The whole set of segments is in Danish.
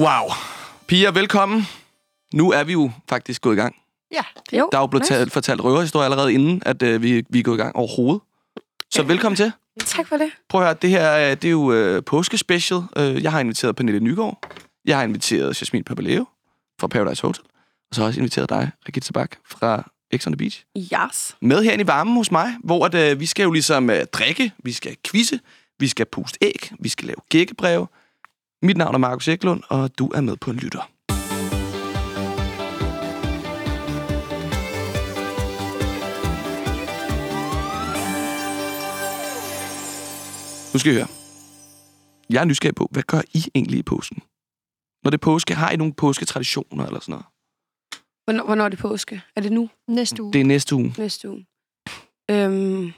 Wow. Piger, velkommen. Nu er vi jo faktisk gået i gang. Ja, Jo, Der er jo blevet nice. talt, fortalt røverhistorier allerede inden, at øh, vi, vi er gået i gang overhovedet. Så velkommen til. Tak for det. Prøv at høre, det her øh, det er jo øh, påskespecial. Øh, jeg har inviteret Pernille Nygaard. Jeg har inviteret Jasmin Papaleo fra Paradise Hotel. Og så har jeg også inviteret dig, Rigitte Bak fra X on the Beach. Yes. Med herinde i varmen hos mig, hvor at, øh, vi skal jo ligesom øh, drikke, vi skal quizze, vi skal puste æg, vi skal lave gækkebreve. Mit navn er Markus Eklund, og du er med på en lytter. Nu skal I høre. Jeg er nysgerrig på, hvad gør I egentlig i påsken? Når det er påske, har I nogle påsketraditioner eller sådan noget? Hvornår, hvornår er det påske? Er det nu? næste uge. Det er næste uge. Næste uge? Øhm,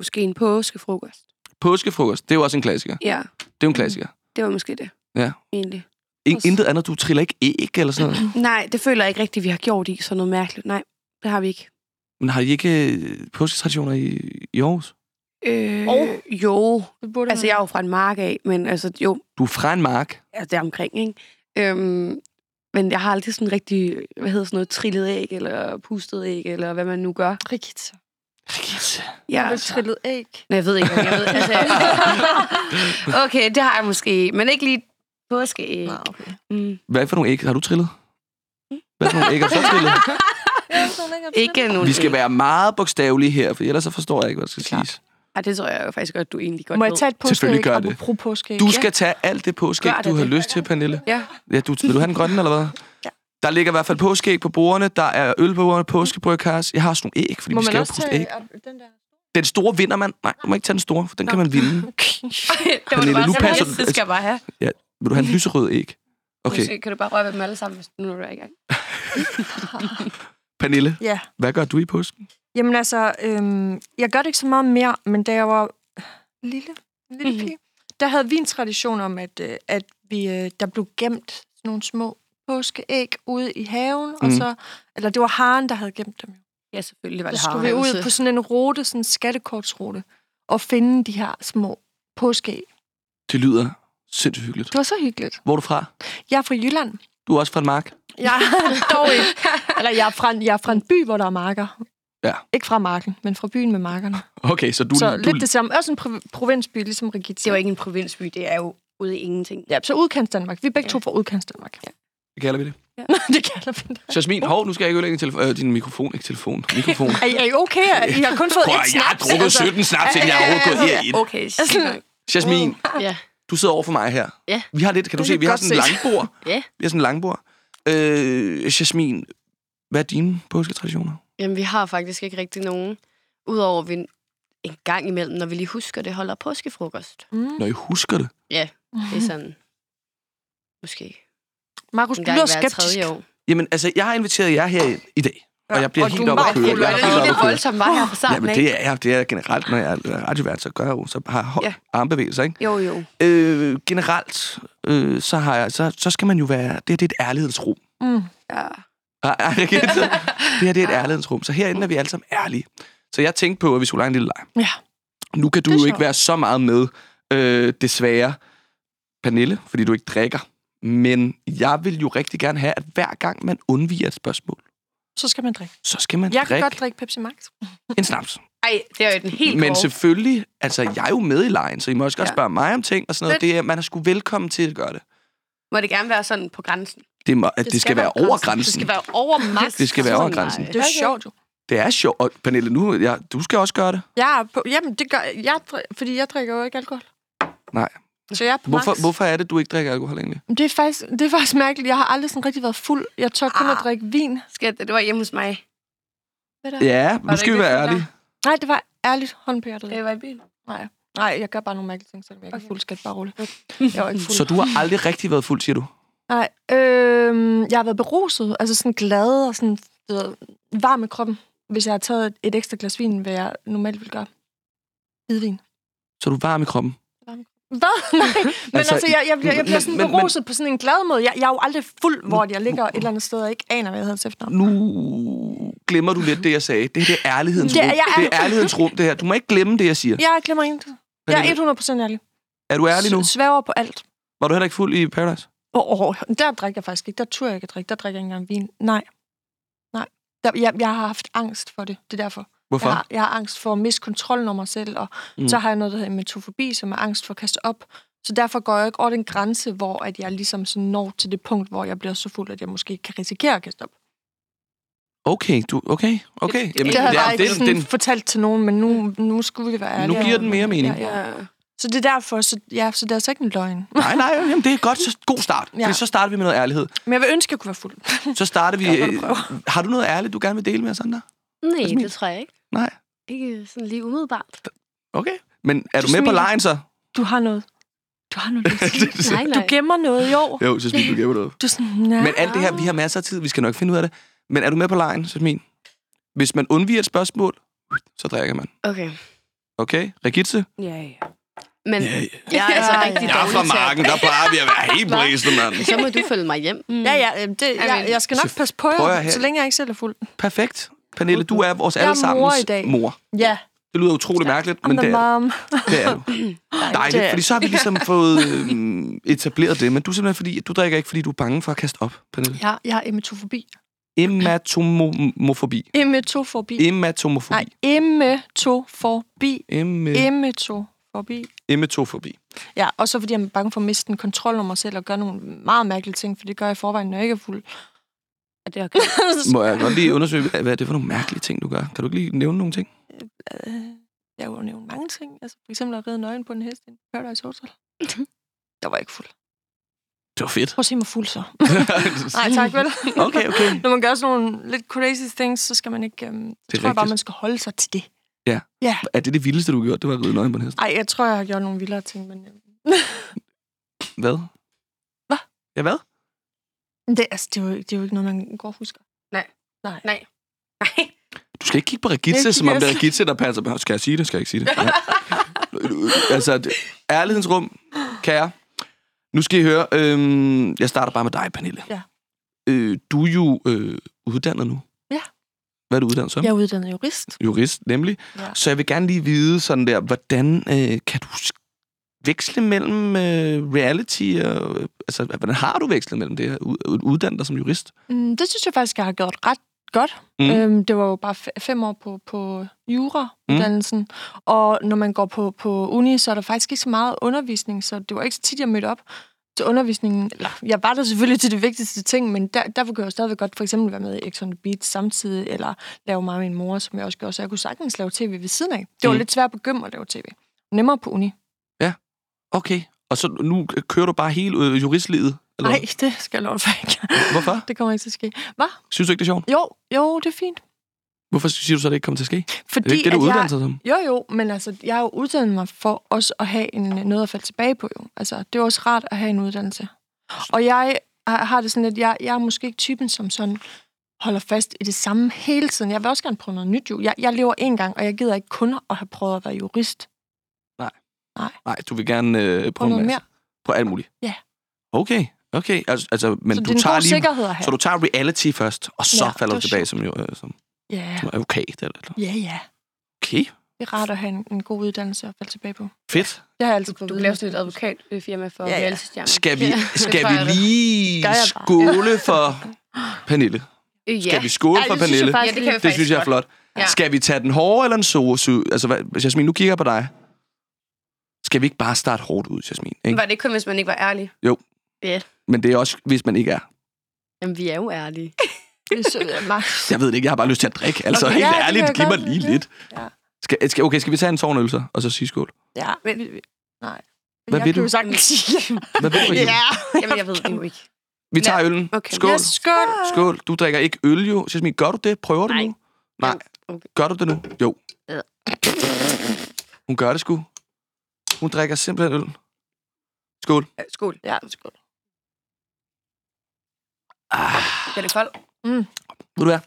måske en påskefrokost. Påskefrokost, det er jo også en klassiker. Ja, Det er jo en klassiker. Det var måske det. Ja. Egentlig. In, Også- intet andet, du triller ikke æg eller sådan noget. Nej, det føler jeg ikke rigtigt, vi har gjort i sådan noget mærkeligt. Nej, det har vi ikke. Men har I ikke øh, påsketraditioner i, i Aarhus? Øh, Og- jo. Det burde Altså, jeg er jo fra en mark af, men altså, jo, Du er fra en mark. altså, det er omkring, ikke? Øhm, men jeg har aldrig sådan rigtig, hvad hedder sådan noget, trillet æg, eller pustet æg, eller hvad man nu gør. Rikitsa. Rigitte. Ja, Har du altså. trillet æg? Nej, jeg ved ikke, jeg ved. Altså, okay, det har jeg måske, men ikke lige påskeæg. Nej, okay. Mm. Hvad for nogle æg har du trillet? Hvad for nogle æg har du så trillet? Ikke nogen Vi skal æg. være meget bogstavelige her, for ellers så forstår jeg ikke, hvad der skal Klart. siges. Ej, det tror jeg jo faktisk godt, du egentlig godt Må jeg tage et Selvfølgelig påskeæg? gør det. Påskeæg. Du skal tage alt det påskeæg, Gør du har det. lyst til, Pernille. Ja. Ja, du, vil du have den grønne, eller hvad? Ja. Der ligger i hvert fald påskeæg på bordene. Der er øl på bordene, påskebrødkars. Jeg har også nogle æg, fordi Må vi skal jo puste tage æg. den der? Den store vinder man. Nej, du må ikke tage den store, for den kan man vinde. det var Pernille, bare nu sådan, passer du- det skal jeg bare have. Vil du have en lyserød æg? Okay. Okay. Kan du bare røre dem alle sammen, hvis nu er du er i gang? Pernille, Ja. hvad gør du i påsken? Jamen altså, øhm, jeg gør det ikke så meget mere, men da jeg var lille, lille Mhm. pige, der havde vi en tradition om, at, øh, at vi, øh, der blev gemt sådan nogle små påskeæg ude i haven, mm. og så, eller det var haren, der havde gemt dem. Ja, selvfølgelig var Så det skulle vi ud på sådan en rute, sådan en skattekortsrute, og finde de her små påskeæg. Det lyder sindssygt hyggeligt. Det var så hyggeligt. Hvor er du fra? Jeg er fra Jylland. Du er også fra en mark? Er dog ikke. Eller jeg er, fra en, jeg er fra en by, hvor der er marker. Ja. Ikke fra marken, men fra byen med markerne. Okay, så du... så du lidt det samme. Også en prov- provinsby, ligesom Rigitte. Det var ikke en provinsby, det er jo ude i ingenting. Ja, så udkants Danmark. Vi er begge Ja. to fra udkants Danmark. Ja. Kalder vi det. det kalder vi det. Jasmin, hov, nu skal jeg ikke ødelægge din, telefon, øh, din mikrofon. Ikke telefon. Mikrofon. Er, I- er I okay? I har kun fået Prøv, et snaps. jeg har drukket altså. 17 snaps, inden jeg overhovedet gået her i et. Okay, nok. Jasmin, Ja. du sidder over for mig her. Ja. Vi har lidt, kan du Det se, vi har sådan en langbord. Ja. Vi har sådan en langbord. Øh, Jasmin, hvad er dine påsketraditioner? Jamen, vi har faktisk ikke rigtig nogen. Udover vi en gang imellem, når vi lige husker det, holder påskefrokost. Mm. Når I husker det. Det er sådan... Måske Markus, du lyder skeptisk. tredje år. Jamen, altså, jeg har inviteret jer her i dag. Og jeg bliver og helt du er op at meget køre. fuld. Jeg er Det helt er op lidt at køre. var her fra starten, Jamen, det er, det er generelt, når jeg er radiovært, så gør jeg jo, så har jeg Ja. armbevægelser, ikke? Jo, jo. Øh, generelt, øh, så, har jeg, så, så skal man jo være... Det, det er et ærlighedsrum. Mm. Ja. Kan ikke- det her det er et ærlighedsrum. Så herinde er vi alle sammen ærlige. Så jeg tænkte på, at vi skulle lege en lille leg. Ja. Nu kan du jo ikke være så meget med, øh, desværre, Pernille, fordi du ikke drikker. Men jeg vil jo rigtig gerne have, at hver gang man undviger et spørgsmål, Så skal man drikke. så skal man Jeg kan drikke godt drikke Pepsi Max. en snaps. Ej, det er jo den helt Men grove. selvfølgelig, altså jeg er jo med i lejen, så I må også godt Ja. spørge mig om ting og sådan noget. Det er, man er sgu velkommen til at gøre det. Må det gerne være sådan på grænsen? Det, må, det, det skal, være over grænsen. Det skal være over max. Det skal være over grænsen. nej. Det er jo sjovt, jo. Det er sjovt. Og Pernille, nu, ja, du skal også gøre det. Jeg er på, jamen, det gør jeg, fordi jeg drikker jo ikke alkohol. Nej. Så jeg er på Hvorfor, max. hvorfor er det, du ikke drikker alkohol egentlig? Det er, faktisk, det er faktisk mærkeligt. Jeg har aldrig sådan rigtig været fuld. Jeg tør kun Ah. at drikke vin. Skat, det var hjemme hos mig. Hvad der? Ja, Var nu det skal vi være ærlige. Nej, det var ærligt hånd på hjertet. Det var i byen. Nej. Nej, jeg gør bare nogle mærkelige ting, selvom jeg ikke er Okay. fuld. Skat, bare roligt. Jeg var ikke fuld. Så du har aldrig rigtig været fuld, siger du? Nej, øh, jeg har været beruset. Altså sådan glad og sådan ved, varm i kroppen. Hvis jeg har taget et, et ekstra glas vin, hvad jeg normalt vil gøre. Hvidvin. Så er du varm i kroppen? Hvad? Nej, men Altså, altså, jeg, jeg, bliver, jeg bliver men- sådan men- beruset på sådan en glad måde. Jeg, jeg er jo aldrig fuld, hvor jeg ligger et eller andet sted og ikke aner, hvad jeg til efternavn. Nu glemmer du lidt det, jeg sagde. Det det er ærlighedens Det er- rum. er- Det er ærlighedens rum, det her. Du må ikke glemme det, jeg siger. Jeg glemmer ingenting. Jeg er 100% ærlig. Er du ærlig nu? Svæver på alt. Var du heller ikke fuld i Paradise? Oh, oh, der drikker jeg faktisk ikke. Der turde jeg ikke at drikke. Der drikker jeg ikke engang vin. Nej. Nej. Der, jeg, jeg har haft angst for det. Det er derfor. Hvorfor? Jeg har, jeg har angst for at miste kontrollen over mig selv, og Mm. så har jeg noget, der hedder metofobi, som er angst for at kaste op. Så derfor går jeg ikke over den grænse, hvor at jeg ligesom sådan når til det punkt, hvor jeg bliver så fuld, at jeg måske kan risikere at kaste op. Okay, du, okay, okay. Jamen, det har jeg bare ikke det, sådan det, fortalt til nogen, men nu, nu skulle vi være ærlige. Nu giver den mere mening. Ja, ja. Ja. Så det er derfor, så, ja, så det er altså ikke en løgn. nej, nej, jamen, det er godt. Så, god start. Ja. Ja. Fordi så starter vi med noget ærlighed. Men jeg vil ønske, at jeg kunne være fuld. Så starter vi... Øh, har du noget ærligt, du gerne vil dele med os andre? Nej, Jasmin? det tror jeg ikke. Nej. Ikke sådan lige umiddelbart. Okay. Men er du, Du med på lejen så? Du har noget. Du har noget. du. Nej, nej. Du gemmer noget, jo. Jo, så du gemmer noget. Du sådan, nej. Men alt det her, vi har masser af tid. Vi skal nok finde ud af det. Men er du med på lejen, Jasmin? Hvis man undviger et spørgsmål, så drikker man. Okay. Okay? Regitze? Ja, ja. Men Ja, ja. jeg er altså Ja, ja. rigtig Jeg er dårlig fra marken, der plejer vi at være helt blæsende, mand. Så må du følge mig hjem. Mm. Ja, ja, øhm, det, jeg, jeg skal nok så passe på jer, så længe jeg ikke selv er fuld. Perfekt. Pernille, du er vores Jeg alle sammen mor i dag. mor. Ja, Det lyder utrolig mærkeligt, men det er, mom. det er du. Dejligt, fordi så har vi ligesom fået øhm, etableret det. Men du simpelthen fordi, du drikker ikke, fordi du er bange for at kaste op, Pernille. Jeg, jeg har emetofobi. Ematomofobi. Emetofobi. Ematomofobi. Nej, emetofobi. Emme- Emetofobi. Emetofobi. Ja, og så fordi jeg er bange for at miste en kontrol over mig selv og gøre nogle meget mærkelige ting, for det gør jeg i forvejen, når jeg ikke er fuld. Ja, det er okay. Må jeg godt lige undersøge, hvad er det for nogle mærkelige ting, du gør? Kan du ikke lige nævne nogle ting? Øh, jeg har jo nævnt mange ting. Altså, for eksempel at ride nøgen på en hest i en Paradise Hotel. Jeg var ikke fuld. Det var fedt. Prøv at se mig fuld så. Nej, tak vel. okay, okay. Når man gør sådan nogle lidt crazy things, så skal man ikke... Øhm, Det tror jeg bare, man skal holde sig til det. Er det det vildeste, du har gjort? Det var at ride nøgen på en hest. Ej, jeg tror, jeg har gjort nogle vildere ting, men... øhm, Hvad? Hvad? Ja, hvad? Det, altså, det, er jo, det er jo ikke noget, man går og husker. Nej. Nej. Nej. Nej. Du skal ikke kigge på Regitze, som om det er Regitze, der passer på. Skal jeg sige det? Skal jeg ikke sige det? Ja. altså, det, ærlighedens rum, kære. Nu skal I høre. Øhm, jeg starter bare med dig, Pernille. Ja. Øh, du er jo øh, uddannet nu. Ja. Hvad er du uddannet som? Jeg er uddannet jurist. Jurist, nemlig. Ja. Så jeg vil gerne lige vide sådan der, hvordan øh, kan du veksle mellem øh, reality og... Øh, altså, hvordan har du vekslet mellem det her? Ud- Uddannet dig som jurist? Mm, det synes jeg faktisk, jeg har gjort ret godt. Mm. Øhm, det var jo bare fe- fem år på, på jura-uddannelsen. Mm. Og når man går på, på uni, så er der faktisk ikke så meget undervisning, så det var ikke så tit, jeg mødte op til undervisningen. Eller, jeg var der selvfølgelig til det vigtigste ting, men der, derfor kunne jeg stadigvæk godt for eksempel være med i X on the Beat samtidig, eller lave og min mor, som jeg også gjorde, så jeg kunne sagtens lave tv ved siden af. Det var Mm. mm. lidt svært på gym at lave tv. Nemmere på uni. Okay. Og så nu kører du bare hele øh, juristlivet? Eller? Nej, det skal jeg for ikke. Hvorfor? Det kommer ikke til at ske. Hvad? Synes du ikke, det er sjovt? Jo, jo, det er fint. Hvorfor siger du så, at det ikke kommer til at ske? Fordi Er det ikke det, du uddanner dig som? Jo, jo, men altså, jeg har jo uddannet mig for også at have en, noget at falde tilbage på, jo. Altså, det er også rart at have en uddannelse. Og jeg har, har det sådan lidt, jeg, jeg er måske ikke typen, som sådan holder fast i det samme hele tiden. Jeg vil også gerne prøve noget nyt, jo. Jeg, jeg lever en gang, og jeg gider ikke kun at have prøvet at være jurist. Nej, du vil gerne øh, prøve noget en mere. masse. På alt muligt? Ja. Okay, okay. Altså, altså men så du er en tager lige... sikkerhed at have. Så du tager reality først, og så Ja, falder du tilbage som, jo, øh, som, Ja, som advokat? Eller, eller. ja, ja. Okay, Det er rart at have en, en god uddannelse at falde tilbage på. fedt. Det har jeg altid fået Du kan lave et advokatfirma for Ja, ja, ja. Skal vi, Ja, skal vi lige skåle for Pernille? Øh, Skal vi skåle Ej, for det synes jeg Pernille? faktisk Ja, det kan Det synes jeg er flot. Ja. Skal vi tage den hårde eller den så? så altså, hvad, Jasmin, nu kigger jeg på dig. Skal vi ikke bare starte hårdt ud, Jasmin? Ikke? Var det ikke kun, hvis man ikke var ærlig? Men det er også, hvis man ikke er. Jamen, vi er jo ærlige. Jeg ved det ikke, jeg har bare lyst til at drikke. Altså, Okay, helt ja, ærligt, giv jeg mig lige Ja. lidt. Ja. Skal, skal, okay, skal vi tage en tårnøl så, og så sige skål? Ja, Men-. Nej. Hvad jeg vil du? jo sagtens sige. Hvad vil du, Ja. Jamen, jeg ved det jo ikke. Vi tager øllen. Okay. Skål. Ja, skål. Skål. Du drikker ikke øl, jo. Jasmin, gør du det? Prøver du Nej. nu? Nej. Okay. Gør du det nu? Jo. Ja. Hun gør det sgu. Hun drikker simpelthen øl. Skål. Ja, Skål. Ja, skål. Ah, Er det koldt? ved du hvad?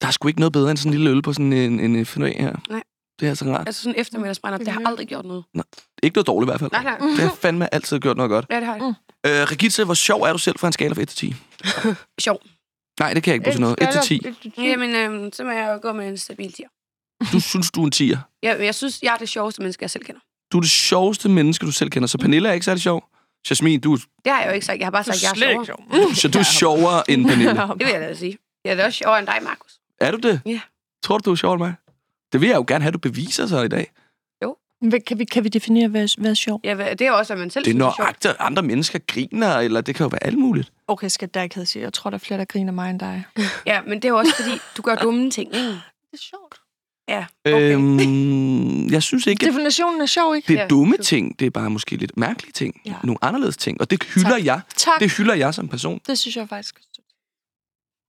Der er sgu ikke noget bedre end sådan en lille øl på sådan en, en, en finale her. Nej. Det er så rart. Altså sådan en eftermiddagsbrænder, det har aldrig gjort noget. Ikke noget dårligt i hvert fald. Nej, nej. Det har fandme altid gjort noget godt. Ja, det har jeg. Øh, Regitze, hvor sjov er du selv fra en skala fra 1 til 10? Sjov. Nej, det kan jeg ikke bruge til noget. 1 til 10. 1 til 10. Jamen, øhm, så må jeg jo gå med en stabil tier. Du synes, du er en 10'er. Jeg, jeg synes, jeg er det sjoveste menneske, jeg selv kender. Du er det sjoveste menneske, du selv kender. Så Pernille er ikke særlig sjov. Jasmin, du, Det har jeg jo ikke sagt. Jeg har bare sagt, at jeg slet er ikke sjov. så du er sjovere end Pernille. Det vil jeg da sige. Jeg er da også sjovere end dig, Markus. Er du det? Ja. Tror du, du er sjovere end mig? Det vil jeg jo gerne have, du beviser sig i dag. Hvad- Kan vi, kan vi definere, hvad, hvad er sjov? Ja, det er også, at man selv Det er synes, når det er sjovt. andre, mennesker griner, eller det kan jo være alt muligt. Okay, skal der ikke sige. Jeg tror, der er flere, der griner mig end dig. Ja, men det er jo også, fordi du gør dumme ting. Mm. Det er sjovt. Ja, Okay. Øhm, jeg synes ikke, at Definitionen er sjov, ikke? det er dumme du- ting. Det er bare måske lidt mærkelige ting. Ja. Nogle anderledes ting. Og det hylder Tak. jeg. Tak. Det hylder jeg som person. Det synes jeg faktisk.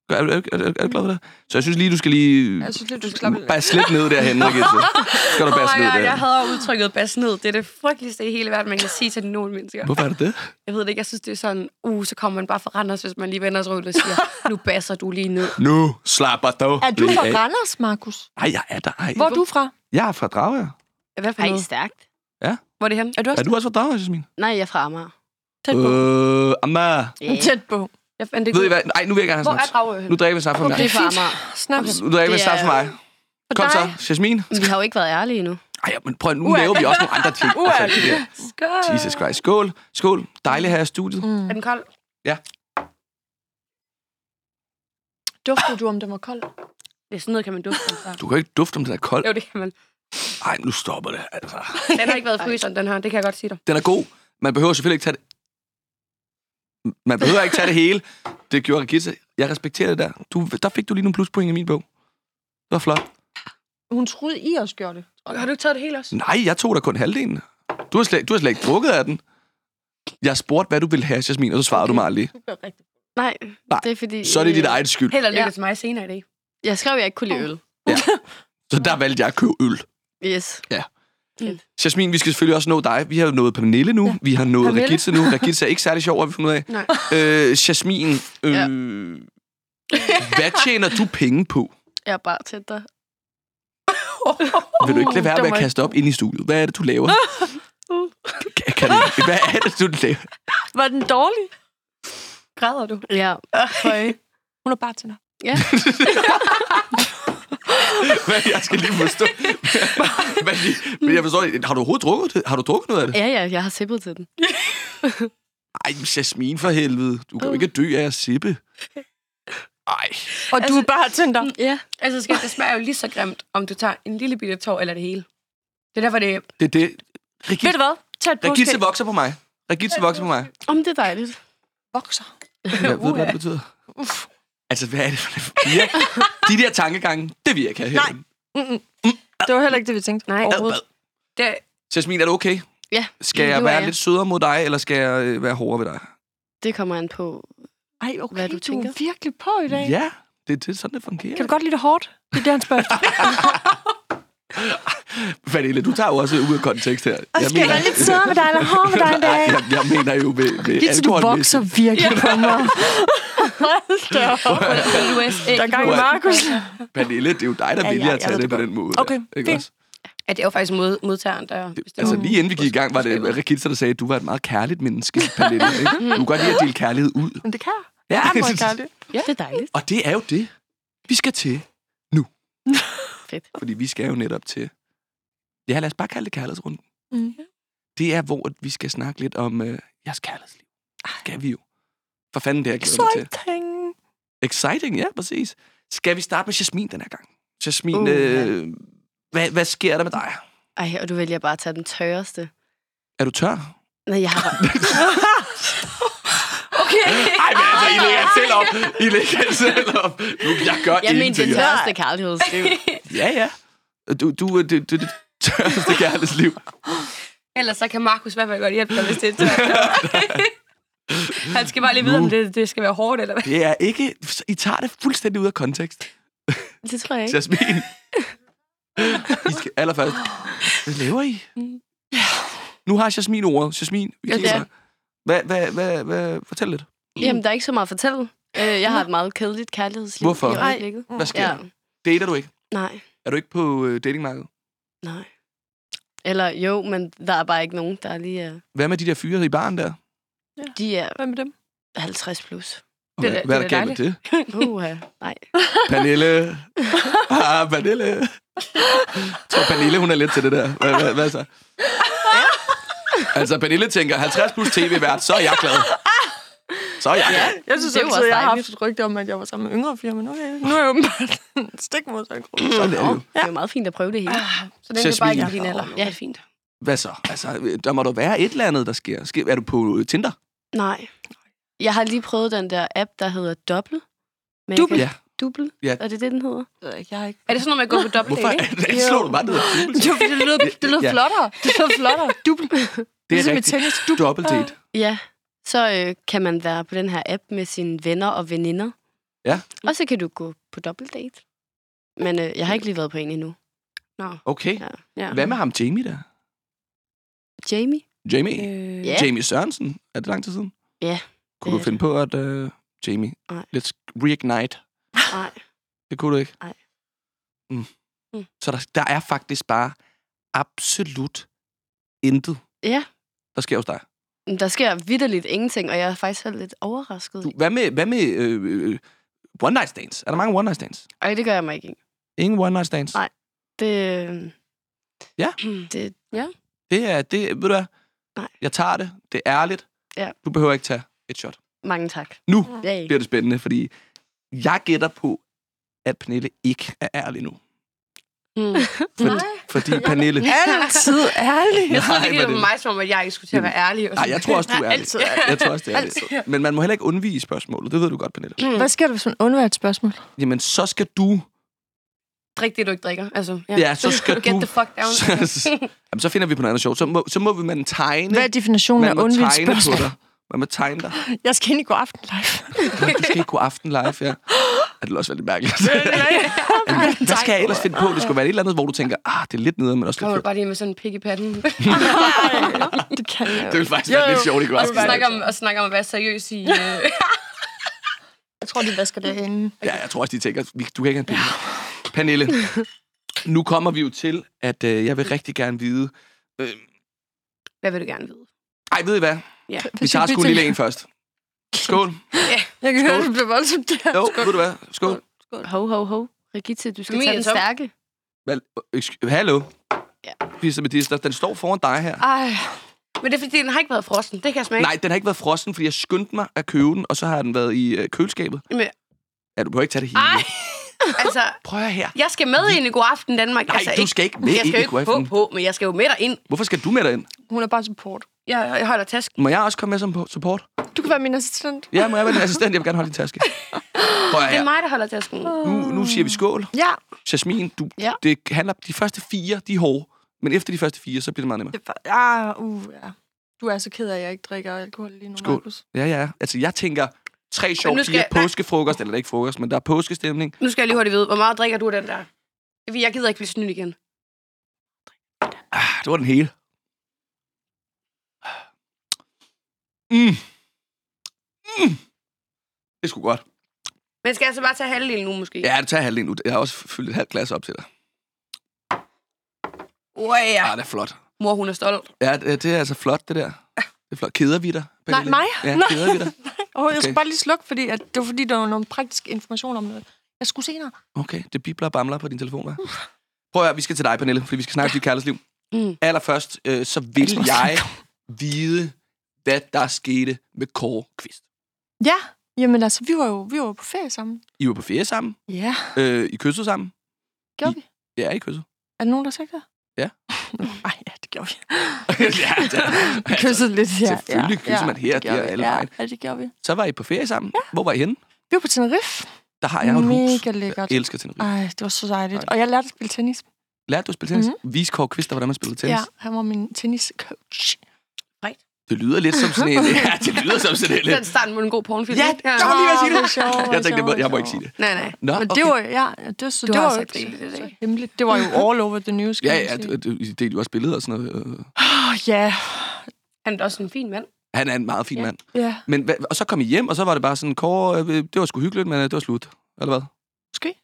Er, er, er, er, er du glad for det? Så jeg synes lige, du skal lige... Jeg synes lidt, du skal slappe lidt. Lidt ned derhen, Rikke. Skal du Oh bas my ned God, jeg hader udtrykket bas ned. Det er det frygteligste i hele verden, man kan sige til nogle mennesker. Hvorfor er det det? Jeg ved det ikke, jeg synes, det er sådan, uh, så kommer man bare fra Randers, hvis man lige vender sig ud og siger, nu basser du lige ned. Nu slapper du Er du lige fra. Randers, Markus? Nej, jeg er der ej. Hvor er du fra? Jeg er fra Dragør. Hvad for Ej, noget? stærkt. Hvor er det henne? Er du også Er du også fra Dragør, Jasmin? Nej, jeg er fra Amager. tæt på? Øh, Amma. Yeah. Tæt på. Jeg fandt det Ved I hvad? Nej, nu vil jeg gerne Hvor have er snaps. Dragør Nu henne? drikker vi snart for Okay, mig. Det er fra fint. Amager. Snaps. Nu drikker vi Det snart for er- mig. For Kom så, dig. Jasmin. Vi har jo ikke været ærlige endnu. Ej, men prøv nu laver vi også nogle andre ting. Altså, Skål. Jesus Christ. Skål. Skål. Dejligt at have jer i studiet. Mm. Er den kold? Dufter du, om den var kold? Det er sådan noget, kan man dufte. Altså. Du kan ikke dufte, om den er kold. Jo, det kan man. Nej, nu stopper det. Altså. Den har ikke været fryseren, den her. Det kan jeg godt sige dig. Den er god. Man behøver selvfølgelig ikke tage det... Man behøver ikke tage det hele. Det gjorde Regitze. Jeg respekterer det der. Du, der fik du lige nogle pluspoint i min bog. Det var flot. Hun troede, I også gjorde det. Har du ikke taget det hele også? Nej, jeg tog da kun halvdelen. Du har slet, du har slet ikke drukket af den. Jeg spurgte, hvad du ville have, Jasmin, og så svarede okay. du mig aldrig. Nej, Nej, det er fordi... Så er det dit øh, eget skyld. Held og lykke Ja. til mig senere i dag. Jeg skrev, at jeg ikke kunne lide øl. Så der valgte jeg at købe øl. Yes. Jasmin, vi skal selvfølgelig også nå dig. Vi har jo nået Pernille nu. Ja. Vi har nået Pernille. Regitze nu. Regitze er ikke særlig sjov, har vi fundet ud af. Nej. Øh, Jasmin, øh, Ja. hvad tjener du penge på? Jeg er bare tæt der. Vil du ikke lade være med at kaste op ind i studiet? Hvad er det, du laver? kan, kan du, hvad er det, du laver? Var den dårlig? Græder du? Ja. Høj. Hun er bare til dig. Ja. Hvad, jeg skal lige forstå. Hvad, men jeg forstår. Har du overhovedet drukket det? Har du drukket noget af det? ja, ja, jeg har sippet til den. Ej, Jasmin for helvede. Du kan jo ikke dø af at sippe. Ej. Og altså, du er bare dig. Ja. Altså, skal det smager jo lige så grimt, om du tager en lille bitte tår eller det hele. Det er derfor, det er... Det er det. Ved Regitze, du hvad? Tag et Regitze vokser på mig. Regitze vokser på mig. Om det er dejligt. Vokser. Jeg ved, hvad det betyder. Uff. Altså, hvad er det for det? Ja, de der tankegange, det vil jeg ikke have Nej. Det var heller ikke det, vi tænkte. Nej. Overhovedet. Det Jasmin, er du okay? Ja. Skal jeg være jeg. lidt sødere mod dig, eller skal jeg øh, være hårdere ved dig? Det kommer an på... Ej, okay, Hvad du du, tænker? er virkelig på i dag. Ja, det er det, sådan, det fungerer. Kan du godt lide det hårdt? Det er det, han spørger. Vanille, du tager jo også ud af kontekst her. Og skal jeg være lidt sødere med dig, eller hård med dig i dag? jeg, jeg mener jo med, med Gitze, du vokser virkelig på mig. Hold da op. Der er gang i Markus. Pernille, det er jo dig, der Ja, vælger ja, at tage ved det på den måde. Okay, ikke fint. også? Ja, det er jo faktisk mod, modtageren, der Det, altså lige inden vi gik i gang, var det Regitza, der sagde, at du var et meget kærligt menneske, Pernille. Ikke? Du kunne godt lide at dele kærlighed ud. Men det kan jeg. Jeg er meget kærlig. Ja, det er dejligt. Og det er jo det, vi skal til nu. Fedt. Fordi vi skal jo netop til... Ja, lad os bare kalde det kærlighedsrunden. Mm. Det er, hvor vi skal snakke lidt om øh, jeres kærlighedsliv. Skal vi jo. For fanden det, jeg mig til. Exciting. Exciting, ja, præcis. Skal vi starte med Jasmin den her gang? Jasmin, Uh, ja. øh, hvad, hvad sker der med dig? Ej, og du vælger bare at tage den tørreste. Er du tør? Nej, jeg har... Okay. Ej, men altså, I lægger selv op. I lægger selv op. Nu, jeg gør Jeg mener ingenting. det tørreste kærlighedsliv. Ja, ja. Du, du, er det, det, det tørreste kærlighedsliv. Ellers så kan Markus i hvert fald godt hjælpe dig, hvis det er tørt. Han skal bare lige vide, om det, det skal være hårdt, eller hvad? Det er ikke... I tager det fuldstændig ud af kontekst. Det tror jeg ikke. Jasmin. I skal allerførst... Hvad laver I? Nu har Jasmin ordet. Jasmin, vi kigger ja. Hvad, hvad, hvad, hvad, fortæl lidt. Jamen, der er ikke så meget at fortælle. Øh, jeg har et meget kedeligt kærlighedsliv Hvorfor? i øjeblikket. Hvad sker Ja, der? Dater du ikke? nej, Er du ikke på øh, datingmarkedet? nej. Eller jo, men der er bare ikke nogen, der lige er... Hvad med de der fyre i baren der? De er Hvad med dem? 50 plus. Og Det hvad, er- er der er galt med det? Uh, nej. Pernille. Ah, Pernille. Jeg tror, Pernille, hun er lidt til det der. Hvad, hvad, hvad så? Altså, Pernille tænker, 50 plus tv-vært, så er jeg glad. Så er jeg glad. Jeg synes Det er altid, også jeg har haft et rygte om, at jeg var sammen med yngre fyre, men okay, nu er jeg åbenbart stik gruppe. Sådan er det jo. Det er jo meget fint at prøve det hele. Så den kan bare ikke din alder. Ja. Fint. Hvad så? Altså, der må der være et eller andet, der sker. Sker- Er du på Tinder? Nej. Jeg har lige prøvet den der app, der hedder Double. Double? Ja. Double? Ja. Er det det, den hedder? Jeg har ikke... Er det sådan noget med at gå på dobbelt Hvorfor date? er det? Slår du bare ned? Det var fordi, det lød, det lød Ja. flottere. Det lød flottere. Dubbel. Det er Ligesom i rigtigt. tennis. Dubbel. Dobbelt date. Ja. Så øh, kan man være på den her app med sine venner og veninder. Ja. Og så kan du gå på dobbeltdate. Men øh, jeg har ikke lige været på en endnu. Nå, Okay. Ja. ja. Hvad med ham, Jamie, der? Jamie? Jamie? Øh, Ja. Jamie Sørensen? Er det lang tid siden? Ja, Kunne det du er finde på at... Uh, Jamie, Nej. let's reignite. Nej. Det kunne du ikke? Nej. Mm. Mm. Så der, der er faktisk bare absolut intet, Ja. der sker hos dig. Men Der sker vidderligt ingenting, og jeg er faktisk selv lidt overrasket. Du, hvad med, hvad med øh, øh, one night stands? Er der mange one night stands? Ej, det gør jeg mig ikke. Ingen one night stands? Nej. Det, øh, Ja. det, Det er, det, ved du hvad? Nej. Jeg tager det. Det er ærligt. Ja. Du behøver ikke tage et shot. mange tak. Nu Ja, bliver det spændende, fordi jeg gætter på, at Pernille ikke er ærlig nu. mm. For, Nej. Fordi Pernille... Altid ærlig. Jeg ikke, det men var mig, som om, at jeg ikke skulle til at være ærlig. Og Nej, jeg tror også, du er ærlig. Altid. Jeg tror også, det er Altid. ærligt. Men man må heller ikke undvige spørgsmålet. Det ved du godt, Pernille. Hvad sker der, hvis man undværer et spørgsmål? Jamen, så skal du... Drik det, du ikke drikker. Altså, ja. Ja, så skal Get du... the fuck down. så, jamen, så finder vi på noget andet sjovt. Så må, så må vi man tegne... Hvad er definitionen af undværet tegne på spørgsmål? dig. Man må tegne dig. Jeg skal ind i går aften live. Du skal ikke gå aften live, ja. Det er også veldig mærkeligt. Hvad skal jeg ellers finde på? Det skulle være et eller andet, hvor du tænker, ah, det er lidt nede, men også Kommer lidt du bare lige med sådan en pik i patten. det kan jeg Det ville faktisk være lidt sjovt i går og snakke om, og snakke om at være seriøs i... Øh, Jeg tror, de vasker derinde. Ja, jeg tror også, de tænker, du kan ikke have en pille. Pernille, nu kommer vi jo til, at øh, jeg vil rigtig gerne vide... Øh, hvad vil du gerne vide? ej, ved I hvad? Ja. Vi tager sgu lille en først. Skål. Jeg kan høre, Skål. det bliver voldsomt der. Jo, ved du hvad? Skål. Ho, ho, ho. Rigitte, du skal Min tage den tom. stærke. Vel, excu- Hallo? Ja. Pisse med Dister, den står foran dig her. Ej, Men det er fordi, den har ikke været frossen. Det kan jeg smage. Nej, den har ikke været frossen, fordi jeg skyndte mig at købe den, og så har den været i øh, køleskabet. Jamen, Ja, du behøver ikke tage det hele. Ej. altså, Prøv at høre her. jeg skal med ind i God Aften Danmark. Nej, altså, du skal ikke med jeg ind skal i jo God ikke på, Aften. på, men jeg skal jo med dig ind. Hvorfor skal du med derind? hun er bare support. Jeg, jeg holder tasken. Må jeg også komme med som på- support? Du kan være min assistent. Ja, må jeg være din assistent? Jeg vil gerne holde din taske. Prøv Det er mig, der holder tasken. Nu, nu siger vi skål. Ja, Jasmin, du, Ja. det handler de første fire, de er hårde. Men efter de første fire, så bliver det meget nemmere. det er fa- ja, uh, ja. Du er så ked af, at jeg ikke drikker alkohol lige nu, Skål. Markus. Ja, ja. Altså, jeg tænker, tre sjove piger, jeg- påskefrokost, eller det er ikke frokost, men der er påskestemning. Nu skal jeg lige hurtigt vide, hvor meget drikker du af den der? Jeg gider ikke blive snydt igen. Ah, det var den hele. Mm. Mm. Det sgu godt. Men skal jeg så bare tage halvdelen nu, måske? Ja, det tager halvdelen ud. Jeg har også fyldt et halvt glas op til dig. Oh, ja. Ah, det er flot. Mor, hun er stolt. Ja, det, det er altså flot, det der. Det er flot. Keder vi dig? Nej, mig? Ja, Nej. keder vi dig? Og jeg skal Okay. bare lige slukke, fordi at det var fordi, der var noget praktisk information om noget. Jeg skulle senere. Okay, det bibler og bamler på din telefon, hva'? Prøv at høre, vi skal til dig, Pernille, fordi vi skal snakke om dit kærlighedsliv. Mm. Allerførst, øh, så vil jeg vide, hvad der skete med Kåre Kvist. Ja, jamen altså, vi var jo vi var på ferie sammen. I var på ferie sammen. Ja, Øh, I kyssede sammen. gjorde I- vi. Ja, I kyssede. Er der nogen, der har sagt det? Ja. Nej, ja, det gjorde vi. ja, det, Vi kyssede lidt her. selvfølgelig kysser man her, det gjorde der, alle ja, vejen. ja, det gjorde vi. Så var I på ferie sammen. Ja. Hvor var I henne? Vi var på Tenerife. Der har jeg jo et hus. Mega lækkert. Jeg elsker Tenerife. Ej, det var så dejligt. Og jeg lærte at spille tennis. Lærte du at spille tennis? Mm-hmm. Vis Kåre Kvist, hvordan man spiller tennis. Ja, han var min tenniscoach. Det lyder lidt som sådan en... Ja, det lyder som sådan en... Den starten på en god pornofilm. Ja, ikke? jeg var lige ved at sige det. Jeg tænkte, det må, sjovt, jeg må ikke sige det. Nej, nej. Nå, Men okay. det var, ja, det, så, Du det var jo ikke så hemmeligt. Det var jo all over the news, kan Ja, ja, det, det, det, du også billeder og sådan noget. Åh, ja, Han er også en fin mand. Han er en meget fin Ja. mand. ja. Men, og så kom I hjem, og så var det bare sådan, Kåre, øh, det var sgu hyggeligt, men øh, det var slut. Eller hvad? Måske.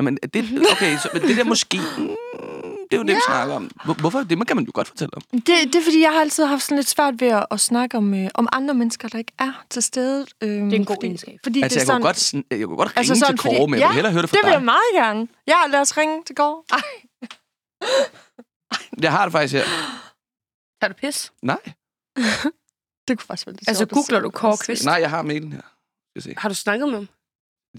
Jamen, det, okay, så, men det der måske, det er jo det, vi snakker om. Hvor, hvorfor? Det kan man jo godt fortælle om. Det, det er, fordi jeg har altid haft sådan lidt svært ved at, at snakke om, øh, om andre mennesker, der ikke er til stede. Øhm, Det er en god fordi, egenskab. Fordi Altså, det jeg er kunne sådan, godt, sn- jeg kunne godt ringe Altså altså, sådan, til Kåre, men jeg vil ja, hellere høre det fra det vil dig. jeg meget gerne. Ja, lad os ringe til går. Ej, Jeg har det faktisk her. Tager du pis? Nej. Det kunne faktisk være lidt Altså, googler du Kåre Kvist? Nej, jeg har mailen her. Skal se. Har du snakket med ham?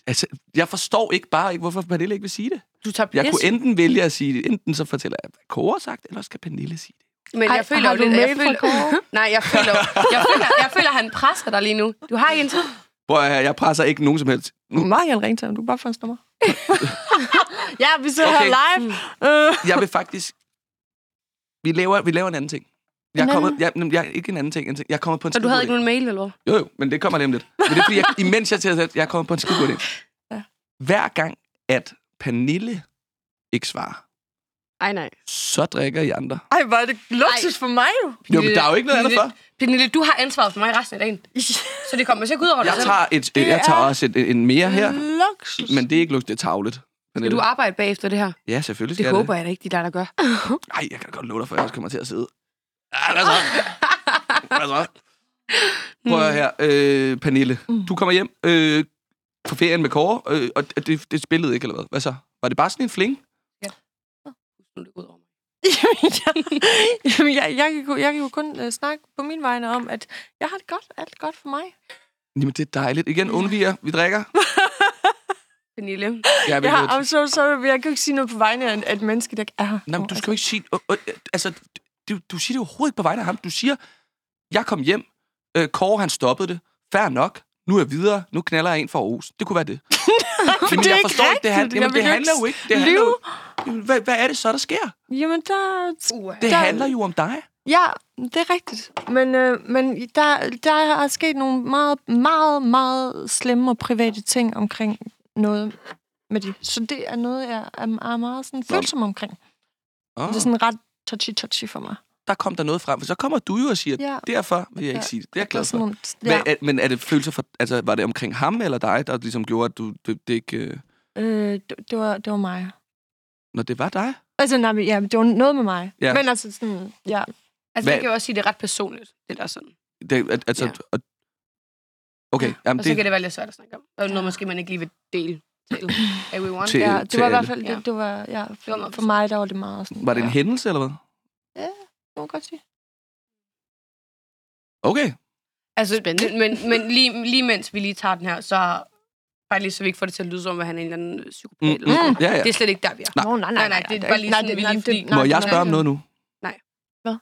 Altså, jeg forstår ikke bare ikke, hvorfor Pernille ikke vil sige det. Du tager? Jeg kunne enten vælge at sige det, enten så fortæller jeg, hvad Kåre har sagt, eller skal Pernille sige det. Men Ej, jeg føler har jo du lidt... Jeg føler, nej, jeg føler, jeg føler, jeg føler, han presser dig lige nu. Du har ikke en tid. Prøv at høre, jeg presser ikke nogen som helst. Gerne ringe til ham. Du kan bare hans nummer. ja, vi sidder Okay. her live. Øh. Jeg vil faktisk... Vi laver, vi laver en anden ting. Jeg er kommet, jeg, jamen, jeg, ikke en anden ting. Jeg er kommet på en Så du havde ikke nogen mail, eller hvad? Jo, jo, men det kommer lige om lidt. Men det er fordi, jeg, imens jeg til at jeg er kommet på en skide god idé. Ja. Hver gang, at Pernille ikke svarer, Ej, nej. så drikker I andre. Ej, er det luksus for mig jo. Jo, men der er jo ikke noget andet for. Pernille, du har ansvaret for mig resten af dagen. Så det kommer til at gå ud over dig Jeg tager, et, Det jeg tager er- også et, en mere her, Luksus. men det er ikke luksus, det er tavlet. Skal Pernille. du arbejde bagefter det her? Ja, selvfølgelig Det skal håber jeg jeg da ikke, de der, der gør. det. Nej, jeg kan da godt love dig for, at jeg også kommer til at sidde. Ja, hvad så? Hvad så? Prøv at her, øh, Pernille. Mm. Du kommer hjem øh, på ferien med Kåre, øh, og det, det spillede ikke, eller hvad? Hvad så? Var det bare sådan en fling? Nu er det ud over mig. Jamen, jeg, jamen, jeg, jeg, kan, jo- jeg kan jo kun uh, snakke på min vegne om, at jeg har det godt. Alt godt for mig. Jamen, det er dejligt. Igen, undviger. Vi drikker. Pernille. Jeg vil Jeg har, I'm so sorry, men jeg kan jo ikke sige noget på vegne af et- menneske, der ikke er her. Nej, men du skal jo ikke sige... Øh, øh, altså, du, du siger det overhovedet ikke på vegne af ham. Du siger, jeg kom hjem, øh, Kåre han stoppede det, fair nok, nu er jeg videre, nu knaller jeg en for Aarhus. Det kunne være det. Jamen, det er jeg forstår ikke, det, han, rigtigt. jamen, det handler jo ikke. Det handler jo, Jamen, hvad, hvad er det så, der sker? Jamen, der... Uh, Det Der- handler jo om dig. Ja, det er rigtigt. Men, øh, men der, der er sket nogle meget, meget, meget slemme og private ting omkring noget med det. Så det er noget, jeg er, er meget sådan følsom omkring. Oh, Det er sådan ret touchy-touchy for mig. der kom der noget frem. For så kommer du jo og siger, Ja. derfor vil jeg ikke Ja. sige det. Det er jeg glad for. nogle, Hvad, ja. er, men er det følelser for... Altså, var det omkring ham eller dig, der ligesom gjorde, at du, det, det ikke... Øh, Øh, det, det, var, det var mig. når det var dig? Altså, nej, men, ja, det var noget med mig. Ja. Men altså sådan, ja. Altså, Hvad- jeg kan jo også sige, det er ret personligt. Det der sådan. Det, at, altså, Ja. ja. Okay, jamen, Og så det, kan det være lidt svært at snakke om. Og noget, måske man ikke lige vil dele til everyone. Til- ja det til var i hvert fald, Ja. det, det var, ja, for, for mig, der var det meget sådan. var det en ja, hændelse, eller hvad? det må jeg godt sige. Okay. Altså, Spændende. Men, men lige, lige mens vi lige tager den her, så bare lige så vi ikke får det til at lyde som, at han er en eller anden psykopat. Mm, eller sådan mm, ja, ja. Det er slet ikke der, vi er. Nej. Nå, nej, Nej, nej, det er bare lige sådan, vi lige fordi- Må jeg spørge om noget nu? Nej. Hvad?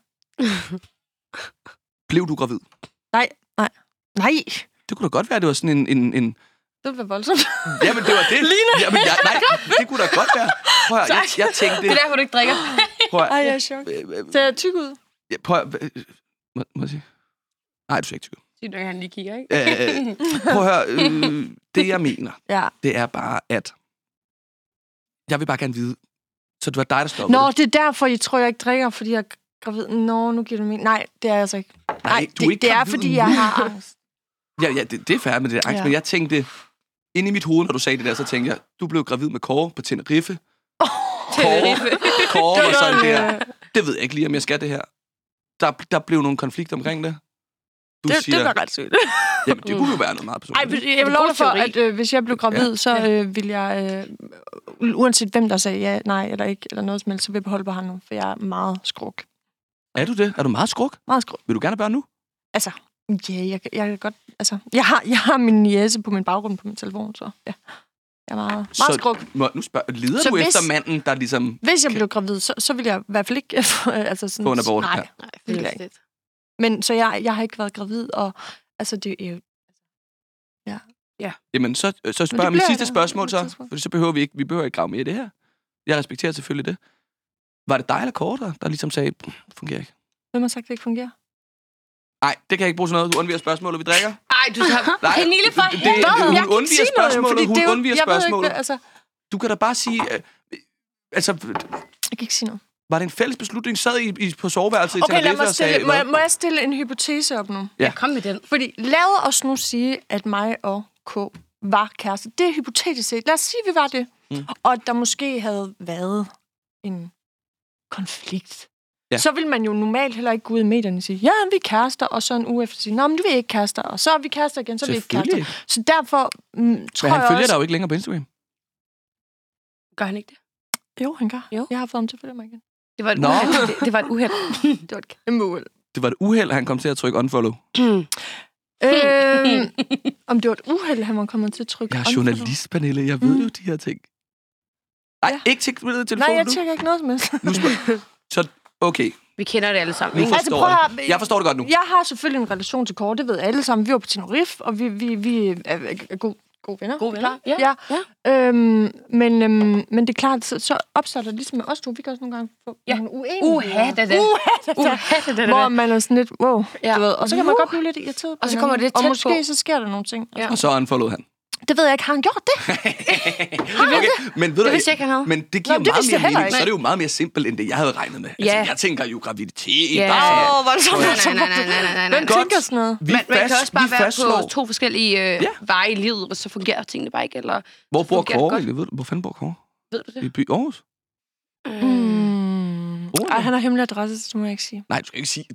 Blev du gravid? Nej, nej. Nej, Det kunne da godt være, det var sådan en... en, en det være voldsomt. jamen, det var det. Lina, jamen, jeg, nej, det kunne da godt være. Prøv at, jeg, jeg tænkte... Det er derfor, du ikke drikker. Prøv at, Ej, jeg er chok. øh, øh, Ser jeg tyk ud? ja, prøv at, øh, må, må jeg sige? Nej, du ser ikke tyk ud. Sig du, han lige kigger, ikke? Øh, prøv at høre, øh, det jeg mener, Ja. det er bare, at jeg vil bare gerne vide, så det var dig, der stoppede Nå, det. er derfor, I tror, jeg ikke drikker, fordi jeg er gravid. Nå, nu giver du mig. Nej, det er jeg altså ikke. Nej, du er det, ikke det er, fordi nu. jeg har angst. Ja, ja det, det er færdigt med det angst, Ja. men jeg tænkte, inde i mit hoved, når du sagde det der, så tænkte jeg, du blev gravid med Kåre på Tenerife. Kåre, Kåre var sådan der. Det ved jeg ikke lige, om jeg skal det her. Der, der blev nogle konflikter omkring det. Du det, siger, det var ret sygt. jamen, det kunne jo være noget meget Ej, personligt. men jeg vil love for, at øh, hvis jeg blev gravid, så øh, vil jeg, øh, uanset hvem der sagde ja, nej eller ikke, eller noget som helst, så vil jeg beholde på ham nu, for jeg er meget skruk. Er du det? Er du meget skruk? Meget skruk. Vil du gerne have børn nu? Altså, ja, jeg, kan- jeg kan godt, altså, jeg har, jeg har min jæse på min baggrund på min telefon, så ja. Jeg er meget, meget Så- skruk. Må, nu spørger, lider Så du hvis- efter manden, der ligesom... Hvis jeg blev gravid, så, så vil jeg i hvert fald ikke altså sådan... Få en abort, Nej, ja. Nej, Det jeg fedt. Men så jeg, jeg har ikke været gravid, og altså det er jo... Jamen, så, så spørger jeg mit sidste spørgsmål så, for så behøver vi ikke, vi behøver ikke grave mere i det her. Jeg respekterer selvfølgelig det. Var det dig eller Kåre, der, ligesom sagde, "Pff, fungerer ikke? Hvem har sagt, det ikke fungerer? Nej, det kan jeg ikke bruge til noget. Du undviger spørgsmålet, vi drikker. Ej, du tager... Nej, Pernille, for det- helvede! hun Jeg ikke undviger sige noget, jo, spørgsmålet, fordi hun det er jo- undviger jeg ikke, spørgsmålet. hvad- altså, Du kan da bare sige... Øh, altså, jeg kan ikke sige noget. var det en fælles beslutning? Sad I, I på soveværelset i Okay, lad Tenerife mig og sagde... må, jeg, må jeg stille en hypotese op nu? Ja. Kom med den. Fordi lad os nu sige, at mig og K var kærester. Det er hypotetisk set. Lad os sige, at vi var det. Mm. Mm. Og at der måske havde været en konflikt. Ja. Så vil man jo normalt heller ikke gå ud i medierne og sige, ja, vi er kærester, og så en uge efter sige, nå, men du er ikke kærester, og så er vi kærester igen, så er vi ikke kærester. Så derfor mm, tror Men han jeg følger også... dig jo ikke længere på Instagram. Gør han ikke det? Jo, han gør. Jo. Jeg har fået ham til at følge mig igen. Det var et Nå. uheld. Det, det var et uheld. Det var et kæmpe uheld. Det var et uheld, at han kom til at trykke unfollow. øhm, om det var et uheld, han var kommet til at trykke Jeg er unfollow. journalist, Pernille. Jeg ved Mm. jo de her ting. Nej, Ja. ikke til telefonen Nej, jeg tjekker ikke noget som helst. nu så, okay, Vi kender det alle sammen. nu ikke? Altså, forstår prøv jeg at det. høre, Jeg forstår det godt nu. Jeg har selvfølgelig en relation til Kåre, det ved alle sammen. Vi var på Tenerife, og vi, vi, vi er, er gode, gode venner. Gode venner, Ja. ja, ja. Øhm, men, øhm, men det er klart, så, så opstår der ligesom med os to, vi kan også nogle gange få Ja. nogle uenigheder. Uha, da, da. Uha, da, da, Hvor man er sådan lidt, wow, Ja. du ved. Og så kan man Uh. godt blive lidt irriteret på Og så kommer det tæt Og måske på. så sker der nogle ting. Ja. Og så unfollowede han. Det ved jeg ikke, har han gjort det? okay, men ved du, Det vidste jeg ikke, han havde. Men det giver Nå, det meget mere mening. ikke. Så er det jo meget mere simpelt, end det, jeg havde regnet med. Altså, Ja. jeg tænker jo graviditet. Ja. Åh, hvor er det så Nej, nej, nej, nej, nej, nej, nej. Hvem Godt. tænker sådan noget? Vi, Man, man fast, kan også bare være fastslår, på to forskellige øh, Ja. veje i livet, og så fungerer tingene bare ikke, eller Hvor bor Kåre egentlig? Ved du, hvor fanden bor Kåre? ved du I det? by Aarhus? Mm. Ej, han? han har hemmelig adresse, så det må jeg ikke sige. Nej, du skal ikke sige...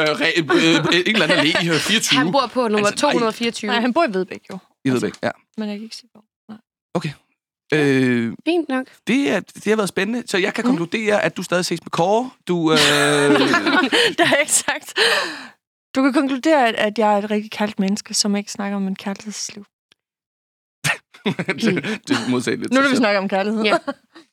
Øh, øh, øh, ikke eller andet læge i øh, 24. han bor på nummer Altså, nej. 224. Nej, han bor i Vedbæk jo, I Vedbæk, ja. men jeg kan ikke sige hvor. Øh, Fint nok. det, er, det har været spændende. Så jeg kan Mm. konkludere, at du stadig ses med Kåre. Du, øh, det har jeg ikke sagt. Du kan konkludere, at, jeg er et rigtig kaldt menneske, som ikke snakker om en kærlighedsliv. det, det er modsageligt. Nu når vi snakker om kærlighed. Ja.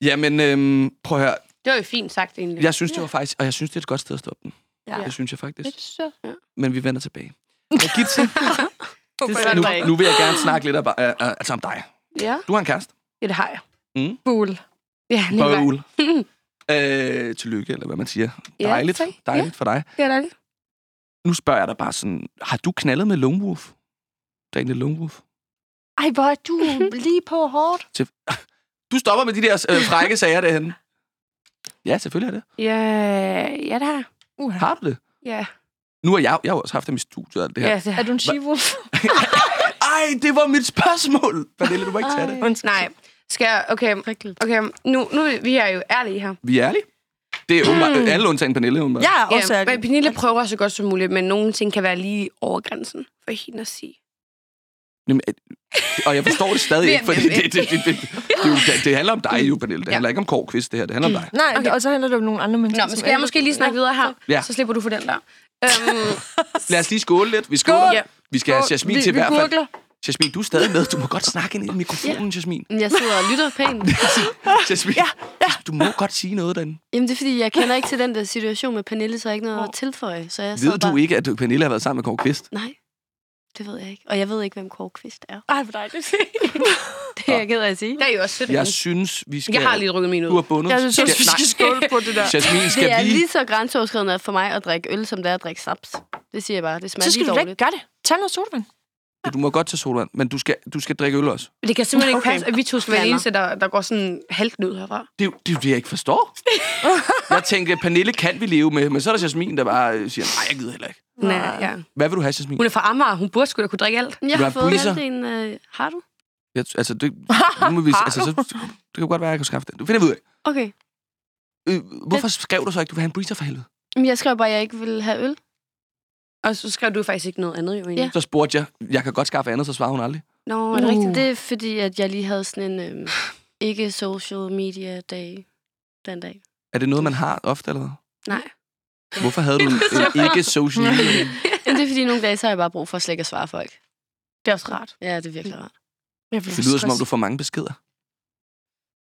Jamen, øhm, prøv at høre. Det var jo fint sagt, egentlig. Jeg synes, det var faktisk... Og jeg synes, det er et godt sted at stoppe den. Ja. Det synes jeg faktisk. Det synes jeg. Men vi vender tilbage. Birgitte, Nu, er det nu vil jeg gerne snakke lidt om, uh, uh, altså om dig. Ja. Du har en kæreste. ja, det har jeg. Bull. Ja, lige. Bowl. øh, tillykke, eller hvad man siger. Ja, Dejligt. tak. Dejligt for dig. Det er dejligt. Nu spørger jeg dig bare sådan, har du knaldet med Lone Wolf? Daniel Lone Wolf? Ej, hvor er du lige på hårdt. Du stopper med de der øh, frække sager derhenne. Ja, selvfølgelig er det. Ja, ja, det har jeg. Uh, Har du det? Ja. Nu har jeg, jeg har også haft dem i studiet og alt det her. ja det er du en she-wolf? Ej, det var mit spørgsmål. Pernille, du må ikke tage det. Nej. Skal jeg... Okay, okay nu, nu vi er jo ærlige her. Vi er ærlige. Det er åbenbart, Mm. alle undtagen Pernille. Jeg er også Ja, ærlig. men Pernille prøver så godt som muligt, men nogle ting kan være lige over grænsen for hende at sige. Jamen, og jeg forstår det stadig ikke, fordi men- det, det, det, det, det, det, det, det handler om dig jo, Pernille. Det Ja. handler ikke om Kårkvist, det her. Det handler om dig. Nej, Okay. og så handler det om nogle andre mennesker. Nå, men skal jeg måske lige snakke videre her? Ja. Så slipper du for den der. Øhm, Lad os lige skåle lidt. Vi skåler. Ja. Vi skal have Jasmin vi, til i hvert fald. gurgler. Jasmin, du er stadig med. Du må godt snakke ind i mikrofonen, Jasmin. Jeg sidder og lytter pænt. Jasmin, ja, ja. du må godt sige noget derinde. Jamen, det er fordi, jeg kender ikke til den der situation med Pernille, så jeg har ikke noget at tilføje. Så jeg Ved du bare... ikke, at Pernille har været sammen med Kåre Kvist? Nej, det ved jeg ikke. Og jeg ved ikke, hvem Kåre Kvist er. Ej, hvor dejligt. Det er jeg ked af at sige. det er jo også sødt. Jeg synes, vi skal... jeg har lige drukket min Du ud. har bundet. Jeg synes, vi skal skåle på det der. Jasmin, skal Det er vi... lige så grænseoverskridende for mig at drikke øl, som det er at drikke saps. Det siger jeg bare. Det smager Så skal du dårligt. ikke gøre det. Tag noget sodavand. Du må godt tage solvand, men du skal, du skal drikke øl også. Men det kan simpelthen ikke Okay. passe, at vi to skal være eneste, der, der går sådan halvt ud herfra. Det er, det er jo det, jeg ikke forstår. jeg tænkte, Pernille kan vi leve med, men så er der Jasmin, der bare siger, nej, jeg gider heller ikke. Nej, ja. Hvad vil du have, Jasmin? Hun er fra Amager. Hun burde sgu da kunne drikke alt. Jeg Du har fået halvdelen af... Har du? Jeg, altså, det, nu må vi, altså, så, det kan godt være, at jeg kan skaffe det. Du finder ud af. Okay. Øh, hvorfor skrev du så ikke, du vil have en breezer for helvede? Men jeg skrev bare, at jeg ikke ville have øl. Og så skrev du faktisk ikke noget andet, jo egentlig. Ja. Så spurgte jeg, jeg kan godt skaffe andet, så svarede hun aldrig. Nå, er det rigtigt? Det er fordi, at jeg lige havde sådan en øhm, ikke social media dag den dag. Er det noget, man har ofte, eller hvad? Nej. Hvorfor havde du en, ikke social media? Men det er fordi, nogle dage, så har jeg bare brug for at slet ikke at svare folk. Det er også rart. Ja, det er virkelig rart. Jeg Det lyder, som om du får mange beskeder.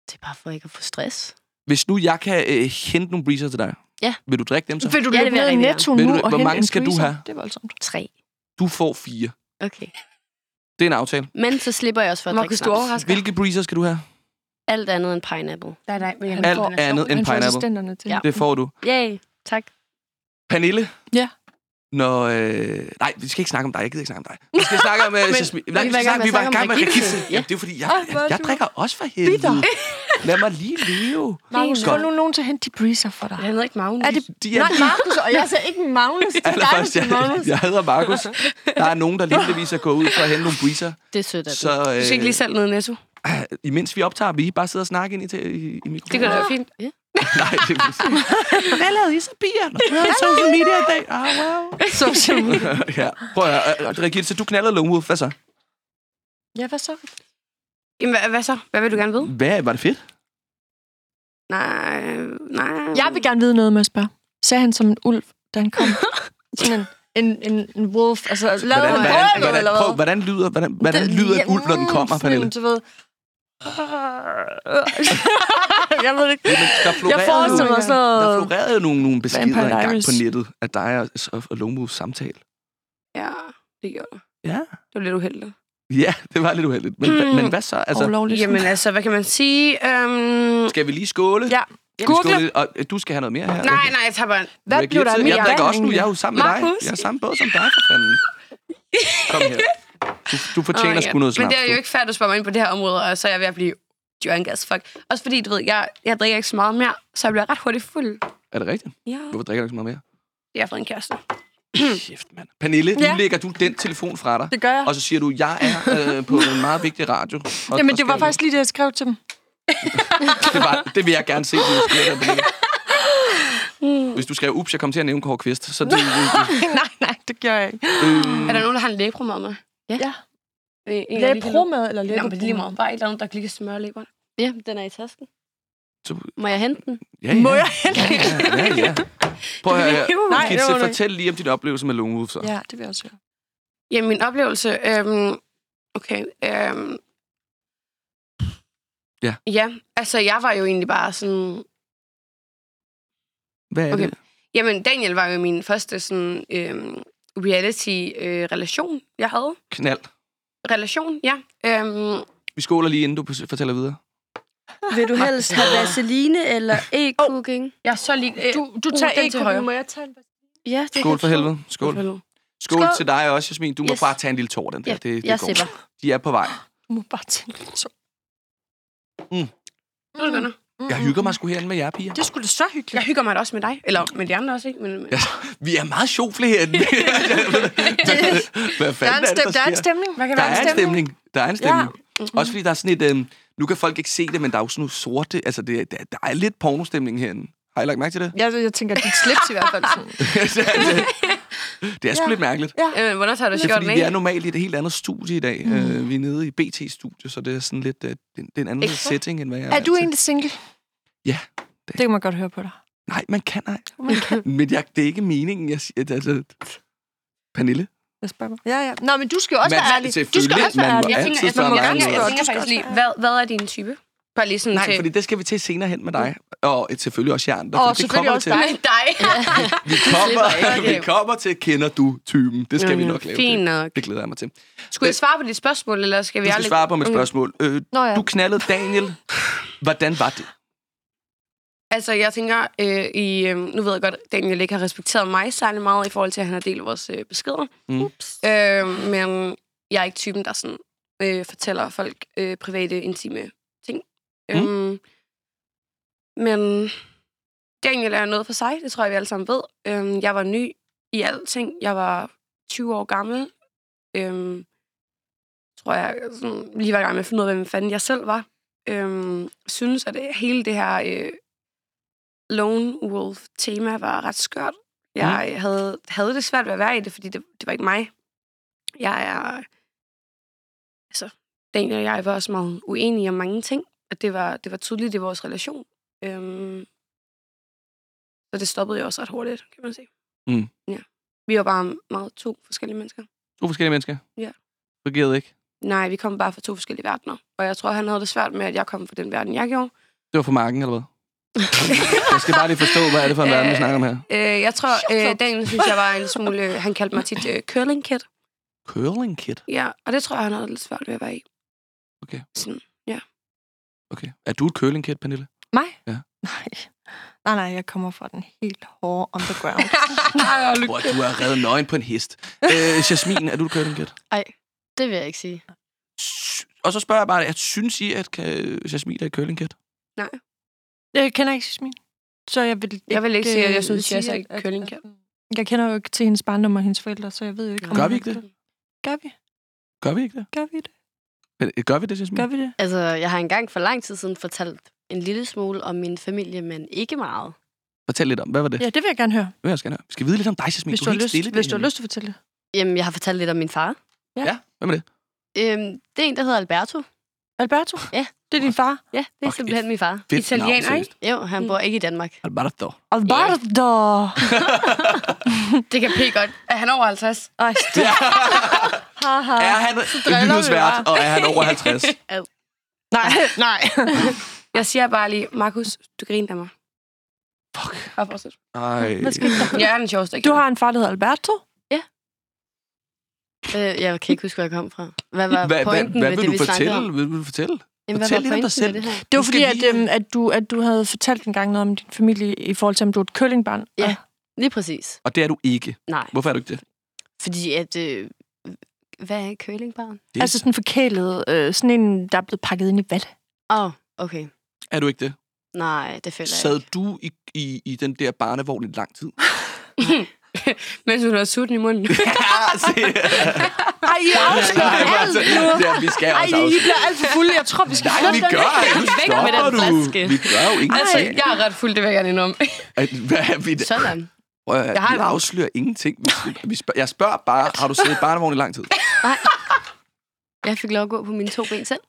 Det er bare for ikke at få stress. Hvis nu jeg kan øh, hente nogle breezer til dig, Ja. vil du drikke dem så? Vil du Ja, det løbe vil jeg ned i netto Ved nu du, og hvor mange skal du freezer? have? Det er voldsomt. Tre. Du får fire. Okay. Det er en aftale. Men så slipper jeg også for at drikke Markus, du snaps. Hvilke breezer skal du have? Alt andet end pineapple. Nej, nej, men jeg Alt andet end pineapple. til. Ja. Det får du. Yay. Tak. Pernille? Ja. Når, øh, nej, vi skal ikke snakke om dig. Jeg gider ikke snakke om dig. Vi skal snakke om... Øh, Jasmin. Nej, vi, i gang snakke, med vi var i gang med. Regitze. Ja, det er fordi, jeg, jeg, jeg du drikker også for helvede. bitter. Lad mig lige leve. Godt. få nu nogen til at hente de breezer for dig. Han hedder ikke Magnus. Er det... De er Nej, Markus, og jeg sagde ikke Magnus. Det er Allerførst, siger Magnus. jeg, jeg hedder Markus. Der er nogen, der lindevis er gået ud for at hente nogle breezer. Det er sødt af Så så... Du skal ikke lige øh, selv noget netto. imens vi optager, vi bare sidder og snakker ind i, i, i mikrofonen. Det kan da være fint. Nej, det er Hvad lavede I så? Nå, social media i dag. Ah, wow. Social media. ja. Prøv at høre. Øh, Regitze, du knaldede Lone Wolf. Hvad så? Ja, hvad så? Jamen, hvad, hvad så? Hvad vil du gerne vide? Hvad? Var det fedt? Nej, nej. Jeg vil gerne vide noget med at spørge. Sagde han som en ulv, da han kom? Sådan en, en, en, en wolf. Altså, lavede Hvordan, han hvordan, hvordan, prøv, hvordan lyder, hvordan, hvordan lyder ja, ulv, når den kommer, mm, Pernille? sådan, Du ved. jeg ved det ikke. Jamen, der Jeg florerede, forestiller mig sådan der noget... florerede jo nogle, nogle beskeder engang på nettet af dig og, og, Longmove samtale. Ja, det gjorde det. Ja. Det var lidt uheldigt. Ja, det var lidt uheldigt. Men, mm. men hvad så? Altså, Ulovligt. Jamen altså, hvad kan man sige? Øhm, skal vi lige skåle? Ja. Skåle? Og øh, du skal have noget mere her. nej, nej, jeg tager bare en. Hvad blev der mit Jeg drikker også nu. Jeg er jo sammen med dig. Jeg er samme båd som dig, for fanden. Kom her. Du, du fortjener Åh, sgu noget Men snaps. det er jo ikke færdigt at spørge mig ind på det her område, og så er jeg ved at blive drunk as fuck. Også fordi, du ved, jeg, jeg drikker ikke så meget mere, så jeg bliver ret hurtigt fuld. Er det rigtigt? Ja. Hvorfor drikker du ikke så meget mere? Jeg har fået en kæreste. Kæft, mand. Pernille, nu Ja. lægger du den telefon fra dig, Det gør jeg. og så siger du, jeg er øh, på en meget vigtig radio. Og, Jamen, og det var faktisk lige det, jeg skrev til dem. Det, var, det vil jeg gerne se, hvis du skriver det, Pernille. Hvis du skrev, ups, jeg kom til at nævne Kåre Kvist, så det, nej, nej, det gør jeg ikke. øh, Er der nogen, der har en læbro med mig? Ja. Ja. Kan- Læbro-mad eller Nå, men det er lige meget. Bare et eller andet, der kan smøre læberen. Ja, den er i tasken. så, Må jeg hente den? ja, ja. Må jeg hente Ja, ja, ja. Prøv at høre, her. Nej, det Kitse, var det. fortæl lige om din oplevelse med lungeud, så. Ja, det vil jeg også høre. Ja, min oplevelse... Øhm, okay. Øhm, Ja. Ja, altså jeg var jo egentlig bare sådan... Hvad er Okay. det? Jamen, Daniel var jo min første sådan øhm, reality-relation, jeg havde. Knald. Relation, ja. Øhm, Vi skåler lige, inden du fortæller videre. Vil du helst have vaseline eller e-cooking? jeg er så lige... Øh, Du, du uh, tager den ikke til højre. Må jeg tage en Ja, det Skål for helvede. Skål. Skål. Skål Skål. til dig også, Jasmin. Du må Yes. bare tage en lille tår, den der. Ja, det, det jeg går. De er på vej. Du må bare tage en så. Du er venner. Jeg hygger mig sgu herinde med jer, piger. Det skulle da så hyggeligt. Jeg hygger mig da også med dig. Eller med de andre også, ikke? Men, men... Ja, vi er meget sjofle herinde. Hvad Der er, fanden en er det, stem, der er en stemning. Hvad kan Der være er en stemning. Der er en stemning. Mhm. Også fordi der er sådan et... Øhm, nu kan folk ikke se det, men der er jo sådan nogle sorte... Altså, det, der, der er lidt pornostemning herinde. Har I lagt mærke til det? Jeg, jeg tænker, dit slips i hvert fald. Sådan. det er sgu Ja. lidt mærkeligt. Øh, hvornår tager du Det er skjorten fordi, vi er af? normalt i et helt andet studie i dag. Mm. Øh, vi er nede i BT-studie, så det er sådan lidt... Øh, det, det er en anden Ekstra? setting, end hvad jeg Er du vant til. egentlig single? Ja, Det kan man godt høre på dig. Nej, man kan ej. Man kan. Men jeg, det er ikke meningen, jeg siger. Altså, Pernille? Jeg spørger mig. Ja, ja. Nå, men du skal jo også Man- være ærlig. Du skal også være ærlig. Jeg tænker, jeg, tænker, jeg, tænker, jeg tænker faktisk lige, hvad, hvad er din type? Bare lige sådan Nej, til... fordi det skal vi til senere hen med dig. Og selvfølgelig også jer andre. Og det selvfølgelig kommer også vi dig. dig. Vi kommer, vi kommer til, kender du typen. Det skal vi nok lave. Fint Det, nok. det glæder jeg mig til. Skulle jeg svare på dit spørgsmål, eller skal vi Du skal aldrig... svare på mit spørgsmål. Øh, Nå ja. du knaldede Daniel. Hvordan var det? Altså, jeg tænker, øh, i, øh, nu ved jeg godt, at Daniel ikke har respekteret mig særlig meget i forhold til, at han har delt vores øh, beskeder. Mm. Ups. Øh, men jeg er ikke typen, der sådan, øh, fortæller folk øh, private, intime. Mm. Øhm, men Daniel er noget for sig, det tror jeg, vi alle sammen ved. Øhm, jeg var ny i alting. Jeg var 20 år gammel. Øhm, tror jeg sådan, lige var i gang med at finde ud af, hvem fanden jeg selv var. Øhm, synes, at det, hele det her øh, lone wolf-tema var ret skørt. Jeg mm. havde, havde det svært ved at være i det, fordi det, det var ikke mig. Jeg er... Altså, Daniel og jeg var også meget uenige om mange ting. At det var, det var tydeligt i vores relation. Øhm, så det stoppede jo også ret hurtigt, kan man sige. Mm. Ja. Vi var bare meget to forskellige mennesker. To forskellige mennesker? Ja. Fungerede ikke? Nej, vi kom bare fra to forskellige verdener. Og jeg tror, han havde det svært med, at jeg kom fra den verden, jeg gjorde. Det var for marken, eller hvad? jeg skal bare lige forstå, hvad er det for en verden, vi Øh, snakker om her? Øh, jeg tror, øh, Daniel synes, jeg var en smule... Øh, han kaldte mig tit øh, curling kid. Curling kid? Ja, og det tror jeg, han havde lidt svært ved at være i. Okay. Sådan. Okay. Er du et curling kid, Pernille? Mig? Ja. Nej. Nej, nej, jeg kommer fra den helt hårde underground. Hvor du er reddet nøgen på en hest. Øh, Jasmin, er du et curling kid? Det vil jeg ikke sige. Og så spørger jeg bare, at synes I, at kan Jasmin er et curling kid? jeg kender ikke Jasmin. Så jeg vil ikke, Jeg vil ikke sige, at jeg øh, synes, jeg er ikke at- curling at- kid. Jeg kender jo ikke til hendes barndom og hendes forældre, så jeg ved jo ikke... om Gør vi er ikke det? curling. Gør vi? Gør vi ikke det? Gør vi det? Men, øh, Gør vi det, Jasmin? Gør vi det? Altså, jeg har engang for lang tid siden fortalt en lille smule om min familie, men ikke meget. Fortæl lidt om, hvad var det? Ja, det vil jeg gerne høre. Hvad jeg skal høre? Vi skal vide lidt om dig, Jasmin. Hvis du du, har lyst, stille. hvis du har lyst til at fortælle det. Jamen, jeg har fortalt lidt om min far. Ja, hvem er det? Øhm, det er en, der hedder Alberto. Alberto? Ja. Det er din far? Ja, det er Okay. simpelthen min far. Fedt Italiener, navn, seriøst. Jo, han bor ikke i Danmark. Alberto. Alberto! Det kan P godt. Er han over 50? Ej, stop. Haha. Er han vi nyhedsvært, og er han over 50? Nej, nej. Jeg siger bare lige, Markus, du griner af mig. Fuck. Bare fortsæt. Ej. Hvad der? Jeg er den sjoveste. Du har en far, der hedder Alberto? Øh, jeg kan ikke huske, hvor jeg kom fra. Hvad var Hvad, hvad, pointen hvad med vil det, du vi snakkede fortælle? om? Hvad vil du fortælle? Jamen, hvad Fortæl var lidt om dig pointen selv. det her? Det var fordi, skal at, øhm, at, du, at du havde fortalt en gang noget om din familie i forhold til, om du er et køllingbarn. Ja. Og- Lige præcis. Og det er du ikke. Nej, Hvorfor er du ikke det? fordi at... Øh, hvad er kølingbarn? det Altså sådan forkælet, øh, sådan en, der er blevet pakket ind i vand. Åh, oh, okay. er du ikke det? Nej, det føler jeg Sad ikke. du i, i, i den der barnevogn i lang tid? Mens hun har sutten i munden. ja, se. Ej, I afslører alt nu. Ja, vi skal Ej, også I bliver alt for fulde. Jeg tror, vi skal Nej, vi gør ikke. Nu Væk med stopper den du. flaske. Vi gør jo Altså, ingenting. jeg er ret fuld, det vil jeg gerne indrømme. At- Hvad er vi Sådan. Prøv at, Jeg har vogn. afslører ingenting. Vi, vi spørger, jeg spørger bare, har du siddet i barnevogn i lang tid? Jeg fik lov at gå på mine to ben selv.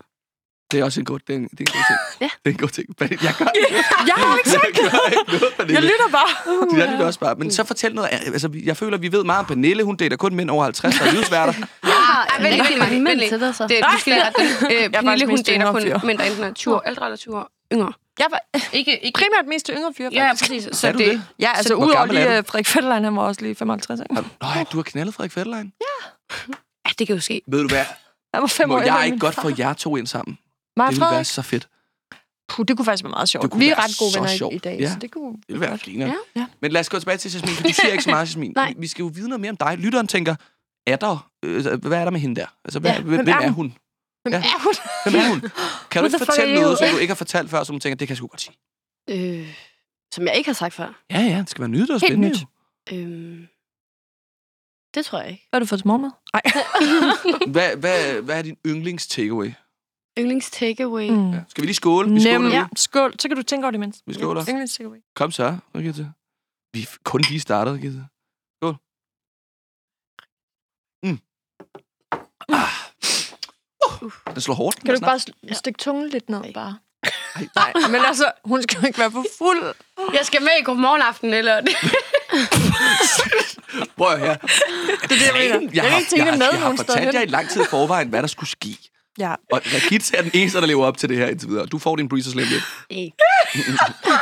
Det er også en god, det er en, det er en god ting. Ja. Det er en god ting. Jeg gør ikke noget. Jeg har ikke sagt Jeg ikke noget, Pernille. Jeg lytter bare. Jeg lytter også bare. Men så fortæl noget. Altså, jeg føler, vi ved meget om Pernille. Hun dater kun mænd over 50, der er livsværter. Ja, Ej, vent rigtig mange mænd til dig, så. Det, du skal den. Øh, Pernille, hun dater kun mænd, der enten er 20 år ældre eller 20 år yngre. Jeg var Ikke, ikke primært mest til yngre fyre, Ja, faktisk. præcis. Så Er du det, det? Ja, altså udover er lige uh, Frederik Fetterlein, han var også lige 55, ikke? Nej, du har knaldet Frederik Fetterlein. ja, det kan jo ske. Ved du hvad? Han var fem Må år jeg ikke godt far. få jer to ind sammen? Mig Det ville være så fedt. Puh, det kunne faktisk være meget sjovt. Det kunne Vi er være ret gode venner i- sjovt. i dag, Ja. så det kunne Det ville være griner. Ja. Ja. Men lad os gå tilbage til Jasmin, for du siger ikke så meget, Jasmin. Nej. Vi skal jo vide noget mere om dig. Lytteren tænker, er der, øh, hvad er der med hende der? Altså, hvad, Ja, hvem, hvem er hun? Hvem Ja. er hun? Hvem er hun? Kan du ikke fortælle noget, som du ikke har fortalt før, som du tænker, det kan jeg sgu godt sige? Øh, som jeg ikke har sagt før. Ja, ja, det skal være nyt og Helt spændende. nyt. jo. Øhm, det tror jeg ikke. Hvad har du fået til morgenmad? Nej. Hvad, hvad, hvad er din yndlings takeaway? Yndlings takeaway. Mm. Ja. Skal vi lige skåle? Vi skåler. Ja. Skål. Så kan du tænke over det imens. Vi skåler. Engelsk takeaway. Kom så, Rigitte. Vi er kun lige startet, Rigitte. Skål. Mm. Ah. Uh, den slår hårdt. Kan du ikke bare sl- stikke tungen lidt ned, bare? Ej. Nej, men altså, hun skal jo ikke være for fuld. Jeg skal med i godmorgenaften, eller... Prøv at høre. Det er det, jeg mener. Jeg, Jeg har, jeg, har, med jeg har nogen steder fortalt jer i lang tid forvejen, hvad der skulle ske. Ja. Og Rigitte er den eneste, der lever op til det her indtil videre. Du får din breezer slam lidt. Øh.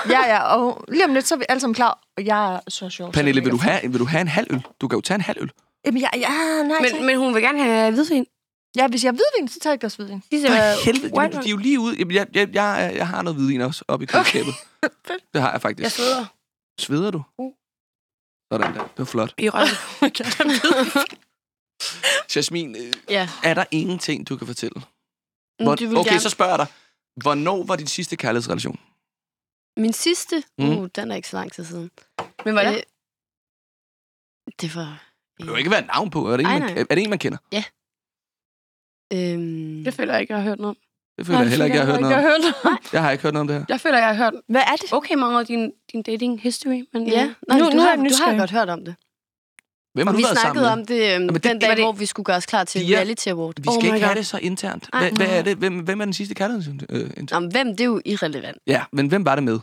ja, ja, og lige om lidt, så er vi alle sammen klar. Og jeg er så sjov. Pernille, jeg vil du, have, vil du have en halv øl? Du kan jo tage en halv øl. Jamen, ja, ja, nej, men, Men, men hun vil gerne have hvidvin. Ja, hvis jeg er hvidvin, så tager jeg ikke også hvidvin. De siger, helvede, white de, de er jo lige ude. Jamen, Jeg, jeg, jeg, jeg har noget hvidvin også oppe i køleskabet. Fedt. Det har jeg faktisk. Jeg sveder Sveder du? Uh. Sådan der. Det var flot. i røven. Jasmin, øh, Ja. er der ingenting, du kan fortælle? Men Hvor, du okay, gerne... så spørger jeg dig. Hvornår var din sidste kærlighedsrelation? Min sidste... Mm. Mm. Uh, den er ikke så lang tid siden. Men hvad er det? Det var... Det kan jo ikke være et navn på. Er det en, Ej, man, nej. er det en man kender? Øhm, Det føler jeg ikke, jeg har hørt noget om. Det føler jeg heller ikke, jeg har hørt noget om. hørt. Jeg har ikke hørt noget om det her. Jeg føler, jeg har hørt Hvad er det? okay mange af din, din dating history. Men ja, øh, nej, Nu- du, nu har, jeg du har godt hørt om det. Hvem har Og du vi været sammen snakkede med? om det, øhm, men det- den dag, det- hvor vi skulle gøre os klar til Ja. Reality Award. Vi skal Oh ikke have God. det så internt. Ej, Hvad, nej. er det? Hvem, hvem er den sidste kærlighed? Øh, internt? Jamen, hvem, det er jo irrelevant. Ja, men hvem var det med?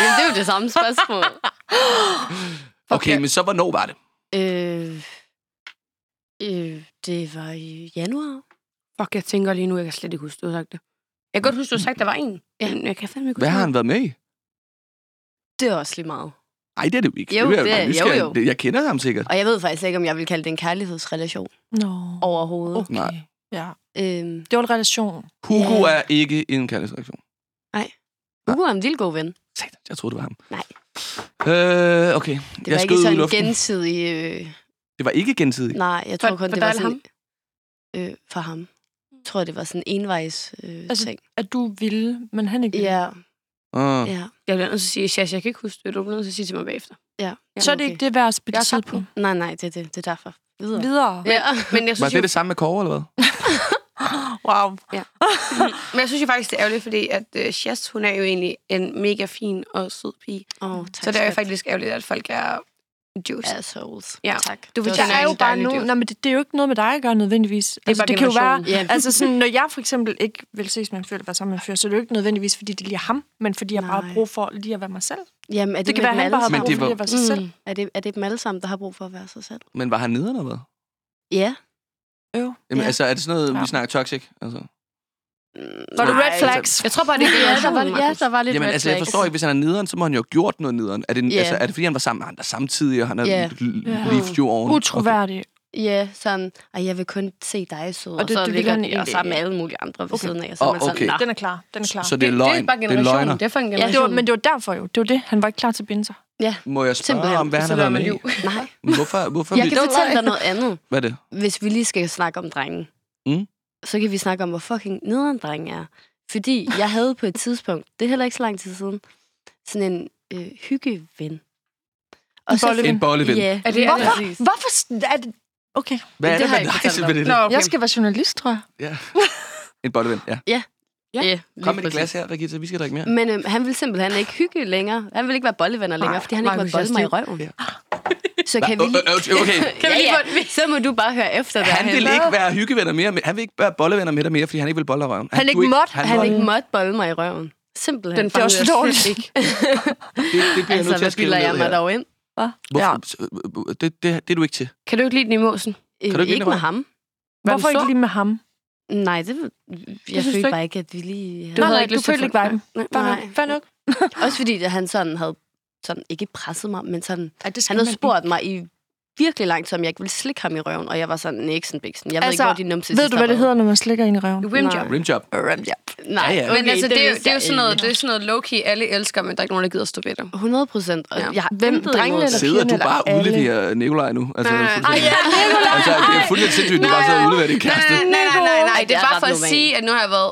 Jamen, det er jo det samme spørgsmål. Okay, men så hvornår var det? øh, øh, det var i januar. Fuck, jeg tænker lige nu, jeg kan slet ikke huske, du har sagt det. Jeg kan godt huske, du har sagt, der var en. Ja. Men jeg kan fandme ikke Hvad huske har han været med i? Det er også lige meget. Nej, det er det jo ikke. Jo, det er- være nysgerrig. jo, jo. Det- Jeg kender ham sikkert. Og jeg ved faktisk ikke, om jeg vil kalde det en kærlighedsrelation Nå. overhovedet. Okay. Nej. Ja. Øhm, Det var en relation. Hugo Ja. er ikke en kærlighedsreaktion. Hugo er en vildt god ven. Satan, jeg troede, det var ham. Nej. Øh, okay. Det jeg var ikke sådan luften. gensidig... Øh, Det var ikke gensidigt. nej, jeg tror For- kun, for det dig var sådan... Øh, for ham. Jeg tror, det var sådan en envejs øh, Altså, ting. At du ville, men han ikke ville. Ja, Ah. ja. Jeg bliver nødt til at sige, Sjas, jeg kan ikke huske det. Du bliver nødt til at sige til mig bagefter. ja. Så er det okay. ikke det værd at tid på. Nej, nej, det er det. Det er derfor. Videre. Videre. Men, Ja. men, jeg Var synes det jo, det samme med Kåre, eller hvad? Wow. men jeg synes jo faktisk, det er ærgerligt, fordi at uh, Sjas, hun er jo egentlig en mega fin og sød pige. Oh, tak, Så det er jo faktisk ærgerligt, at folk er juice. Assholes. Ja. Tak. Du Det var Der er jo bare juice. Nej, men det, det er jo ikke noget med dig at gøre nødvendigvis. Det, altså, bare det kan jo være... Ja. Altså sådan, når jeg for eksempel ikke vil ses med en fyr eller være sammen med en fyr, så er det jo ikke nødvendigvis, fordi det lige ham, men fordi jeg bare har Nej. brug for lige at være mig selv. Jamen, er det, Det kan være, han bare har brug for var- at være sig selv. Mm. Er det, er det dem alle sammen, der har brug for at være sig selv? Men var han nederen eller hvad? Ja. Jo. Jamen, Ja. altså, er det sådan noget, Ja. vi snakker toxic? Altså. Var det red flags? Jeg tror bare, det er Ja, der var, ja, der var lidt Jamen, red altså, jeg forstår ikke, hvis han er nederen, så må han jo have gjort noget nederen. Er det, Ja. altså, er det fordi, han var sammen med andre samtidig, og han er Ja. yeah. lige jo oven? Utroværdig. Ja, sådan, og jeg vil kun se dig sød. Og, det- det, så det vil ligger han og sammen med alle mulige andre ved Okay. siden af. Og så er sådan, okay. "Nå." Den er klar. Den er klar. Så, så det er det, løgn. det er bare det er løgner. Det er for en Ja, det var, men det var derfor jo. Det var det. Han var ikke klar til at binde sig. Må jeg spørge Simpelthen. om, hvad han Så har været med i? Nej, Hvorfor, hvorfor jeg kan fortælle dig noget andet. Hvad er det? Hvis vi lige skal snakke om drengen, Mm. Så kan vi snakke om, hvor fucking nederen drengen er. Fordi jeg havde på et tidspunkt, det er heller ikke så lang tid siden, sådan en øh, hyggeven. En bolleven. En bolleven. Ja, Er det- lige er det-. Hvorfor er det... Okay. Hvad er Det det, har med jeg ikke dig, fortalt dig. Pernille? Nå, okay. Jeg skal være journalist, tror jeg. Ja. En bolleven, ja. Ja. Ja, lige Kom med et glas her, Regita. Vi skal drikke mere. Men øhm, han vil simpelthen ikke hygge længere. Han vil ikke være bollevenner længere, Nej, fordi han ikke Markus, vil bolle mig i røven. Ja. Så kan vi Hva? lige... Øh, øh, Okay, Kan vi lige ja, ja. Så må du bare høre efter han derhen. vil ikke være hyggevenner mere. med- Han vil ikke være bollevenner med dig mere, fordi han ikke vil bolle røven. Han ikke kunne måtte. Han, Han måtte. ikke måtte bolle mig i røven. Simpelthen. Den Det er også jeg dårligt. ikke. Det, det bliver jeg altså, hvad bilder jeg mig dog ind? Hvorfor? Det, det, det er du ikke til. Kan du ikke lide den i måsen? Kan du du ikke ikke med ham? Hvorfor ikke lige med ham? Nej, det, jeg synes du følte ikke? bare ikke, at vi lige... Du havde nej, ikke du lyst til at følte få- ikke viben. Nej. Fair nok. Også fordi at han sådan havde sådan ikke presset mig, men sådan, Ej, det han havde spurgt mig i virkelig lang tid, om jeg ikke ville slikke ham i røven, og jeg var sådan, næksen biksen. Jeg ved Altså, ikke, hvor din numse ikke. Ved du, hvad det hedder, når man slikker ind i røven? Rimjob. Rimjob. Rimjob. Nej, Ja, ja. Men altså, det, er jo, vidste det, er jo sådan noget, ikke. det er sådan noget low-key, alle elsker, men der er ikke nogen, der gider stå ved det. 100 procent. Ja. jeg har Hvem, drengene eller det. Sidder du bare og udleverer Nikolaj nu? Altså, Nej. Ej, ja, Nikolaj! Altså, det er fuldstændig sindssygt, du bare sidder og udleverer din kæreste. Nej, nej, nej, nej. Det Det er er bare for at sige, at nu har jeg været...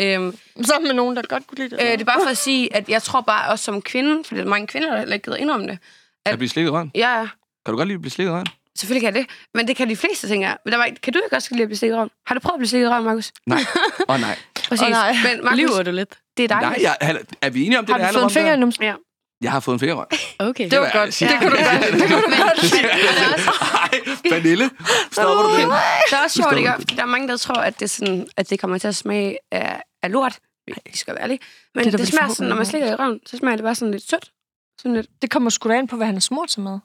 Øhm, Sammen med nogen, der godt kunne lide det. øh, det er bare for at sige, at jeg tror bare også som kvinde, fordi der er mange kvinder, der heller ikke gider indrømme det. Kan du blive slikket røven? Ja, ja. Kan du godt lide at blive slikket røven? Selvfølgelig kan jeg det. Men det kan de fleste, tænker jeg. Men der var, kan du ikke også lide at blive slikket røven? Har du prøvet at blive slikket røven, Markus? Nej. Åh oh, nej. Præcis. Åh, nej. Men Markus, Lyver du lidt? det er Nej, dejligt. jeg, han- er vi enige om det, Har det du fået en finger i numsen? Jeg har fået en finger i røven. Okay. Det var vil jeg godt. sige. Det kunne du godt. Det kunne du godt Pernille. Stopper du det? Det er også sjovt, ikke? Fordi der er mange, der tror, at det, sådan, at det kommer til at smage af, af lort. De skal være ærlige. Men Det det, det smager sådan, når man slikker i røven, så smager det bare sådan lidt sødt. Sådan lidt. Det kommer sgu da an på, hvad han har smurt sig med.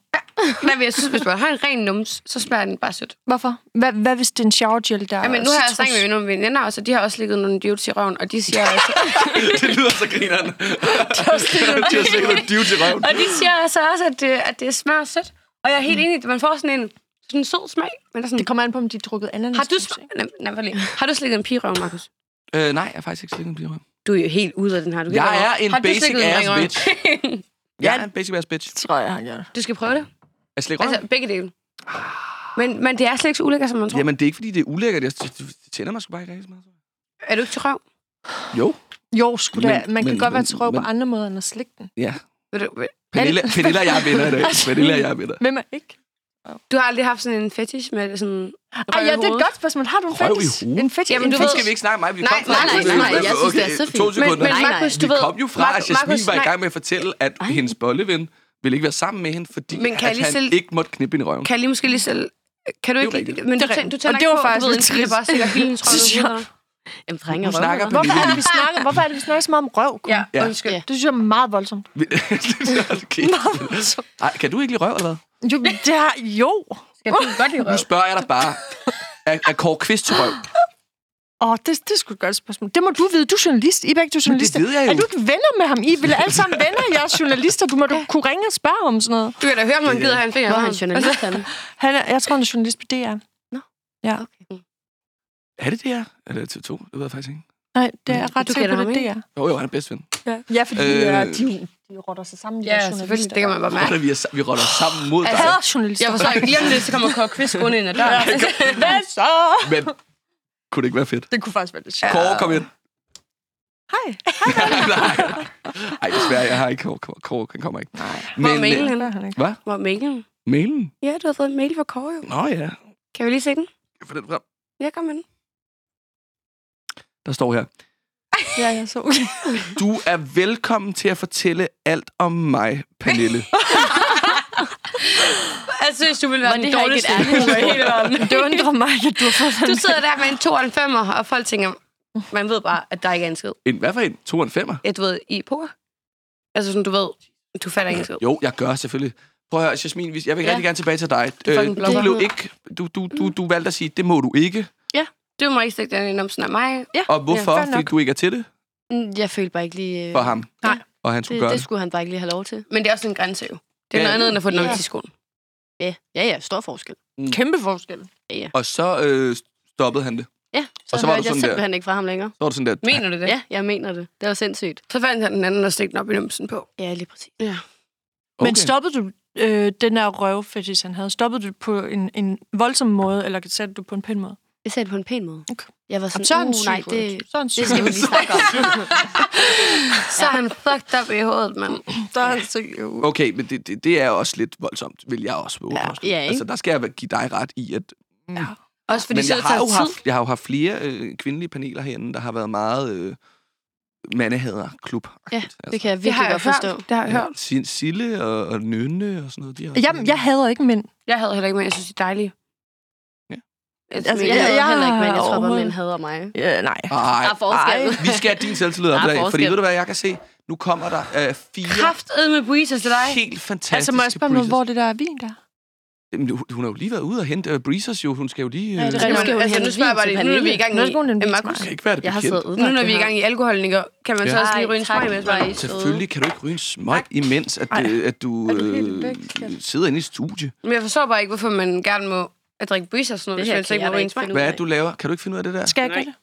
Nej, men jeg synes, hvis man har en ren nums, så smager den bare sødt. Hvorfor? Hvad, hvad hvis det er en shower gel, der Ja, men nu har jeg snakket med nogle veninder også, og de har også ligget nogle dudes i røven, og de siger altså, det lyder så grineren. De har slikket noget div til røven. og de siger altså også, at det, at det smager sødt. Og jeg er helt enig, at man får sådan en, sådan en sød smag. Men der er sådan, Det kommer an på, om de har drukket ananas. har du, sm- har du slikket en pige i røven, Markus? Øh, nej, jeg har faktisk ikke slikket en pige i røven. Du er jo helt ude af den her. Du Jeg er en Har du basic en ass bitch. Jeg er en basic ass bitch. tror jeg, han gør. Du skal prøve det. Jeg slikker røven. Altså, begge dele. Men, men det er slet ikke så ulækkert, som man tror. Jamen, det er ikke, fordi det er ulækkert. Jeg, tænder mig sgu bare ikke rigtig så meget. Er du ikke til røv? Jo, Jo, sgu da. Men- Man kan men- godt være til røv på andre måder, end at slikke den. ja. Ved du, ved- Pernille, Pernille og jeg er venner i dag. Pernille og jeg er venner. Hvem er ikke? Du har aldrig haft sådan en fetish med sådan... Ej, ja, det er et godt spørgsmål. Har du en Røv i fetish? hovedet? En fetish? Jamen, en du Nu ved- skal vi ikke snakke om mig. Vi Nej, kom fra nej, nej, nej, jeg synes, det er så fint. To Men, sekunder. men Nej, nej. Markus, du vi ved... kom jo fra, at Jasmin var i nej. gang med at fortælle, at Ej. hendes bolleven ville ikke være sammen med hende, fordi Men kan at han stille- ikke måtte knippe hende i røven. Kan jeg lige måske lige selv... Kan du Det er ikke... Men du, Det er tænder, du tænder Og det ikke var på, faktisk du ved, en pige, der bare stikker hele hendes Synes jeg. røv Jamen, drenge og snakker røv. Hvorfor er det, vi snakker, hvorfor er det, vi snakker så meget om røv? kun? Ja, Ja. undskyld. Ja. Det synes jeg er meget voldsomt. okay. Ej, kan du ikke lide røv, eller hvad? Jo, det er, jo. Skal du godt lide røv? Nu spørger jeg dig bare. Er, er Kåre Kvist til røv? Åh, det, det er sgu et godt spørgsmål. Det må du vide. Du er journalist. I er begge to journalister. ved jeg jo. Er du ikke venner med ham? I er vel alle sammen venner? Jeg er journalister. Du må du kunne ringe og spørge om sådan noget. Du kan da høre, om han gider have en finger. Hvor er han journalist henne? Han er, jeg tror, han er journalist på DR. Okay. Er det det her? Eller TV2? Det ved jeg faktisk ikke. Nej, det er ret Du sikker på, det er DR. Jo, jo, han er bedst ven. Ja, fordi Øh. de, de rotter sig sammen. de Ja, selvfølgelig. Det kan man bare mærke. vi, er, vi rotter sammen mod Jeg dig. hader journalister. Jeg forstår ikke. Lige om lidt, så kommer Kåre Kvist gående ind ad døren. Hvad så? Men kunne det ikke være fedt? Det kunne faktisk være lidt sjovt. Kåre, kom ind. Hej. Nej. Ej, desværre, jeg har ikke Kåre. Kåre, Kåre han kommer ikke. Nej. Hvor er Men, mailen øh, henne? Hvad? Hvor er mailen? Mailen? Ja, du har fået en mail fra Kåre, jo. Nå ja. Kan vi lige se den? Jeg får den frem. Ja, kom med den. Der står her. Ja, jeg så. Du er velkommen til at fortælle alt om mig, Pernille. Jeg synes, du vil være den ikke dårligste ærligt i hele verden. Det undrer mig, at du har fået Du sidder der med en 92'er, og folk tænker, man ved bare, at der ikke er en skid. En, hvad for en? To og en femmer? Et, du ved, i poker. Altså sådan, du ved, du fatter ikke en skid. Jo, jeg gør selvfølgelig. Prøv at høre, Jasmin, jeg vil Ja. rigtig gerne tilbage til dig. Du er Øh, du blev ikke... Du, du, du, du valgte at sige, det må du ikke. Du må ikke stikke den ind om sådan af mig. Og hvorfor? fair Fordi du ikke er til det Mm, Jeg følte bare ikke lige... øh, for ham. Nej. Og han skulle Det, gøre det det. skulle han bare ikke lige have lov til. Men det er også en grænse jo. Det er Ja. noget andet, end at få den op Ja. i tidskolen. Ja, ja, ja, stor forskel. kæmpe forskel. Ja, ja. Og så øh, stoppede han det. Ja, så, Og så var jeg sådan der- simpelthen ikke fra ham længere. Så var det sådan der... Mener du det? Ja, jeg mener det. Det var sindssygt. Så fandt han den anden og stikte den op i numsen på. Ja, lige præcis. Ja. Okay. Men stoppede du øh, den der røvfetish, han havde? Stoppede du på en, en voldsom måde, eller satte du på en pæn måde? Jeg sagde det på en pæn måde. Okay. Jeg var Jamen, sådan, så er uh, nej, det, så er det skal vi lige snakke om. Så er han fucked up i hovedet, mand. Så er han syg. jo. Okay, men det, det, det er også lidt voldsomt, vil jeg også våge Ja. Ja? Altså, der skal jeg give dig ret i, at... Mm. Ja. Også fordi Men så jeg har, jo tid. haft, jeg har jo haft flere øh, kvindelige paneler herinde, der har været meget øh, mandehader-klub. Ja, Det kan jeg virkelig jeg godt forstå. Det har jeg hørt. Sille og, og Nynne og sådan noget. De har Jeg, jeg hader ikke mænd. Jeg havde heller ikke, men jeg synes, de er dejlige. Altså, Altså, Jeg havde jeg heller ikke, men jeg tror bare, overhovedet- mænd hader mig. Ja, nej. Ej, Der er forskel. vi skal have din selvtillid op i er dag, fordi ved du hvad, jeg kan se, nu kommer der øh, fire Kraftet med breezers til dig. helt fantastiske Altså, må jeg spørge mig, hvor det der er vin der? Jamen, hun- har jo lige været ude og hente uh, breezers, jo. Hun skal jo lige... Ja, det er øh, rigtigt. Altså, nu spørger jeg bare lige, nu er vi i gang Nu i... Øh, til Markus, kan ikke være det Jeg bekendt. nu når vi er i gang i alkoholnikker, kan man så Ja. også lige Ej, ryge en smøg med hvor I mig. søde. Selvfølgelig kan du ikke ryge en smøg, imens at, Ej. øh, at du Er øh, sidder inde i studie. Men jeg forstår bare ikke, hvorfor man gerne må at drikke breezers og sådan noget, Det hvis her man så kan ikke jeg må da ryge en ikke smøg. finde Hvad er det, du laver? Kan du ikke finde ud af det der? Skal jeg gøre det?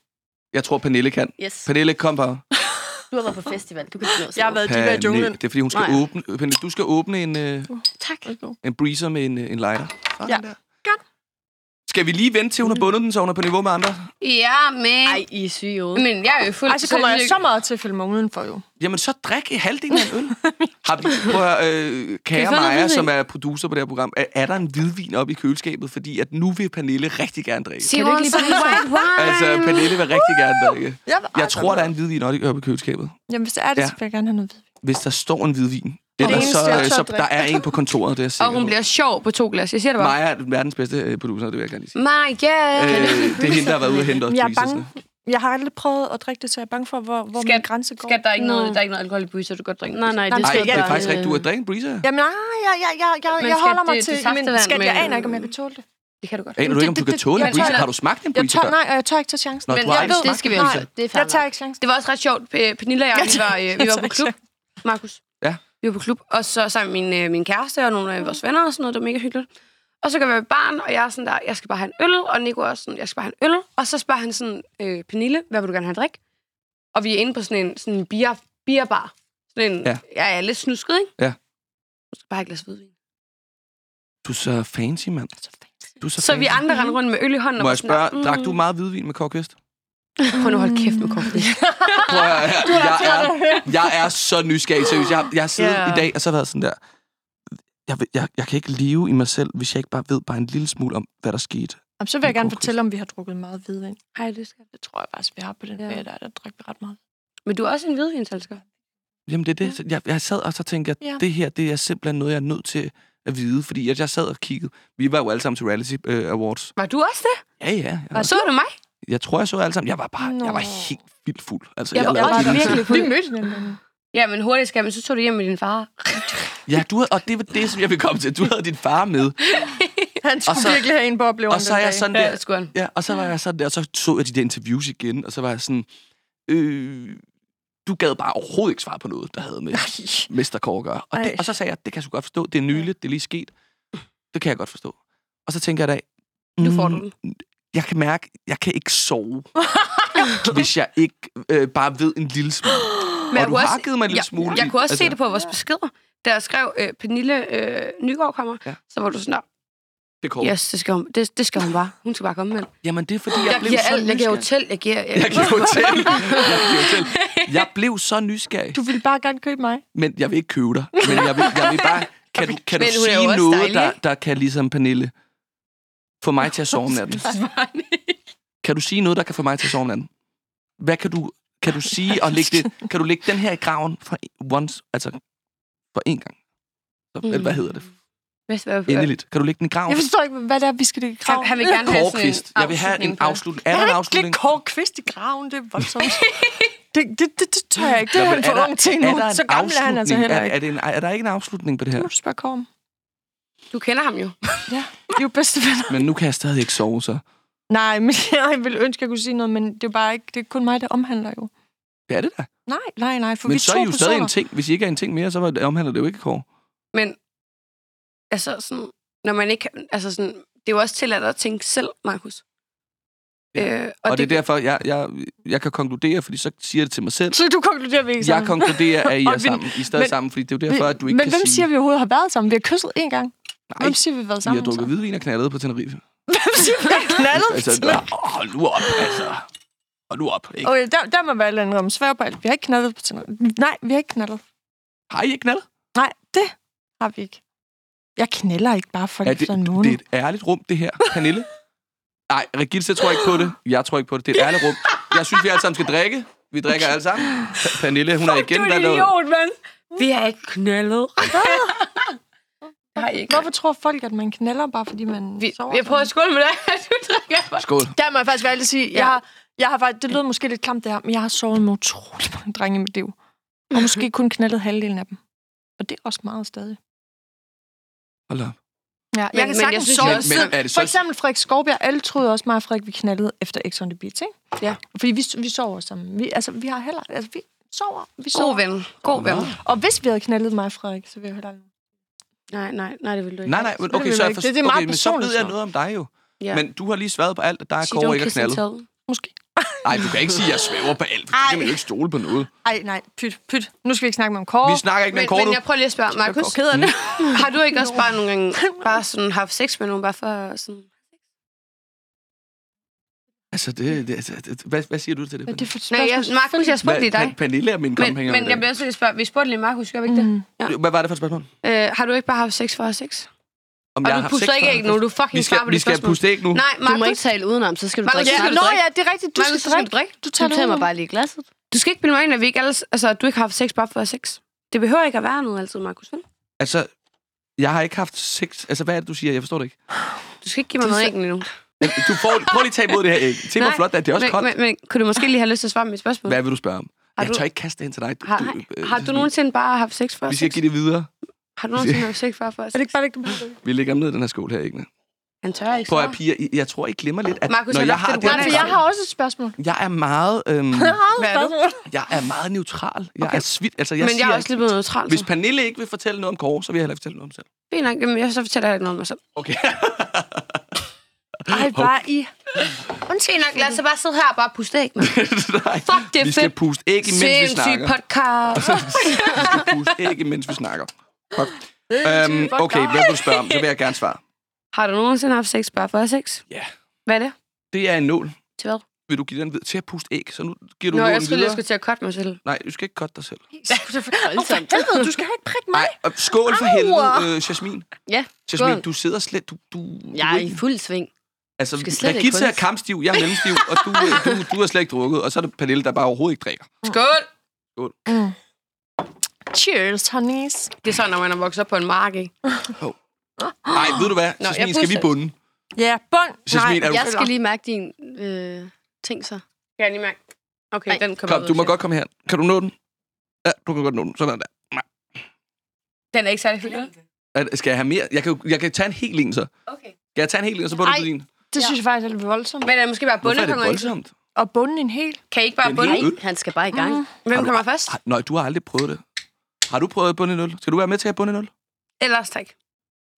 Jeg tror, Pernille kan. Yes. Pernille, kom bare. Du har været på festival. Du kan finde noget Jeg har været diva i junglen. Det er, fordi hun skal Nej. åbne... Pernille, du skal åbne en, øh, Tak. en breezer med en, øh, en lighter. Sådan Ja. der. Skal vi lige vente til, hun har bundet den, så hun er på niveau med andre? Ja, men... Ej, I er syge hovedet. Men jeg er jo fuld... Ej, så kommer jeg så meget til at følge mig udenfor, jo. Jamen, så drik halvdelen af en øl. Har vi, prøv at, øh, kære Maja, hvidvin? som er producer på det her program, er, er der en hvidvin oppe i køleskabet? Fordi at nu vil Pernille rigtig gerne drikke. She Kan du ikke lige some white wine. Altså, Pernille vil rigtig gerne drikke. Jeg, Jeg tror, der er en hvidvin oppe i køleskabet. Jamen, hvis det er det, Ja. så vil jeg gerne have noget hvid. Hvis der står en hvidvin. Det Ellers så, så drikke. der er en på kontoret, det er jeg sikker Og hun bliver sjov på to glas. Jeg siger det bare. Maja er verdens bedste øh, producer, det vil jeg gerne lige sige. My God. Øh, det er hende, der har været ude og hente os Jeg er bange. Jeg har aldrig prøvet at drikke det, så jeg er bange for, hvor, hvor Skat- min grænse går. Skat, der er ikke, noget, der er ikke noget alkohol i breezer, du kan godt drikke. Nej, nej, det Nej, Ej, skal det er faktisk rigtigt. Du er drikke en breezer. Jamen, nej, jeg, jeg, jeg, jeg, jeg holder mig det- til... det men skat, jeg aner ikke, om jeg kan tåle det. Det kan du godt. Aner du ikke, om du det- kan det- tåle en jeg breezer? Har du smagt en Jeg breezer før? nej, og jeg tør ikke tage chancen. Nå, Men du har jeg ikke ved- smagt Det skal vi en også. breezer. Det er Jeg tager ikke chancen. Det var også ret sjovt. Pernille og jeg, vi var, øh, vi var på klub. Markus. Ja. Vi var på klub, og så sammen med min, øh, min kæreste og nogle af vores venner og sådan noget. Det var mega hyggeligt. Og så går vi i barn, og jeg er sådan der, jeg skal bare have en øl, og Nico er også sådan, jeg skal bare have en øl. Og så spørger han sådan, øh, Pernille, hvad vil du gerne have at drikke? Og vi er inde på sådan en, sådan en bier, bierbar. Sådan en, Ja. ja. er lidt snusket, ikke? Ja. Du skal bare have et glas hvidvin. Du er så fancy, mand. Du er så, Så vi fancy. andre rendte rundt med øl i hånden. og Må var jeg spørge, drak du meget hvidvin med Kvist? Prøv nu at holde kæft med kaffe. Prøv at, høre, jeg, er, jeg er så nysgerrig, seriøst. Jeg, jeg har siddet Ja. i dag, og så har været sådan der... Jeg, jeg, jeg kan ikke leve i mig selv, hvis jeg ikke bare ved bare en lille smule om, hvad der skete. Jamen, så vil jeg gerne fortælle, om vi har drukket meget hvidvin. Hej, det skal. Det tror jeg faktisk, vi har på den Ja. ferie, der, der drikker vi ret meget. Men du er også en hvidvinselsker. Jamen, det er det. Så Jeg, jeg sad og så tænkte, jeg, Ja. det her, det er simpelthen noget, jeg er nødt til at vide. Fordi at jeg sad og kiggede. Vi var jo alle sammen til Reality uh, Awards. Var du også det? Ja, ja. Jeg, var, Så du mig? Jeg tror, jeg så alle sammen. Jeg var bare, jeg var Nå. helt vildt fuld. Altså, Jeg var lavede også virkelig fuld. Vi mødte hinanden. Ja, men hurtigt skal man, så tog du hjem med din far. Ja, du havde, og det var det, som jeg vil komme til. Du havde din far med. Han skulle Og så- virkelig have en på oplevelsen Og så er jeg sådan der, Ja. Ja, og så var jeg sådan der, og så så jeg de der interviews igen, og så var jeg sådan, øh, du gad bare overhovedet ikke svare på noget, der havde med Mester Kåre at gøre. Og, det, Ej. og så sagde jeg, det kan jeg sgu godt forstå, det er nyligt, det er lige sket. Det kan jeg godt forstå. Og så tænker jeg da, Nu får mm, du den. Jeg kan mærke, jeg kan ikke sove, hvis jeg ikke øh, bare ved en lille smule. Men og jeg du har også- givet mig en lille Jeg, smule. jeg kunne også altså, se det på vores beskeder. Da jeg skrev, øh, Pernille øh, Nygaard kommer, Ja. så var du sådan Det er Kåre. yes, det skal, hun, det, det skal hun bare. Hun skal bare komme med. Jamen, det er fordi, jeg, Jeg, blev giver, så alt, jeg giver nysgerrig. hotel, jeg giver... Jeg, Jeg giver hotel. Jeg giver hotel. Jeg blev så nysgerrig. Du ville bare gerne købe mig. Men jeg vil ikke købe dig. Men jeg vil, jeg vil bare... Kan du, kan du Men jo sige noget, dejlig, der, der kan ligesom Pernille få mig til at sove om natten? Kan du sige noget, der kan få mig til at sove om natten? Hvad kan du, kan du sige og lægge det, kan du lægge den her i graven for once, altså for en gang? Så, Mm. eller hvad hedder det? Hvis var, Endeligt. Kan du lægge den i graven? Jeg forstår ikke, hvad det er, vi skal lægge i graven. Han, han vil gerne have sådan en. Jeg vil have en afslutning. Er Jeg der en ikke afslutning? lægge Kåre Kvist i graven, det er voldsomt. det, det, det, det tør jeg ikke. Det er han for ung til er nu. Så gammel er han altså afslutning? heller er, ikke. er, det en, er der ikke en afslutning på det her? Nu du spørge. Du kender ham jo. Ja, de er jo bedste venner. Men nu kan jeg stadig ikke sove, så. Nej, men jeg ville ønske, jeg kunne sige noget, men det er bare ikke, det er kun mig, der omhandler jo. Det er det da. Nej, nej, nej, for vi Men er så er I jo stadig personer. en ting. Hvis I ikke er en ting mere, så det- omhandler det jo ikke Kåre. Men altså sådan, når man ikke... Altså sådan, det er jo også tilladt at tænke selv, Markus. Ja. Øh, Og, og det, er derfor, jeg, jeg, jeg kan konkludere, fordi så siger det til mig selv. Så du konkluderer, vi ikke er Jeg sammen. konkluderer, at I er vi- sammen. I er stadig men- sammen, fordi det er jo derfor, at du ikke men kan hvem sige... siger, vi overhovedet har været sammen? Vi har kysset én gang. Nej, Hvem siger, vi har været vi sammen? har drukket hvidvin og knaldet på Tenerife. Hvem siger, vi har knaldet? Altså, der, hold nu op, altså. Hold nu op, ikke? Okay, der, der må være et eller svær på alt. Vi har ikke knaldet på Tenerife. Nej, vi har ikke knaldet. Har I ikke knaldet? Nej, det har vi ikke. Jeg knaller ikke bare folk Ja, efter en det, måned. det er et ærligt rum, det her. Pernille? Nej, Regitze tror ikke på det. Jeg tror ikke på det. Det er et ærligt rum. Jeg synes, vi alle sammen skal drikke. Vi drikker alle sammen. Pernille, hun er igen... du er idiot, mand. Vi har ikke knaldet. Har I ikke. Hvorfor tror folk, at man knaller, bare fordi man Vi, sover vi har prøvet at skåle med dig. Du drikker bare. Skål. Der må jeg faktisk være ærlig at sige, Ja. jeg har, jeg har faktisk, det lyder måske lidt klamt det her, men jeg har sovet med utrolig mange drenge i mit liv. Og måske kun knaldet halvdelen af dem. Og det er også meget stadig. Hold op. Ja, jeg Men- kan men sagtens jeg synes sove. Men, også- men er det For eksempel Frederik Skovbjerg. Alle troede også mig og Frederik, vi knaldede efter X on the Beach, ikke? Ja. Fordi vi, vi sover sammen. Vi, altså, vi har heller... Altså, vi sover. Vi sover. God ven. God ven. Og hvis vi havde knaldet mig og Frederik, så ville jeg heller aldrig... Nej, nej, nej, det vil du ikke. Nej, nej, men det okay, så, jeg forstår, Det- det er meget okay, men så ved jeg noget om dig jo. Ja. Men du har lige svaret på alt, at der er Kåre ikke er knaldet. Måske. Nej, du kan ikke sige, at jeg svæver på alt. for Det kan man jo ikke stole på noget. Ej, nej, pyt, pyt. Nu skal vi ikke snakke mere om Kåre. Vi snakker ikke med Men, en Kåre, men jeg prøver lige at spørge, Markus. går ked af det. Har du ikke også bare nogle gange bare sådan haft sex med nogen, bare for sådan... Altså, det, det, det, det, hvad, hvad siger du til det? Hvad er det for Nej, jeg? Markus, jeg spurgte lige dig. Pernille er min Men, kompagnon men i jeg bliver også lige spørge, vi spurgte lige Markus, gør vi ikke det? Mm. Ja. Hvad var det for et spørgsmål? Øh, har du ikke bare haft sex for at have sex? Om Og jeg du puster ikke æg nu, du fucking Vi skal, svarer på vi det skal spørgsmål. puste æg nu. Nej, Du må ikke Markus, tale udenom, så skal du Markus, drikke skal Ja, nå ja, det er rigtigt. Du Markus, skal skal drikke. du drikke. Du tager Du det tager mig bare lige glasset. Du skal ikke bilde mig ind, at, vi ikke alle, altså, du ikke har haft sex bare for at have sex. Det behøver ikke at være noget altid, Markus. vel? Altså, jeg har ikke haft sex. Altså, hvad er det, du siger? Jeg forstår det ikke. Du skal ikke give mig noget æg nu. Men Du får, prøv lige at tage imod det her æg. Se, hvor flot det er. Det er også Men, koldt. men, men, kunne du måske lige have lyst til at svare på mit spørgsmål? Hvad vil du spørge om? Har Jeg du- tør ikke kaste det ind til dig. Har, Du- øh, har du nogensinde bare haft sex for at Vi skal sex? give det videre. Har du nogensinde haft sex bare for Er det ikke bare ikke det? Vi lægger dem ned i den her skål her, ikke? Han tør ikke Prøv at piger, jeg tror, I glemmer lidt, at Markus, når jeg har har det, Nej, for jeg har også et spørgsmål. jeg er meget, øhm, Hvad er du? jeg er meget neutral. Jeg Okay. er svit. Altså, jeg Men jeg er også lidt blevet neutral. Hvis så. Pernille ikke vil fortælle noget om Kåre, så vil jeg heller ikke fortælle noget om selv. Fint nok, jeg så fortæller jeg ikke noget om mig selv. Okay. Ej, bare i. Fint nok, lad os så bare sidde her og bare puste æg, mand. Nej, Fuck, det er vi skal fedt. puste æg, imens vi Sindssyg snakker. podcast. vi skal puste æg, imens vi snakker. Godt. Øhm, okay, hvad vil du spørge om? Så vil jeg gerne svare. Har du nogensinde haft sex bare for sex? Ja. Hvad er det? Det er en nål. Til hvad? Vil du give den vid- til at puste æg? Så nu giver du Nå, nålen jeg skulle lige videre. skulle til at cutte mig selv. Nej, du skal ikke cutte dig selv. For helvede, du skal ikke prikke mig. Nej, og skål for helvede, øh, Jasmin. Ja, Jasmin, skål. du sidder slet... Du, du, Jeg er i fuld sving. Altså, skal slet ikke Regitze er kampstiv, jeg er mellemstiv, og du, øh, du, du har slet ikke drukket, og så er det Pernille, der bare overhovedet ikke drikker. Skål! Mm. Cheers, honeys. Det er sådan, når man er vokset op på en mark, ikke? Nej, ved du hvad? Nå, Jasmin, skal vi bunde? Ja, bund. Jasmin, er du... Jeg skal lige mærke din øh, ting så. Kan jeg lige mærke? Okay, Nej. den kommer Kom, ud du må godt komme her. Kan du nå den? Ja, du kan godt nå den. Sådan der. Den er ikke særlig fyldt. Er- Skal jeg have mere? Jeg kan, jo- jeg kan tage en hel en, så. Okay. Skal jeg tage en hel en, og så bunder Ej. du din? Det synes jeg faktisk er lidt voldsomt. Men er det måske bare Hvorfor er det voldsomt? Og bunden en hel. Kan I ikke bare en bunde? hel Nej, øl. han skal bare i gang. Mm. Hvem Har du- kommer først? Ej, Nej, du har aldrig prøvet det. Har du prøvet at bunde en øl? Skal du være med til at bunde en øl? Ellers tak.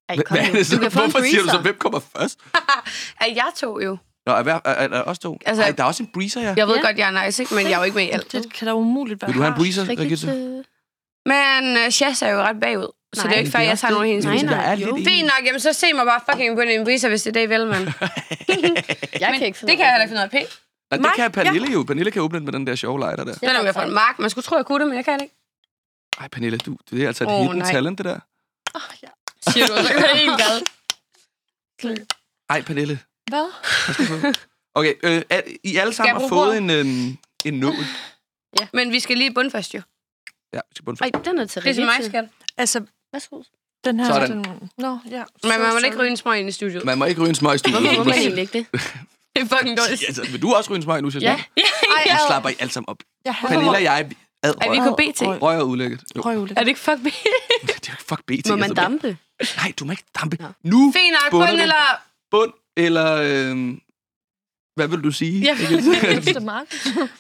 Ej, Hvad kom er nu. det så? Du kan få en Hvorfor siger du så, breezer. hvem kommer først? Er jeg to jo? Nå, er, er, er, er os to? Altså- Altså, Ej, der er også en breezer, ja. Jeg ved Ja. godt, jeg er nice, ikke? men jeg er jo ikke med i alt. Det kan da umuligt være. Vil du have en breezer, Men uh, Chas er jo ret bagud. Så Nej, det er ikke fair, det jeg tager det. nogen hendes Nej, nej. Jeg. Fint nok, jamen så se mig bare fucking bunde en viser, hvis det er det, I vil, mand. Jeg kan ikke finde det kan jeg heller ikke finde ud af. P. Nej, det kan Pernille jo. Pernille kan åbne den med den der sjove lighter der. Den er jo fra en mark. Man skulle tro, jeg kunne det, men jeg kan det ikke. Ej, Pernille, du, det er altså et Åh, hidden nej. talent, det der. Siger du, så kan jeg gad. Ej, Pernille. Hvad? Okay, øh, I alle sammen jeg har fået en, øhm, en nål. Men vi skal lige bunde først, jo. Ja, vi skal bunde Ej, den er til Det er til mig, skat. Altså, Værsgo. Den her... Sådan. Den, nå, ja. Men man må ikke ryge en smøg ind i studiet. Man må ikke ryge en smøg i studiet. Hvorfor må man egentlig ikke det? Det er fucking dårligt. Altså, vil du også ryge en smøg nu, Jasmin? Ja. Ej, Nu ad. slapper I alle sammen op. Jeg hader Pernille og jeg ad Er vi røg. på BT? Røg. Røg er ulækkert. Jo. røvle. Er det ikke fuck B? Det er ikke fuck BT. Må man altså. dampe? Nej, du må ikke dampe. Nå. Nu Fint nok, bund du. eller... bund, eller... Øh, hvad vil du sige? Ja.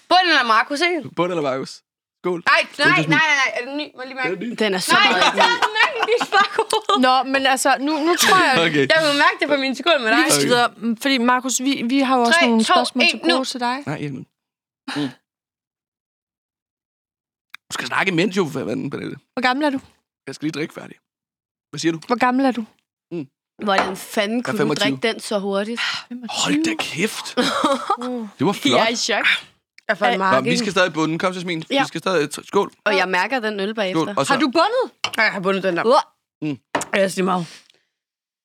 Bund eller Markus, ikke? bund eller Markus? Skål. Nej, nej, nej, nej, nej. Er den ny? Må jeg lige mærke? Den er så Nej, meget nej, nej, dit fuck Nå, men altså, nu, nu tror jeg... Okay. Jeg vil mærke det på min sekund med dig. Vi skal videre, mm, fordi Markus, vi, vi har jo også nogle to, spørgsmål en, til gode nu. til dig. Nej, jamen. Mm. Du skal snakke imens jo, for fanden, Pernille. Hvor gammel er du? Jeg skal lige drikke færdig. Hvad siger du? Hvor gammel er du? Hvordan fanden kunne du 25. drikke den så hurtigt? Hold da kæft. Det var flot. Jeg er i chok. Jeg får en Nå, vi skal stadig i bunden. Kom, Jasmin. Ja. Vi skal stadig... Skål. Og jeg mærker den øl Skål. bagefter. Og så, Har du bundet? Nej, jeg har bundet den der. Uh. Mm. Jeg er lige meget.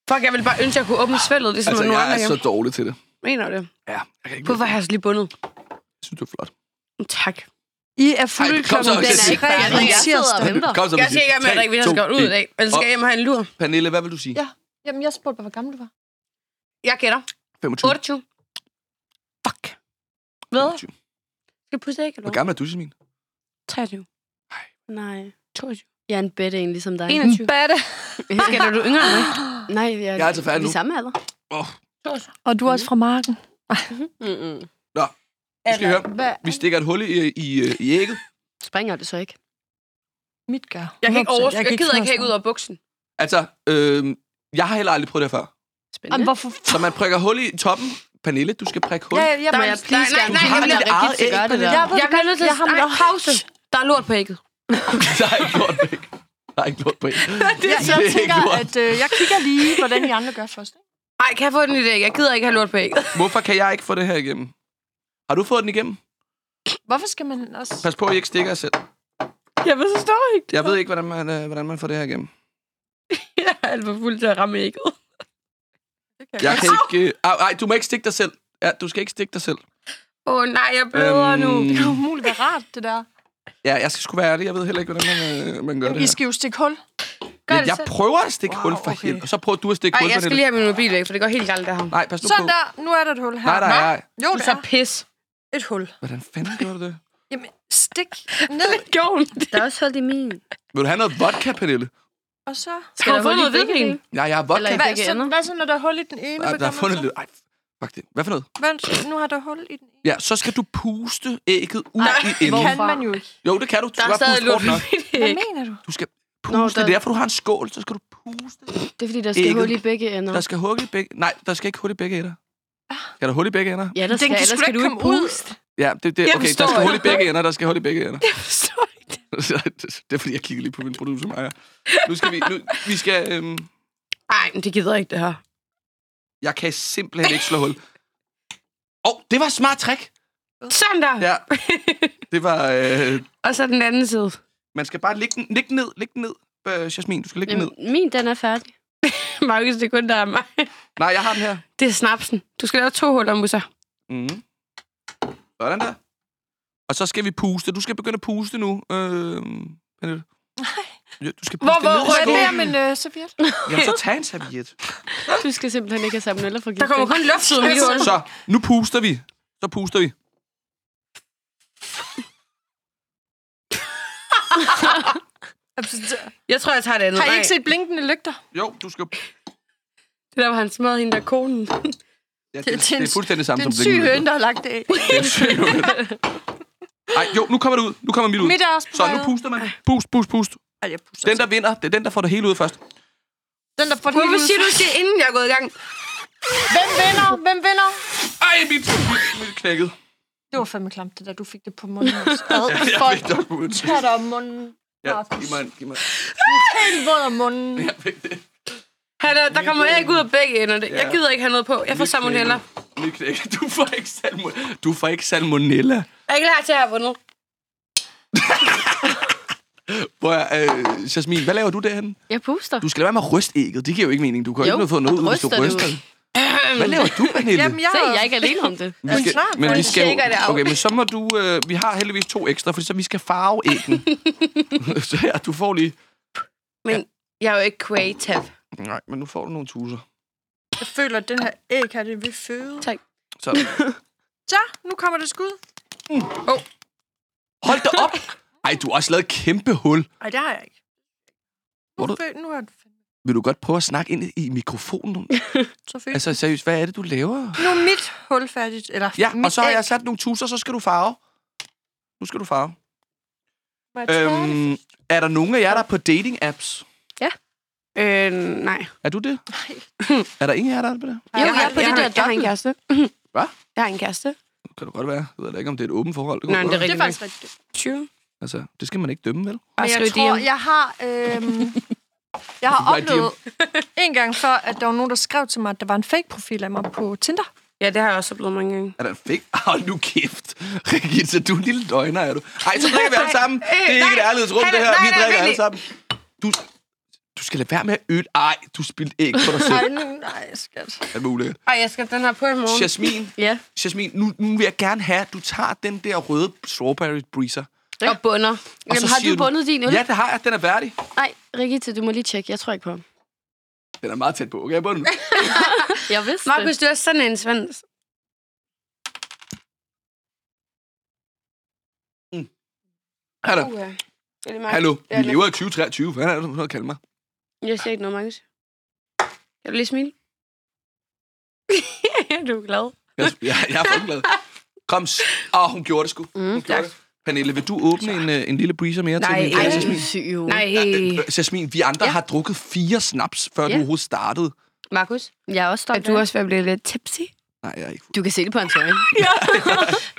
Fuck, jeg ville bare ønske, at jeg kunne åbne svældet, ligesom altså, nogle jeg andre. er jo. så dårlig til det. Mener du det? Ja, jeg kan ikke... Hvorfor har jeg så lige bundet? Jeg synes, det er flot. Tak. I er Ej, fulde kom så, den er tre ikke færdig. Jeg sidder og venter. Kom så, Jeg skal ikke have med at drikke, vi har skåret ud i dag. Ellers skal jeg hjem og have en lur. Pernille, hvad vil du sige? Ja. Jamen, jeg spurgte bare, hvor gammel du var. Jeg gætter. 25. 28. Fuck. Hvad? 25. Skal pusse ikke, Hvor eller gammel er du, Jasmin? 23. Nej. 22. Jeg er en bedre en, ligesom dig. 21. Batte. Gætter du yngre end mig? Nej, jeg, Jeg er altså færdig vi nu. er samme alder. Åh, Og du er også fra marken. Mm-mm. vi skal høre. Hvad Vi stikker et hul i, i, i ægget. Springer det så ikke? mit gør? Jeg kan ikke 100%. overskue. Jeg, gider ikke hække ud af buksen. Altså, øh, jeg har heller aldrig prøvet det her før. Spændende. Jamen, hvorfor? Så man prikker hul i toppen. Pernille, du skal prikke hul. Ja, ja, jeg, please nej, gerne. nej, Du har nej, dit nej, eget Regitze æg, gør det der. Jeg Jeg det bliver nødt til Jeg at... Nej, pause. Der er lort på ægget. Der er ikke lort på æg. Der er ikke lort på æg. Jeg, Det er jeg ikke tænker, at øh, jeg kigger lige, hvordan I andre gør først. Nej, kan jeg få den i det? Jeg gider ikke have lort på ægget. Hvorfor kan jeg ikke få det her igennem? Har du fået den igennem? Hvorfor skal man også... Pas på, at I ikke stikker jer selv. Jeg forstår ikke. Jeg ved ikke, hvordan man, øh, hvordan man får det her igennem. Jeg er alt for fuld til at ramme ægget. Jeg kan ikke... Øh, ej, ej, du må ikke stikke dig selv. Ja, du skal ikke stikke dig selv. Åh oh, nej, jeg bløder Øhm, nu. Det kan umuligt være rart, det der. Ja, jeg skal sgu være ærlig. Jeg ved heller ikke, hvordan man, øh, man gør det I her. skal jo stikke hul. Gør Men det jeg selv. prøver at stikke Wow, hul for okay. helvede. Og så prøver du at stikke Ej, hul jeg for skal det. lige have min mobil væk, for det går helt galt der. Nej, pas nu Sådan på. der. Nu er der et hul her. Nej, nej, nej. Jo, Du det så er pis. et hul. Hvordan fanden gør du det? Jamen, stik ned, Gjorde Der er også hul i min. Vil du have noget vodka, Pernille? Og så... Skal der du få hul i noget hvidvin? Ja, jeg har vodka. Eller i Hvad, begge Hvad så, ender. hvad så, når der er hul i den ene? der Hvad er fundet lidt... Ej, fuck det. Hvad for noget? Vent, nu har der hul i den ene. Ja, så skal du puste ægget ud Nej, i Det enden. kan Hvorfor? man jo ikke. Jo, det kan du. Du Der skal er stadig nok. mit Hvad mener du? Du skal Nå, puste. der- Det er derfor, du har en skål. Så skal du puste. Det er fordi, der skal Ægget. hul i begge ender. Der skal hul i begge... Nej, der skal ikke hul i begge ender. Skal der hul i begge ender? Ja, der Den skal, kan ellers skal du ikke komme ud. puste. Ja, det, det, okay, der skal hul i begge ender. Der skal hul i begge ender. Jeg forstår det. er fordi, jeg kigger lige på min producer, Maja. Nu skal vi... Nu, vi skal... Øhm, Ej, men det gider jeg ikke, det her. jeg kan simpelthen ikke slå hul. Åh, oh, det var et smart trick. Sådan der. Ja. Det var... Øh, Og så den anden side. man skal bare ligge ligge ned. Ligge ned. Øh, Jasmin, du skal ligge ned. Min, den er færdig. Markus, det er kun der er mig. Nej, jeg har den her. Det er snapsen. Du skal lave to huller, Musa. Mm. Sådan der. Og så skal vi puste. Du skal begynde at puste nu. Øh, Pernille. Ja, du skal puste Hvor- hvor- ned i hvor er en øh, serviet? Jamen, så tag en serviet. Du skal simpelthen ikke have salmonella for Der kommer kun luft ud af mit hul. Så, nu puster vi. Så puster vi. Jeg tror, jeg tager det andet. Har I ikke set blinkende lygter? Jo, du skal... Det der, hvor han smadrede hende der konen. Ja, det, det det, er det en- fuldstændig Det samme er en som syg blinkende høne, der har lagt det af. lygter. Det er en syg høne. Ej, jo, nu kommer det ud. Nu kommer mit ud. Mit er også på Så nu puster man. Pust, pust, pust. Ej, jeg puster Den, der vinder, det er den, der får det hele ud først. Den, der får det hele Hvorfor ud. siger du det, inden jeg er gået i gang? Hvem vinder? Hvem vinder? Ej, mit, mit, mit knækket. Det var fandme klamt, det der. Du fik det på munden. Ad, Ja, jeg fik det på munden. tør dig om munden. Ja, giv mig en, giv mig Helt våd om munden. Jeg fik det. Han er, der kommer æg ud af begge ender. Det- Jeg gider ikke have noget på. Jeg får salmonella. Knækket. Du får ikke, salmo- du får ikke salmonella. Jeg er ikke klar til at have vundet. Hvor er, øh, Jasmin, hvad laver du derhen? Jeg puster. Du skal lade være med at ryste ægget. Det giver jo ikke mening. Du kan jo Jo, ikke få noget ud, hvis du ryster du. Hvad laver du, Pernille? Jamen, jeg Se, har... jeg er ikke alene om det. Vi skal, snart, men vi skal okay, men så må du, øh, vi har heldigvis to ekstra, for så vi skal farve æggen. så ja, du får lige, Men Jeg er jo ikke creative. Nej, men nu får du nogle tuser. Jeg føler, at den her æg her, det er ved føde. Tak. Så Så, nu kommer det skud. hold da op! Ej, du har også lavet et kæmpe hul. Nej, det har jeg ikke. Hvor Nu, du- fø- nu har jeg Vil du godt prøve at snakke ind i mikrofonen? så født. Altså seriøst, hvad er det, du laver? Nu er mit hul færdigt. Eller Ja, og så har æg. jeg sat nogle tuser, så skal du farve. Nu skal du farve. Det? Øhm, er der nogen af jer, der er på dating-apps? Øh, nej. Er du det? Nej. Er der ingen af jer, der er på det? Jo, jeg har- er på det har, der Jeg har en kæreste. Hvad? Jeg har en kæreste. Det kan du godt være. Jeg ved da ikke, om det er et åbent forhold. Det, Nej, det er Det er faktisk rigtigt. 20. Altså, det skal man ikke dømme, vel? Men jeg tror, DM. jeg har... Øhm, jeg har oplevet en gang før, at der var nogen, der skrev til mig, at der var en fake-profil af mig på Tinder. Ja, det har jeg også oplevet mange gange. Er der en fake? Hold nu kæft. Regitza, du er en lille døgner, er du? Ej, så drikker vi alle sammen. Det er ikke et ærlighedsrum, det her. nej, Vi drikker alle sammen. Du, du skal lade være med at øle. Ej, du spildte æg på dig selv. Nej, nu, nej, skat. Er det muligt? Ej, jeg skal den her på i morgen. Jasmin, Ja. Jasmin nu, nu vil jeg gerne have, at du tager den der røde strawberry breezer. Og bunder. Og Jamen, så har du bundet din øl? Ja, det har jeg. Den er færdig. Nej, Rigitte, du må lige tjekke. Jeg tror ikke på ham. Den er meget tæt på. Okay, jeg bunder nu. Jeg vidste Markus, du er sådan en svend. Hallo. Uh, det? Hallo. Ja, Vi det- lever i 2023. Hvad er det, du kaldt mig? Jeg siger ikke noget, Markus. Kan du lige smile? du er glad. Jeg, jeg, jeg er fucking glad. Kom. Åh, oh, hun gjorde det sgu. Mm, Hun gjorde det. Pernille, vil du åbne en, øh, en lille breezer mere Nej, til min kære Jasmin? syg jo. Nej, Øh, Jasmin, vi andre Ja. har drukket fire snaps, før Ja. du overhovedet startede. Markus, Jeg er også stolt er du også ved at blive lidt tipsy? Nej, jeg er ikke. Du kan se det på hans øjne.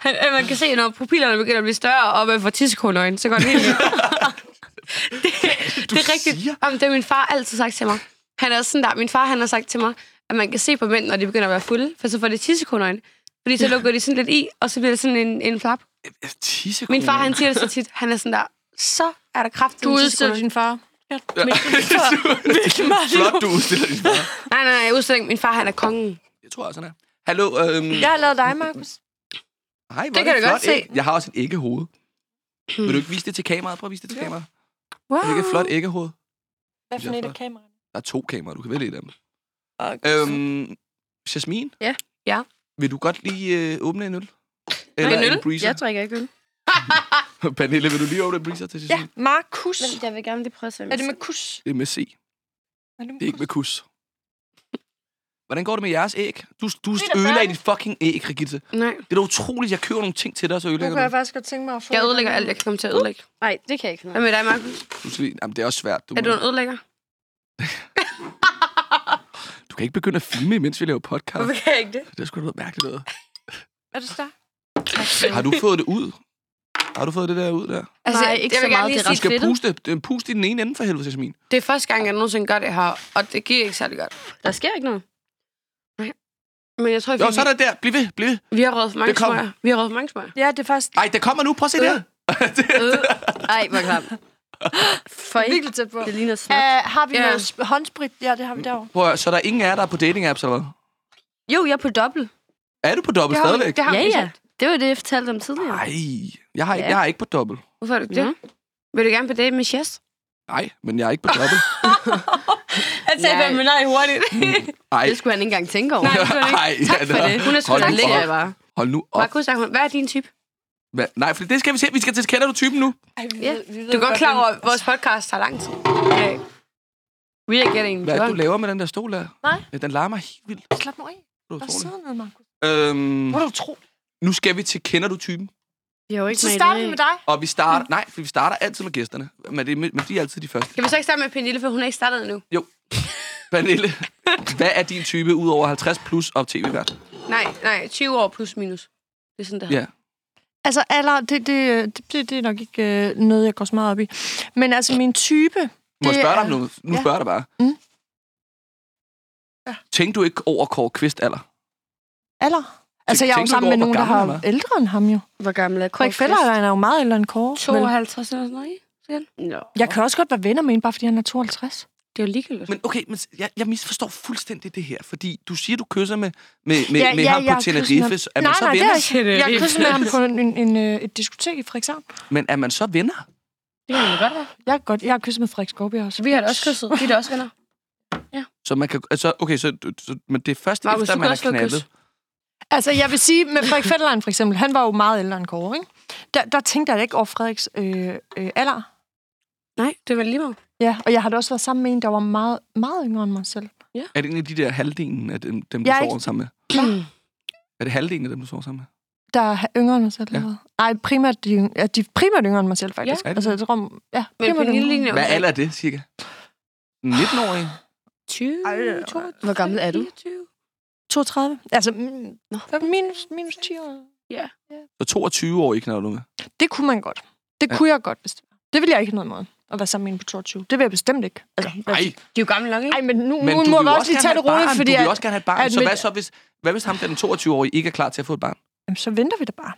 Øh, man kan se, når pupillerne begynder at blive større, og man får tissekonøjen, så går det helt. det, Du det er rigtigt. siger- Jamen, det har min far altid sagt til mig. Han er sådan der. Min far han har sagt til mig, at man kan se på mænd, når de begynder at være fulde, for så får det tissekonøjen. Fordi så lukker de sådan lidt i, og så bliver det sådan en, en flap. Tissekone. Min far, han siger det så tit. Han er sådan der, så er der kraft Du udstiller din far. Ja. Flot, du udstiller din far. Nej, nej, nej, udstilling. Min far, han er kongen. Jeg tror også, han er. Hallo, øhm... Jeg har lavet dig, Markus. Hej, hvor Det er kan du godt se. æg. Jeg har også et æggehoved. Vil du ikke vise det til kameraet? Prøv at vise det til kameraet. Wow. Er det ikke et flot æggehoved? Hvad for et af kameraerne? Der er to kameraer, du kan vælge et af dem. Okay. Øhm, Jasmin? Ja. Ja. Vil du godt lige øh, åbne en øl? Eller En øl? en breezer? Jeg drikker ikke øl. Pernille, vil du lige åbne en breezer til Jasmin? Ja, Markus. Men jeg vil gerne lige prøve at se. Er det med kus? Det er med C. Er det med Det er ikke med kus? Hvordan går det med jeres æg? Du, du er ødelagde færdigt. dit fucking æg, Rigitte. Nej. Det er da utroligt, jeg køber nogle ting til dig, så Nu ødelægger kunne jeg du. faktisk godt tænke mig at få... Jeg ødelægger alt, jeg kan komme til at ødelægge. Nej, det kan jeg ikke Hvad med dig, Markus? Du skal Jamen, det er også svært. Du, Er må- du en ødelægger? du kan ikke begynde at filme, imens vi laver podcast. Hvorfor kan jeg ikke det? Det er sgu da noget mærkeligt noget. Er det stærkt? Har du fået det ud? Har du fået det der ud der? Nej, ikke jeg så vil gerne meget. lige Det er Du ret sige, skal fedtet. puste, det- puste i den ene ende for helvede, Jasmin. det er første gang, jeg nogensinde gør det her, og det giver ikke særlig godt. Der sker ikke noget. Men jeg tror, Jo, vi, så er der der. Bliv ved, bliv ved. vi har røget for mange smøger. Vi har røget for mange smøger. Ja, det er faktisk Ej, det kommer nu. Prøv at se det her. Ej, hvor klamt. For ikke. virkelig tæt på. Det ligner Uh, snot. har vi Ja. noget sp- håndsprit? Ja, det har vi derovre. Prøv, så der er ingen af jer, der er på dating-apps, eller hvad? Jo, jeg er på dobbelt. Er du på dobbelt Det har vi- stadigvæk? det har Ja, vi ja. sagt. Det var det, jeg fortalte om tidligere. Nej, jeg har, ikke, Ja. jeg har ikke på dobbelt. Hvorfor er du det? Mhm. Vil du gerne på date med Chess? Nej, men jeg er ikke på dobbelt. Jeg sagde bare, med nej hurtigt. Nej. Det skulle han ikke engang tænke over. Nej, det skulle han ikke. Ej, Tak for det. Hun er sgu Hold da nu op. jeg bare. Hold nu op. Markus, sagde hun, hvad er din type? Hvad? Nej, for det skal vi se. Vi skal til kender du typen nu. Ej, vi Ja. ved, vi ved Du er godt klar over, at vores podcast tager lang tid. Okay. We are getting Hvad er det, du drunk. laver med den der stol der? Nej. Ja, Den larmer helt vildt. Slap nu af. Det er Bare utroligt. sidde ned, Markus. Øhm, Hvor er du tro? nu skal vi til kender du typen. Jeg er jo ikke Så starter vi med dig. Og vi starter... Nej, for vi starter altid med gæsterne. Men, det, er- men de er altid de første. Kan vi så ikke starte med Pernille, for hun er ikke startet endnu? Pernille, hvad er din type ud over 50 plus og tv-vært? Nej, nej, 20 år plus minus. Det er sådan, der. Ja. Altså, alder, det, det, det, det er nok ikke øh, noget, jeg går så meget op i. Men altså, min type... Må jeg spørge dig er- om noget? Nu Ja. spørger jeg dig bare. Mm. Ja. Tænkte du ikke over Kåre Kvist alder? Alder? Altså, jeg er jo sammen med nogen, der har ældre end ham jo. Hvor gammel er Frederik Feller er jo meget ældre end Kåre. vel? 52 eller sådan noget, ikke? Nå. Jeg kan også godt være venner med en, bare fordi han er 52. Det er jo ligegyldigt. Men okay, men jeg, jeg misforstår fuldstændig det her, fordi du siger, du kysser med, med, med, Ja, med ja, ham jeg på med Tenerife. ham. Er man nej, så nej, det venner? er ikke. Jeg kyssede med ham på en, en, en, øh, et diskotek i Frederikshavn. Men er man så venner? Det kan man godt være. Jeg, er godt, jeg har kysset med Frederik Skorby også. Så vi har da også kysset. Vi er da også venner. Så man kan... Altså, okay, så, så men det er først efter, man er knaldet. Altså, jeg vil sige, med Frederik Fetterlein for eksempel, han var jo meget ældre end Kåre, ikke? Der, der tænkte jeg da ikke over Frederiks øh, øh, alder. Nej, det er vel lige meget. Ja, og jeg har da også været sammen med en, der var meget, meget yngre end mig selv. Er det en af de der halvdelen af dem, dem du er sover ikke- sammen med? Er det halvdelen af dem, du sover sammen med? Der er yngre end mig selv. Ja. Ja. Nej, primært de, ja, de er primært yngre end mig selv, faktisk. Ja, det altså, jeg tror, ja, Men primært Pernille yngre. Hvad alder er det, cirka? 19-årig? 20, Ej, det er- 22, Hvor gammel er du? 24. 32. Altså, mm, minus, minus 10 år. Så 22-årig knaller du med? Det kunne man godt. Det Ja. ja. kunne jeg godt, hvis det var. Det ville jeg ikke have noget imod. At være sammen med en på 22. Det vil jeg bestemt ikke. Altså, Nej, De er jo gamle nok, ikke? Ej, men nu, men nu du må vil vi også lige tage det et roligt, fordi Du vil at, også gerne have et barn. at Så hvad så, hvis, hvad hvis ham, der den 22-årige, ikke er klar til at få et barn? jamen, så venter vi da bare.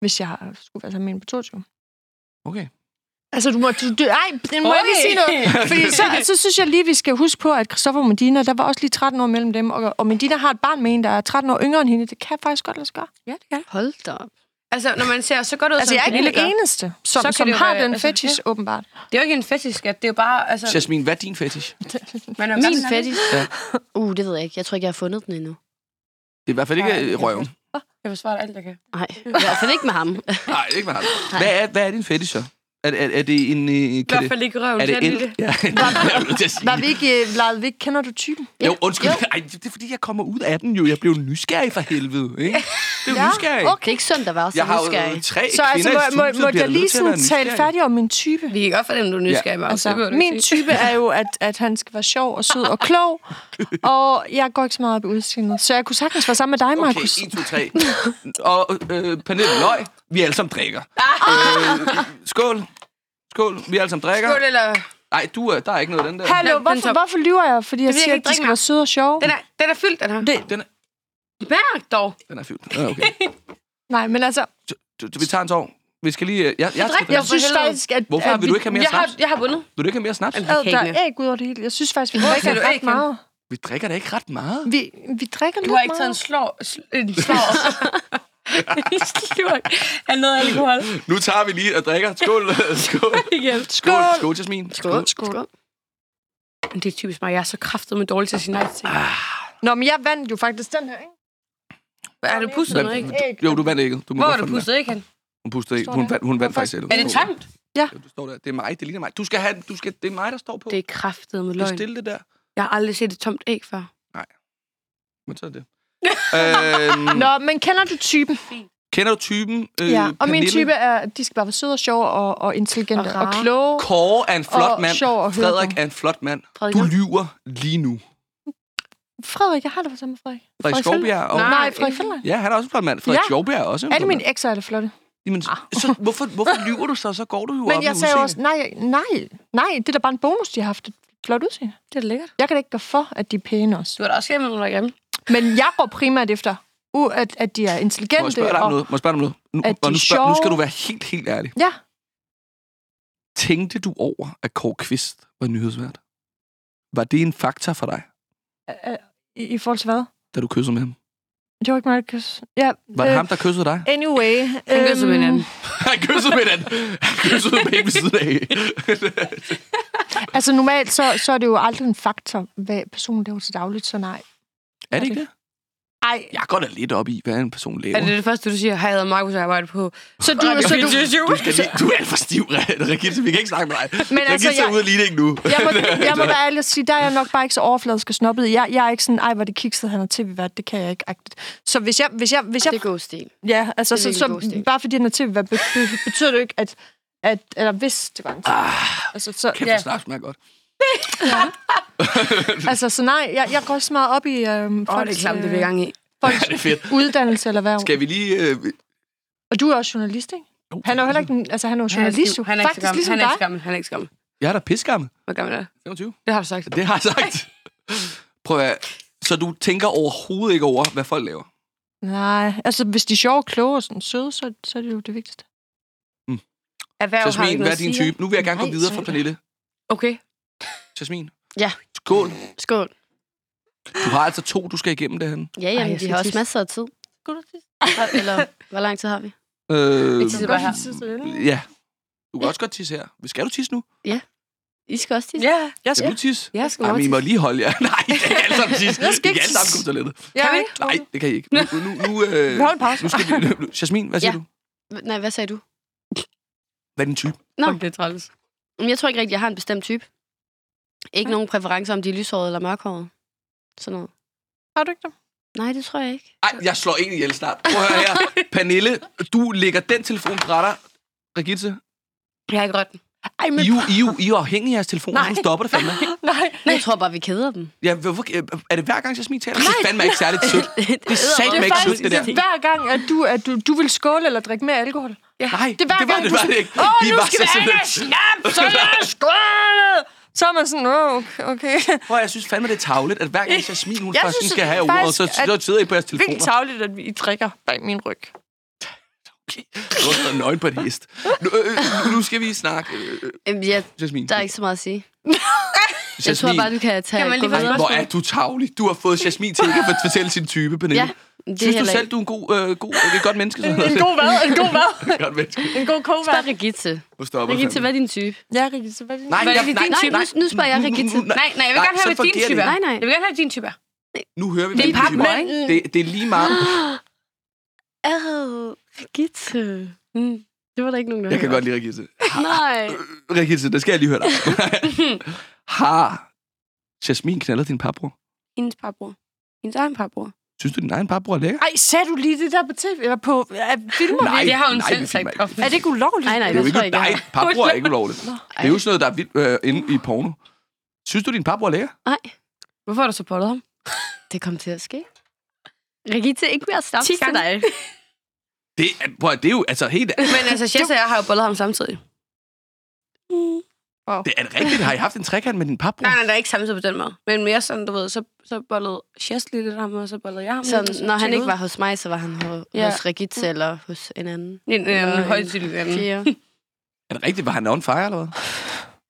Hvis jeg skulle være sammen med en på 22. Okay. Altså, du må... Du, du, ej, den må jeg lige sige noget. Fordi så, så synes jeg lige, vi skal huske på, at Christoffer og Medina, der var også lige 13 år mellem dem, og, og Medina har et barn med en, der er 13 år yngre end hende. Det kan faktisk godt lade sig gøre. Ja, det kan. Hold da op. Altså, når man ser så godt ud, Altså, som jeg er ikke den eneste, som, Så kan som har være- den altså, fetish, åbenbart. Det er jo ikke en fetish, skat. Det er jo bare... Altså, Jasmin, hvad er din fetish? man er Min ikke? fetish? Ja. Uh, det ved jeg ikke. Jeg tror ikke, jeg har fundet den endnu. Det er i hvert fald ikke øh, røven. Jeg vil svare alt, jeg kan. Nej, i hvert fald ikke med ham. Nej, ikke med ham. Hvad er, hvad er din fetish så? Er, er, er det en... Øh, I kan hvert det, fald ikke røven. er det er en... Ja, det sige. Var vi ikke, øh, leget vi ikke, kender du typen? Jo, undskyld. Ej, det er fordi, jeg kommer ud af den jo. Jeg blev nysgerrig for helvede, ikke? Det er jo Ja, nysgerrig. Det er ikke sundt at være så Jeg har jo nysgerrig. tre Så altså, må, i må, studiet, må jeg lige sådan tale færdig om min type? Vi kan godt fornemme, du er nysgerrig, Magnus. Altså, min type er jo, at, at han skal være sjov og sød og klog, og jeg går ikke så meget op i udseendet. Så jeg kunne sagtens være sammen med dig, Okay, Markus. 1, 2, 3. Og øh, Pernille Løg, vi alle sammen drikker. øh, skål. Skål, vi alle sammen drikker. Skål, eller... Nej, du, er- der er ikke noget af den der. Hallo, Den- den hvorfor, top. hvorfor lyver jeg? Fordi jeg vil jeg siger, ikke at de skal drikke være søde og sjove. Den er, den er fyldt, den her. Det, Den er, Mærk dog. den er fyldt. Ja, okay. nej, men altså, Du, du, vi tager en tår. Vi skal lige... øh, Jeg, jeg, jeg, skal, synes helvede. faktisk, at... Hvorfor at vil du ikke have mere Jeg har, snaps? jeg har vundet. Vil du ikke have mere snaps? Ad, kan der ikke er æg ud over det hele. Jeg synes faktisk, vi drikker siger du ret æg, meget. Vi drikker da ikke ret meget. Vi, vi drikker Du lidt har ikke taget en meget. slår... sl- En slår. af noget alkohol Nu tager vi lige og drikker. Skål. Skål. igen. Skål. Skål, Jasmin. Skål. Skål. Men det er typisk mig. Jeg er så kraftet med dårligt til at sige nej til ting. Nå, men jeg vandt jo faktisk den her, ikke? Er du pusset noget, ikke? Jo, du vandt ikke. Du må Hvor godt er du pusset, ikke? Han? Hun pustede ikke. Hun vandt, hun vandt faktisk selv. Er det tomt? Ja, du står der. Det er mig. Det ligner mig. Du skal have... Du skal, det er mig, der står på. Det er kraftet med Du løgn. stille det der. Jeg har aldrig set et tomt æg før. Men så er det. Øhm, Nå, men kender du typen? kender du typen? Øh, Ja, og min Pernille? type er, at de skal bare være søde og sjove og, og intelligente Og og, og kloge. Kåre er en flot Og mand. høre Frederik er en flot mand. Frederik, Du lyver lige nu. Frederik, jeg har da været sammen med Frederik. Frederik Skovbjerg og... Nej. Nej, Frederik Fjelland. Ja, han er også en flot mand. Frederik Ja. Skovbjerg er også en Alle flot mine mand. ekser er det flotte. Jamen, så hvorfor, hvorfor lyver du så? Så går du jo op Men i jeg sagde også, nej, nej, nej, det er da bare en bonus, de har haft et flot udseende. Det er da lækkert. Jeg kan da ikke gøre for, at de er pæne også. Du har da også hjemme, når du er hjemme. Men jeg går primært efter, uh, at, at de er Må jeg intelligente. spørge dig om og, noget? Må jeg spørge dig om noget? Nu, at de og nu, spørg, nu skal du være helt, helt ærlig. Ja, Tænkte du over, at Kåre Kvist var nyhedsvært? Var det en faktor for dig, øh, øh, i, i forhold til hvad? da du kyssede med ham? Det var ikke mig, der kys. Ja, Var det ham, der kyssede dig? Anyway. Han kyssede med hinanden. Han kyssede med den. Han kyssede med ved siden af. Altså normalt, så, så er det jo aldrig en faktor, hvad personen laver til dagligt, så nej. Er det ikke det? Ej, Jeg går da lidt op i, hvad en person laver. Er det det første, du siger? Hej, jeg hedder Markus, og jeg arbejder på så du, så du, 24. Du, skal lige, du er alt for stiv, Regitze. Vi kan ikke snakke med dig. Men altså, Regitze er jeg- ude af ligning nu. jeg må, jeg må være ærlig og sige, der er jeg nok bare ikke så overfladisk og snobbet. Jeg, jeg er ikke sådan, ej, hvor det kikset, han er tv-vært. Det kan jeg ikke. Så hvis jeg, hvis jeg, hvis jeg Det er god stil. Ja, altså, Det er så, så stil. bare fordi den er til, hvad be, be, betyder det jo ikke, at, at eller hvis det var en. Ah, Altså, så, kæft, ja, ja. snaps godt. altså, så nej, jeg, jeg går også meget op i øhm, det folks, er klamt, det vi er i gang i. Ja, folks det er fedt. uddannelse eller hvad. Skal vi lige... Øh, Og du er også journalist, ikke? jo, Han er jo heller ikke altså han er jo Han er, journalist, jo. han er ikke Faktisk ligesom Han er ikke gammel. Han er ikke gammel. Jeg er da pisgammel. Hvor gammel er du? 25. Det har du sagt. Det har jeg sagt. Prøv at... Så du tænker overhovedet ikke over, hvad folk laver? Nej, altså hvis de er sjove, kloge og sådan søde, så, så er det jo det vigtigste. Erhverv har Jasmin, hvad er din type? Nu vil jeg gerne gå videre fra Pernille. Okay. Jasmin. Ja. Skål. Skål. Du har altså to, du skal igennem det hen. Ja, Ej, jeg vi har også tisse. masser af tid. Skal du det? Eller, hvor lang tid har vi? Øh, Ikke sidde bare her. ja. Du kan også godt tisse her. Skal du tisse nu? I skal også tisse. Ja, jeg Skal du tisse? Jeg skal Jamen, godt I må tisse. lige holde jer. Nej, I kan ikke alle sammen tisse. Jeg I skal kan ikke alle sammen tisse. komme til toilettet. Ja, vi ikke? Nej, det kan I ikke. Nu, nu, nu, øh, Vi holder en pause. nu skal vi... Nu, Jasmin, hvad siger Ja. du? Nej, hvad sagde du? Hvad er din type? Nå. Det er træls. Men Jeg tror ikke rigtig, jeg har en bestemt type. Ikke nogen præferencer, om de er lyshårede eller mørkhårede. Sådan noget. Har du ikke det? Nej, det tror jeg ikke. Ej, jeg slår en ihjel snart. Prøv at høre her. Pernille, du lægger den telefon fra dig. Regitte, Jeg har ikke rødt den. Ej, I, men... er I, jo- I er afhængige af jeres telefon. Nej. Nu stopper det fandme. Nej, Nej. Jeg tror bare, vi keder dem. Ja, hvorfor, er det hver gang, Jasmin taler? Det er fandme ikke særligt sødt. Det er det satme er ikke sødt, det der. det er hver gang, at du, at du, du vil skåle eller drikke mere alkohol. Nej, Det er hver det var gang, det, du var det ikke. Åh, I nu var skal vi så have snaps, så lad os skåle! Så er man sådan, åh, okay, okay. Prøv, jeg synes fandme, det er tavligt, at hver gang Jasmin, hun Jeg først synes skal have ordet, faktisk, så, at- så sidder I på jeres telefoner. tavligt, at vi I drikker bag min ryg. Du står nøgen på et hest. Nu, øh, nu- nu skal vi snakke, øh, Øhm, Ja, Jasmin. der er ikke så meget at sige. Jeg Jasmin, tror bare, du kan tage Kan man lige videre. hvor er du tavlig. Du har fået Jasmin til ikke at fortælle sin type, Pernille. Ja, det er Synes du selv, ikke. du er en god, øh, god et godt menneske? En, en god hvad? En god hvad? Et godt menneske. En god kogevad? Spørg Rigitte. Nu stopper det Rigitte, hvad er din type? Ja, så hvad er det? Nej, Hvad er jeg- din nej, type? nej. Nu, nu spørger jeg Rigitte. Nej, nej, jeg vil Nej, gerne høre, hvad din type er. Nej, nej. Jeg vil gerne høre, hvad din type er. Nu hører vi, Det er hvad en din type papbror, Det, det er lige meget. Åh, Rigitte. Det var der ikke nogen, der Jeg kan godt lide Rigitte. Nej. Rigitte, det skal jeg lige høre dig. Har Jasmin knaldet din papbror? Hendes parbror. Hendes egen parbror. Synes du, din egen papbror er lækker? Ej, sagde du lige det der på tv? Eller på ja, filmer? Nej, det har hun nej, selv sagt. Er det ikke ulovligt? Nej, nej, Det er jo det tror jeg ikke, ikke, nej, har. papbror er ikke ulovligt. Det er jo sådan noget, der er vildt øh, inde i porno. Synes du, din papbror er lækker? Nej, Hvorfor har du supportet ham? det kom til at ske. Rigitte, ikke mere snaps Ti til dig. Det, er- prøv, det er jo altså helt... Men altså, Jess og jeg har jo bollet ham samtidig. Det er det rigtigt. Har I haft en trekant med din papbror? Nej, nej, der er ikke samtidig på den måde. Men mere sådan, du ved, så, så bollede Jess lige lidt ham, og så bollede jeg ham. lidt, og Så når han ikke ud. var hos mig, så var han ho- Ja. hos Rigitte eller hos en anden. En, en, en en højtidlig anden. Er det rigtigt? Var han on fire, eller hvad?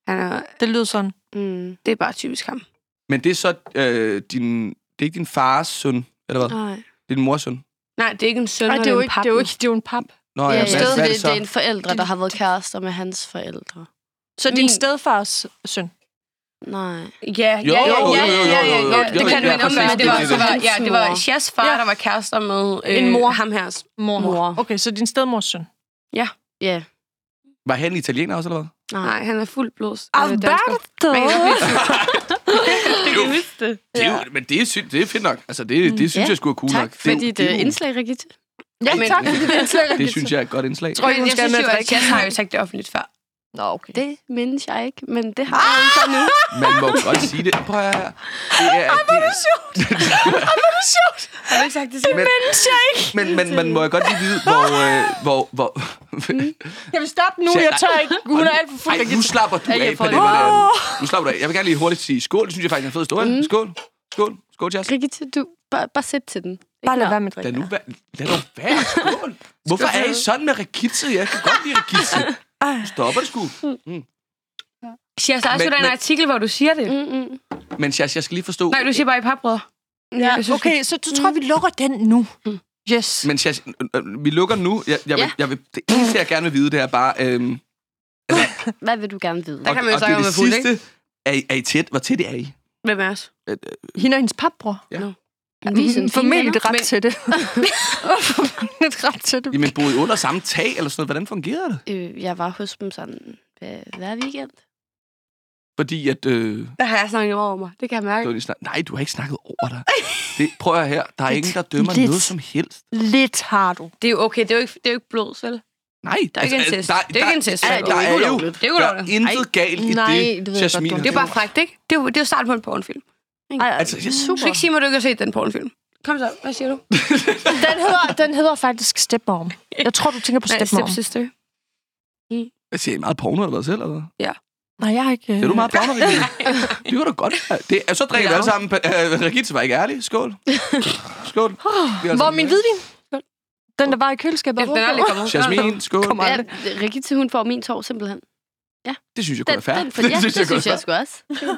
Han er, Det lyder sådan. Mm. det er bare typisk ham. Men det er så øh, din... Det er ikke din fars søn, eller hvad? Nej. Det er din mors søn. Nej, det er ikke en søn, Nej, og det er jo en ikke, pap. det er jo ikke, det er jo en pap. Nå, Ja, ja, ja, hvad, det, hvad er det, det er en forældre, der har været kærester med hans forældre. Så din stedfars søn. Nej. Ja, Jo, ja, ja, jo, ja, jo, ja, ja, ja, det kan ja, man præcis, omvendt. Det var, det var, ja, det var Jas far, Ja. der var kærester med øh, En mor. ham her. Mor. Mor. Okay, så din stedmors søn. Ja. Var han italiener også, eller hvad? Nej, han er fuld blods. Alberto! Jeg kan huske det. Det er jo, men det er, det er fedt nok. Altså, det, det synes Ja, jeg skulle er cool Tak nok. for det, dit det, øh, jo- indslag, Rigitte. Ja, Men- tak. fordi Det, slet det synes jeg er et godt indslag. Tror hun jeg skal synes med jo, at har jo sagt det offentligt før. Nå, okay. Det mindes jeg ikke, men det har jeg så nu. Man må godt sige det. Prøv at høre. Det er, Ej, hvor er det sjovt. Har du ikke sagt det selv? Men, men, men man må godt lige vide, hvor... Øh, hvor, hvor Kan vi stoppe nu? Jeg tør ikke. Hun er alt for fuld. Ej, nu slapper du Ej, jeg af, Pernille. det. der. Nu slapper du af. Jeg vil gerne lige hurtigt sige skål. Det synes jeg faktisk er en fed historie. Mm. Skål. Skål. Skål, Jas. Rigitte, du, bare, bare sæt til den. Ikke Bare lad være med at Lad drikke. nu være. Lad nu være. Skål. Hvorfor er I sådan med Rikitse? Jeg kan godt lide Rikitse. Ej. Stopper det sgu. Jas, der er Men- sgu da en men- artikel, hvor du siger det. Mm, mm. Men Jas, jeg skal lige forstå. Nej, du siger bare i papbrød. Ja, Jeg synes, okay, så du tror, vi lukker den nu. Yes. Men Jas, øh, øh, vi lukker nu. Jeg, jeg, vil, Ja. jeg vil, det eneste, jeg gerne vil vide, det er bare... Øhm, Hvad vil du gerne vide? Der kan man jo og snakke det, om at det ikke? sidste. Er, I- er I tæt? Hvor tæt er I? Hvem er os? Hende og hendes papbror. Ja. Nå. Vi sådan fine Formentlig venner. ret Men- til det. Formentlig ret til det. Jamen, boede I under samme tag, eller sådan noget? Hvordan fungerede det? Øh, jeg var hos dem sådan hver, hver weekend. Fordi at... Øh, Der har jeg snakket over mig. Det kan jeg mærke. snak... Nej, du har ikke snakket over dig. Det, prøv at her. Der er ingen, der dømmer Lidt. noget som helst. Lidt har du. Det er jo okay, det er jo ikke, det er jo ikke blod, vel? Nej. Der er ikke en test. der, Det er ikke en test. Der, der, det er jo er jo. Det er der er intet galt i Nej, det, det ved jeg Jasmin Det er jo bare frækt, ikke? Det er jo, det er jo starten på en pornofilm. Ej, Altså, altså, jeg- Du super. skal ikke sige mig, at du ikke har set den pornofilm. Kom så, hvad siger du? Den hedder, den hedder faktisk Stepmom. Jeg tror, du tænker på Nej, Stepmom. stepsister. Hvad siger I meget porno eller hvad selv? Eller? hvad? Nej, jeg har ikke... øh, Ser du meget porno, Rikke? Det var da godt. Det, er, så drikker vi Ja. alle sammen. Uh, Rigitte var ikke ærlig. Skål. Skål. Er alle Hvor er min hvidvin? Den, der var i køleskabet. Ja, den er aldrig kommet. Jasmin, skål. Kom Ja. Rigitte, hun får min tår simpelthen. Det synes jeg kunne være fair. den, for, ja, det synes jeg, kunne synes jeg fair. sgu også.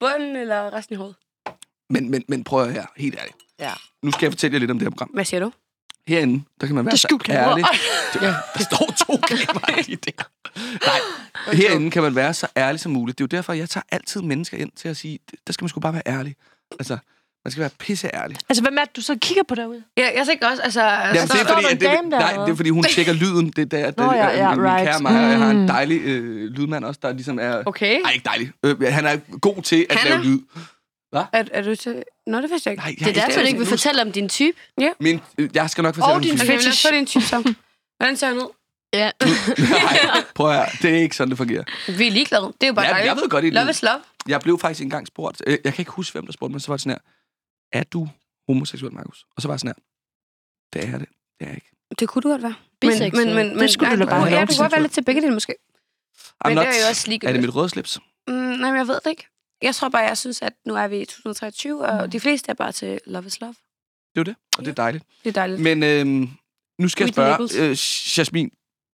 Bunden eller resten i hovedet? Men, men, men prøv at høre, helt ærligt. Ja. Nu skal jeg fortælle jer lidt om det her program. Hvad siger du? Herinde, der kan man være Det så ærlig. Det, der står to kameraer i det. Nej, herinde kan man være så ærlig som muligt. Det er jo derfor, jeg tager altid mennesker ind til at sige, der skal man sgu bare være ærlig. Altså, man skal være pisse ærlig. Altså, hvem er det, du så kigger på derude? Ja, jeg tænker også, altså... Jamen, det står er, fordi, der det, dame der, nej, det er fordi, hun tjekker lyden. Det der, Nå, ja, ja, min, right. kære mig, jeg har en Mm. dejlig øh, lydmand også, der ligesom er... Okay. Nej, ikke dejlig. Øh, han er god til at Han lave er- lyd. Er, er du til... Nå, det vidste jeg ikke. Nej, Det er derfor, du ikke vil fortælle om din type. Min, øh, jeg skal nok fortælle Og din om Okay, men lad os Fetish. din type så. Hvordan ser han ud? Ja. Nej, prøv at høre. Det er ikke sådan, det fungerer. Vi er ligeglade. Det er jo bare Ja, dejligt. jeg ved godt, I Love is love. Jeg blev faktisk engang spurgt. øh, Jeg kan ikke huske, hvem der spurgte mig. Så var det sådan her. Er du homoseksuel, Markus? Og så var jeg sådan her. Det er jeg det. Det er jeg ikke. Det kunne du godt være. Biseksuel. Det skulle du da nej, bare have Ja, du kunne godt være lidt til begge dele, måske. I'm Men not... det er jo også Er det ligegyldigt. mit røde slips? Mm, nej, men jeg ved det ikke. Jeg tror bare, jeg synes, at nu er vi i 2023, og de fleste er bare til love is love. Det er jo det, og det er dejligt. Det er dejligt. Men øhm, nu skal jeg Sweet spørge, øh, Jasmin.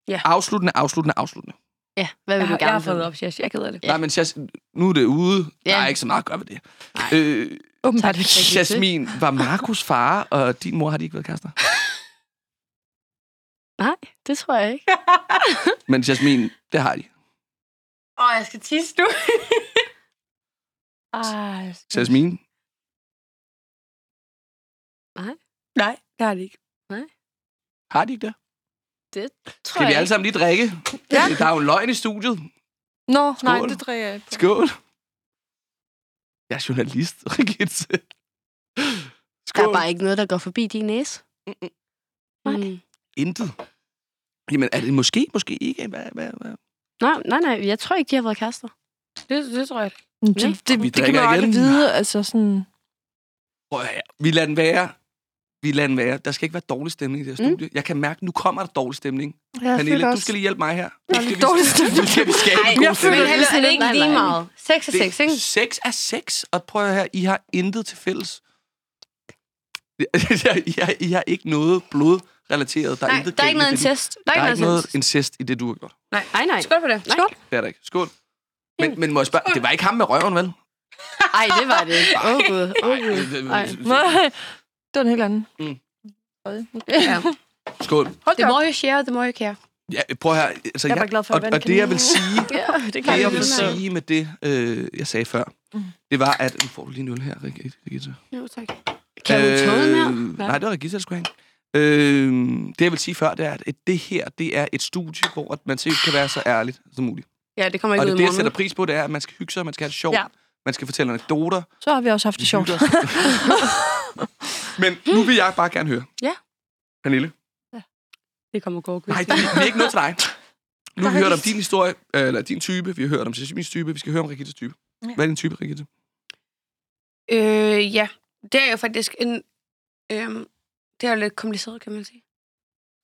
Ja. Afsluttende, afsluttende, afsluttende. Ja, hvad vil Jeg du har, gerne jeg har fået op, Jas. Jeg keder det. Ja. Nej, men Jas, nu er det ude. Der Ja. er ikke så meget at gøre ved det. Nej. Øh, Åbenbart ikke. Jasmin, var Markus far og din mor har de ikke været kærester? Nej, det tror jeg ikke. Men Jasmin, det har de. Åh, jeg skal tisse nu. Ej, Jasmin, Nej, det har de ikke. har de ikke det? Det tror Skal vi alle sammen lige drikke? Ja. Der er jo en løgn i studiet. Nå, nej, Skål. det drikker jeg ikke på. Skål. Jeg er journalist, Rigitte. Der Skål. er bare ikke noget, der går forbi din næse. Nej. Mm. Intet. Jamen, er det måske, måske ikke? Hvad, hvad, hvad? Nej, nej, nej, jeg tror ikke, de har været kærester. Det, det tror jeg. Det, Nej. det, det, Vi det kan man drikker jo aldrig igen. vide. Altså sådan... Prøv at høre. Vi lader den være. Vi lader den være. Der skal ikke være dårlig stemning i det her Mm. studie. Jeg kan mærke, nu kommer der dårlig stemning. Jeg Pernille, du skal lige hjælpe mig her. Nu Der er skal lidt vi, dårlig stemning. Nu skal vi skabe en jeg god føler- stemning. Men heller er det ikke lige meget. 6 er 6, ikke? Det, sex er sex, og prøv at høre, I har intet til fælles. I har, I har ikke noget blodrelateret. Der er Nej, intet der er ikke noget incest. Der Der er er ikke noget incest. i det, du har gjort. Nej, Nej, nej. Skål for det. Nej. Skål. Det er der ikke. Skål. Men, men må jeg spørge, det var ikke ham med røven, vel? Nej, det var det. Åh, gud. Åh, gud. Det var en helt anden. Mm. Ja. Skål. Hold The more you share, the more you care. Ja, prøv høre. Altså, Jeg er bare glad for, og, og det, jeg vil sige, Ja, det det, kan jeg jeg vil sige med det, øh, jeg sagde før, Mm. det var, at... Nu får du lige en øl her, Rigitte. Rigitte. Jo, tak. Kan du tåle mere? Øh, Nej, det var Rigitte, der skulle have. Øh, det, jeg vil sige før, det er, at det her, det er et studie, hvor at man seriøst kan være så ærligt som muligt. Ja, det kommer Og ikke det, ud det, i jeg sætter pris på, det er, at man skal hygge sig, man skal have det sjovt, Ja. man skal fortælle anekdoter. Så har vi også haft det sjovt. Men nu vil jeg bare gerne høre. Ja. Pernille. Det kommer gå. Nej, det, vi er ikke noget til dig. Nu har vi hørt om din historie, øh, eller din type. Vi har hørt om Jasmins type. Vi skal høre om Rigittes type. Ja. Hvad er din type, Rigitte? Øh, ja. Det er jo faktisk en... Øhm, det er jo lidt kompliceret, kan man sige.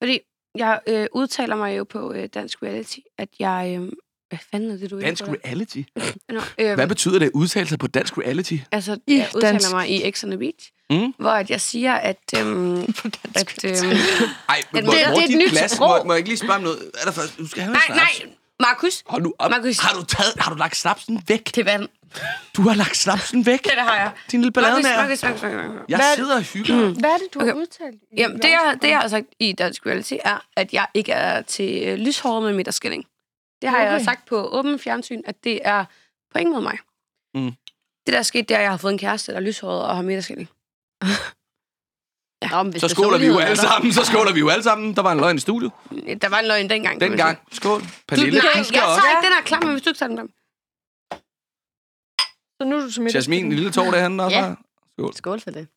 Fordi jeg øh, udtaler mig jo på øh, Dansk Reality, at jeg... Øh, hvad fanden er det, du er inde Dansk på der? reality? Nå, øh, Hvad betyder det at udtale sig på dansk reality? Altså, I jeg udtaler dansk. mig i X on the Beach, Mm. hvor at jeg siger, at... Øhm, at øhm, Ej, men Det- hvor, det er hvor et dit nyt glas? sprog. Må, må jeg ikke lige spørge om noget? Er der først? Du skal have en nej, snaps. nej, Markus, Hold nu op. Markus. Har du, taget, har du lagt snapsen væk? til vand. Du har lagt snapsen væk? Det, det har jeg. Din lille ballade Markus, med Markus, Markus, Markus, Markus. Jeg Hvad- sidder og hygger. Hvad er det, du Okay. har udtalt? Jamen, det jeg, det, jeg har sagt i Dansk Reality, er, at jeg ikke er til øh, lyshåret med midterskilling. Det har okay. jeg Okay. sagt på åben fjernsyn, at det er på ingen måde mig. Mm. Det, der er sket, det er, at jeg har fået en kæreste, der er lyshåret og har midterskilling. Nå, men hvis Så skåler vi jo alle sammen. Så skåler vi jo alle sammen. Der var en løgn i studiet. Der var en løgn dengang. Dengang. Skål. Pernille, Nej, du jeg skal også. tager ikke den her klam, hvis du ikke tager den klam. Så nu er du som et Jasmin, en lille tår derhen også. Ja. Skål. Skål for det.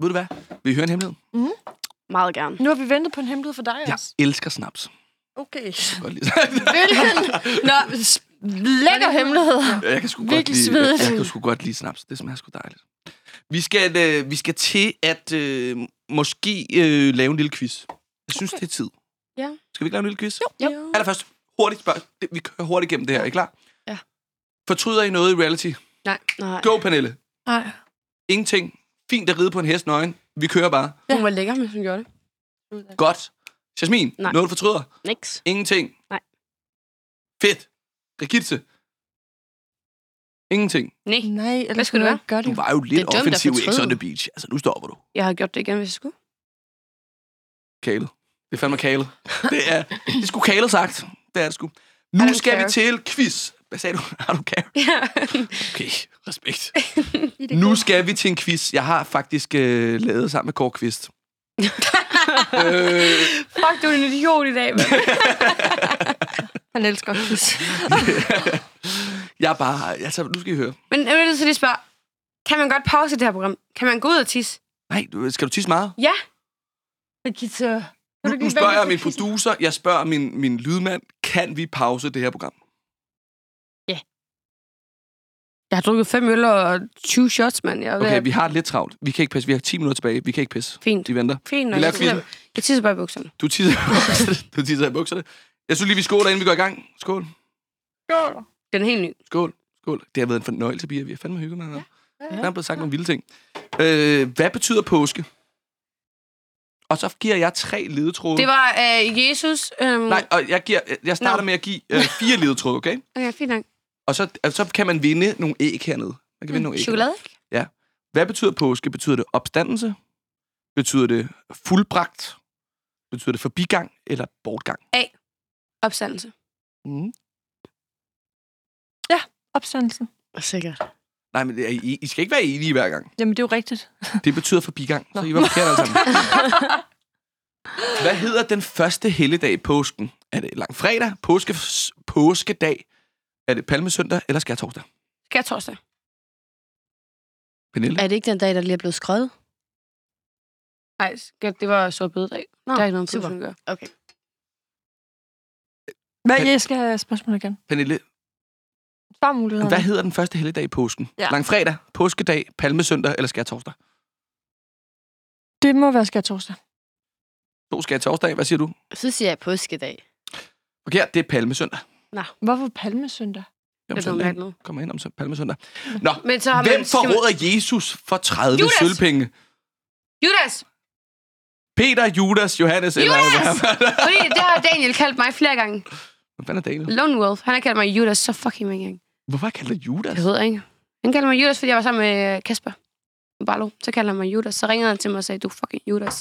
Ved du hvad? Vil I høre en hemmelighed? Meget gerne. Nu har vi ventet på en hemmelighed for dig Jeg også. elsker snaps. Okay. Godt lide. Nå, s- lækker hemmelighed. jeg kan sgu godt Virkelig lide, svedigt. jeg kan sgu godt lide snaps. Det smager sgu dejligt. Vi skal, øh, vi skal til at øh, måske øh, lave en lille quiz. Jeg synes, okay. det er tid. Ja. Skal vi ikke lave en lille quiz? Jo. Allerførst, hurtigt spørg. Det- Vi kører hurtigt igennem det her. Er I klar? Ja. Fortryder I noget i reality? Nej. Nej. Go, Pernille. Nej. Ingenting. Fint at ride på en hest nøgen. Vi kører bare. Hun var lækker, hvis hun gjorde det. Godt. Jasmin, Nej. noget du fortryder? Niks. Ingenting. Nej. Fedt. Rigitte. Ingenting. Nej. Nej, ellers Hvad skulle det jeg gøre Du det. var jo lidt at offensiv i X fortryde. on the Beach. Altså, nu stopper du. Jeg har gjort det igen, hvis jeg skulle. Kalet. Det er fandme kalet. Det er, det er sgu kalet sagt. Det er det sgu. Nu skal vi til quiz. Hvad sagde du? Har du care? Ja. Okay, respekt. Nu skal vi til en quiz. Jeg har faktisk øh, lavet sammen med Kåre Kvist. øh, Fuck, du er en idiot i dag. Han elsker quiz. jeg er bare... Altså, nu skal I høre. Men jeg vil så lige spørge, kan man godt pause det her program? Kan man gå ud og tisse? Nej, du, skal du tisse meget? Ja. Birgitte, Nu, nu spørger jeg min producer, jeg spørger min, min lydmand, kan vi pause det her program? Jeg har drukket fem øl og 20 shots, mand. Jeg ved Okay, vi har lidt travlt. Vi kan ikke pisse. Vi har 10 minutter tilbage. Vi kan ikke pisse. Fint. De venter. Fint, Vi nok. laver Jeg tisser-. Jeg tisser bare i bukserne. Du tisser i bukserne. Du tisser i bukserne. Jeg synes lige, vi skåler, inden vi går i gang. Skål. Den er helt ny. Skål. Skål. Det har været en fornøjelse, Bia. Vi har fandme hygget med det. Ja. Der er blevet sagt nogle vilde ting. Øh, hvad betyder påske? Og så giver jeg tre ledetråde. Det var øh, Jesus. Øhm, Nej, og jeg, giver, jeg starter Nå. med at give øh, fire ledetråde, okay? Okay, fint nok. Og så, altså, så kan man vinde nogle æg hernede. Man kan vinde nogle æg. Chokolade? Hvad betyder påske? Betyder det opstandelse? Betyder det fuldbragt? Betyder det forbigang eller bortgang? Opstandelse. Mm. Opstandelsen. Sikkert. Nej, men det I, I skal ikke være enige hver gang. Jamen, det er jo rigtigt. Det betyder forbigang, så I var forkert alle sammen. Hvad hedder den første helligdag i påsken? Er det langfredag, påske, påskedag? Er det palmesøndag eller skærtorsdag? Skal jeg torsdag? Pernille? Er det ikke den dag, der lige er blevet skrevet? Nej, det var sort bededag. Nå, der er ikke noget, super. gør. Okay. Hvad, Kan- jeg skal have spørgsmål igen. Pernille, Svarmulighederne. hvad hedder den første helligdag i påsken? Ja. Langfredag, påskedag, palmesøndag eller skærtorsdag? Det må være skal torsdag. To skærtorsdag, hvad siger du? Så siger jeg påskedag. Forkert, det er palmesøndag. Hvorfor palmesøndag? Det er noget. Kommer ind om sø- palmesøndag. Nå, Men så har hvem man, skal man, forråder Jesus for 30 Judas! sølvpenge? Judas! Peter, Judas, Johannes eller... Judas! Fordi det har Daniel kaldt mig flere gange. Hvad fanden er Daniel? Lone Wolf, han har kaldt mig Judas så fucking mange gange. Hvorfor kalder du Judas? Jeg ved ikke. Han kaldte mig Judas, fordi jeg var sammen med Kasper. Barlo. Så kaldte han mig Judas. Så ringede han til mig og sagde, du er fucking Judas.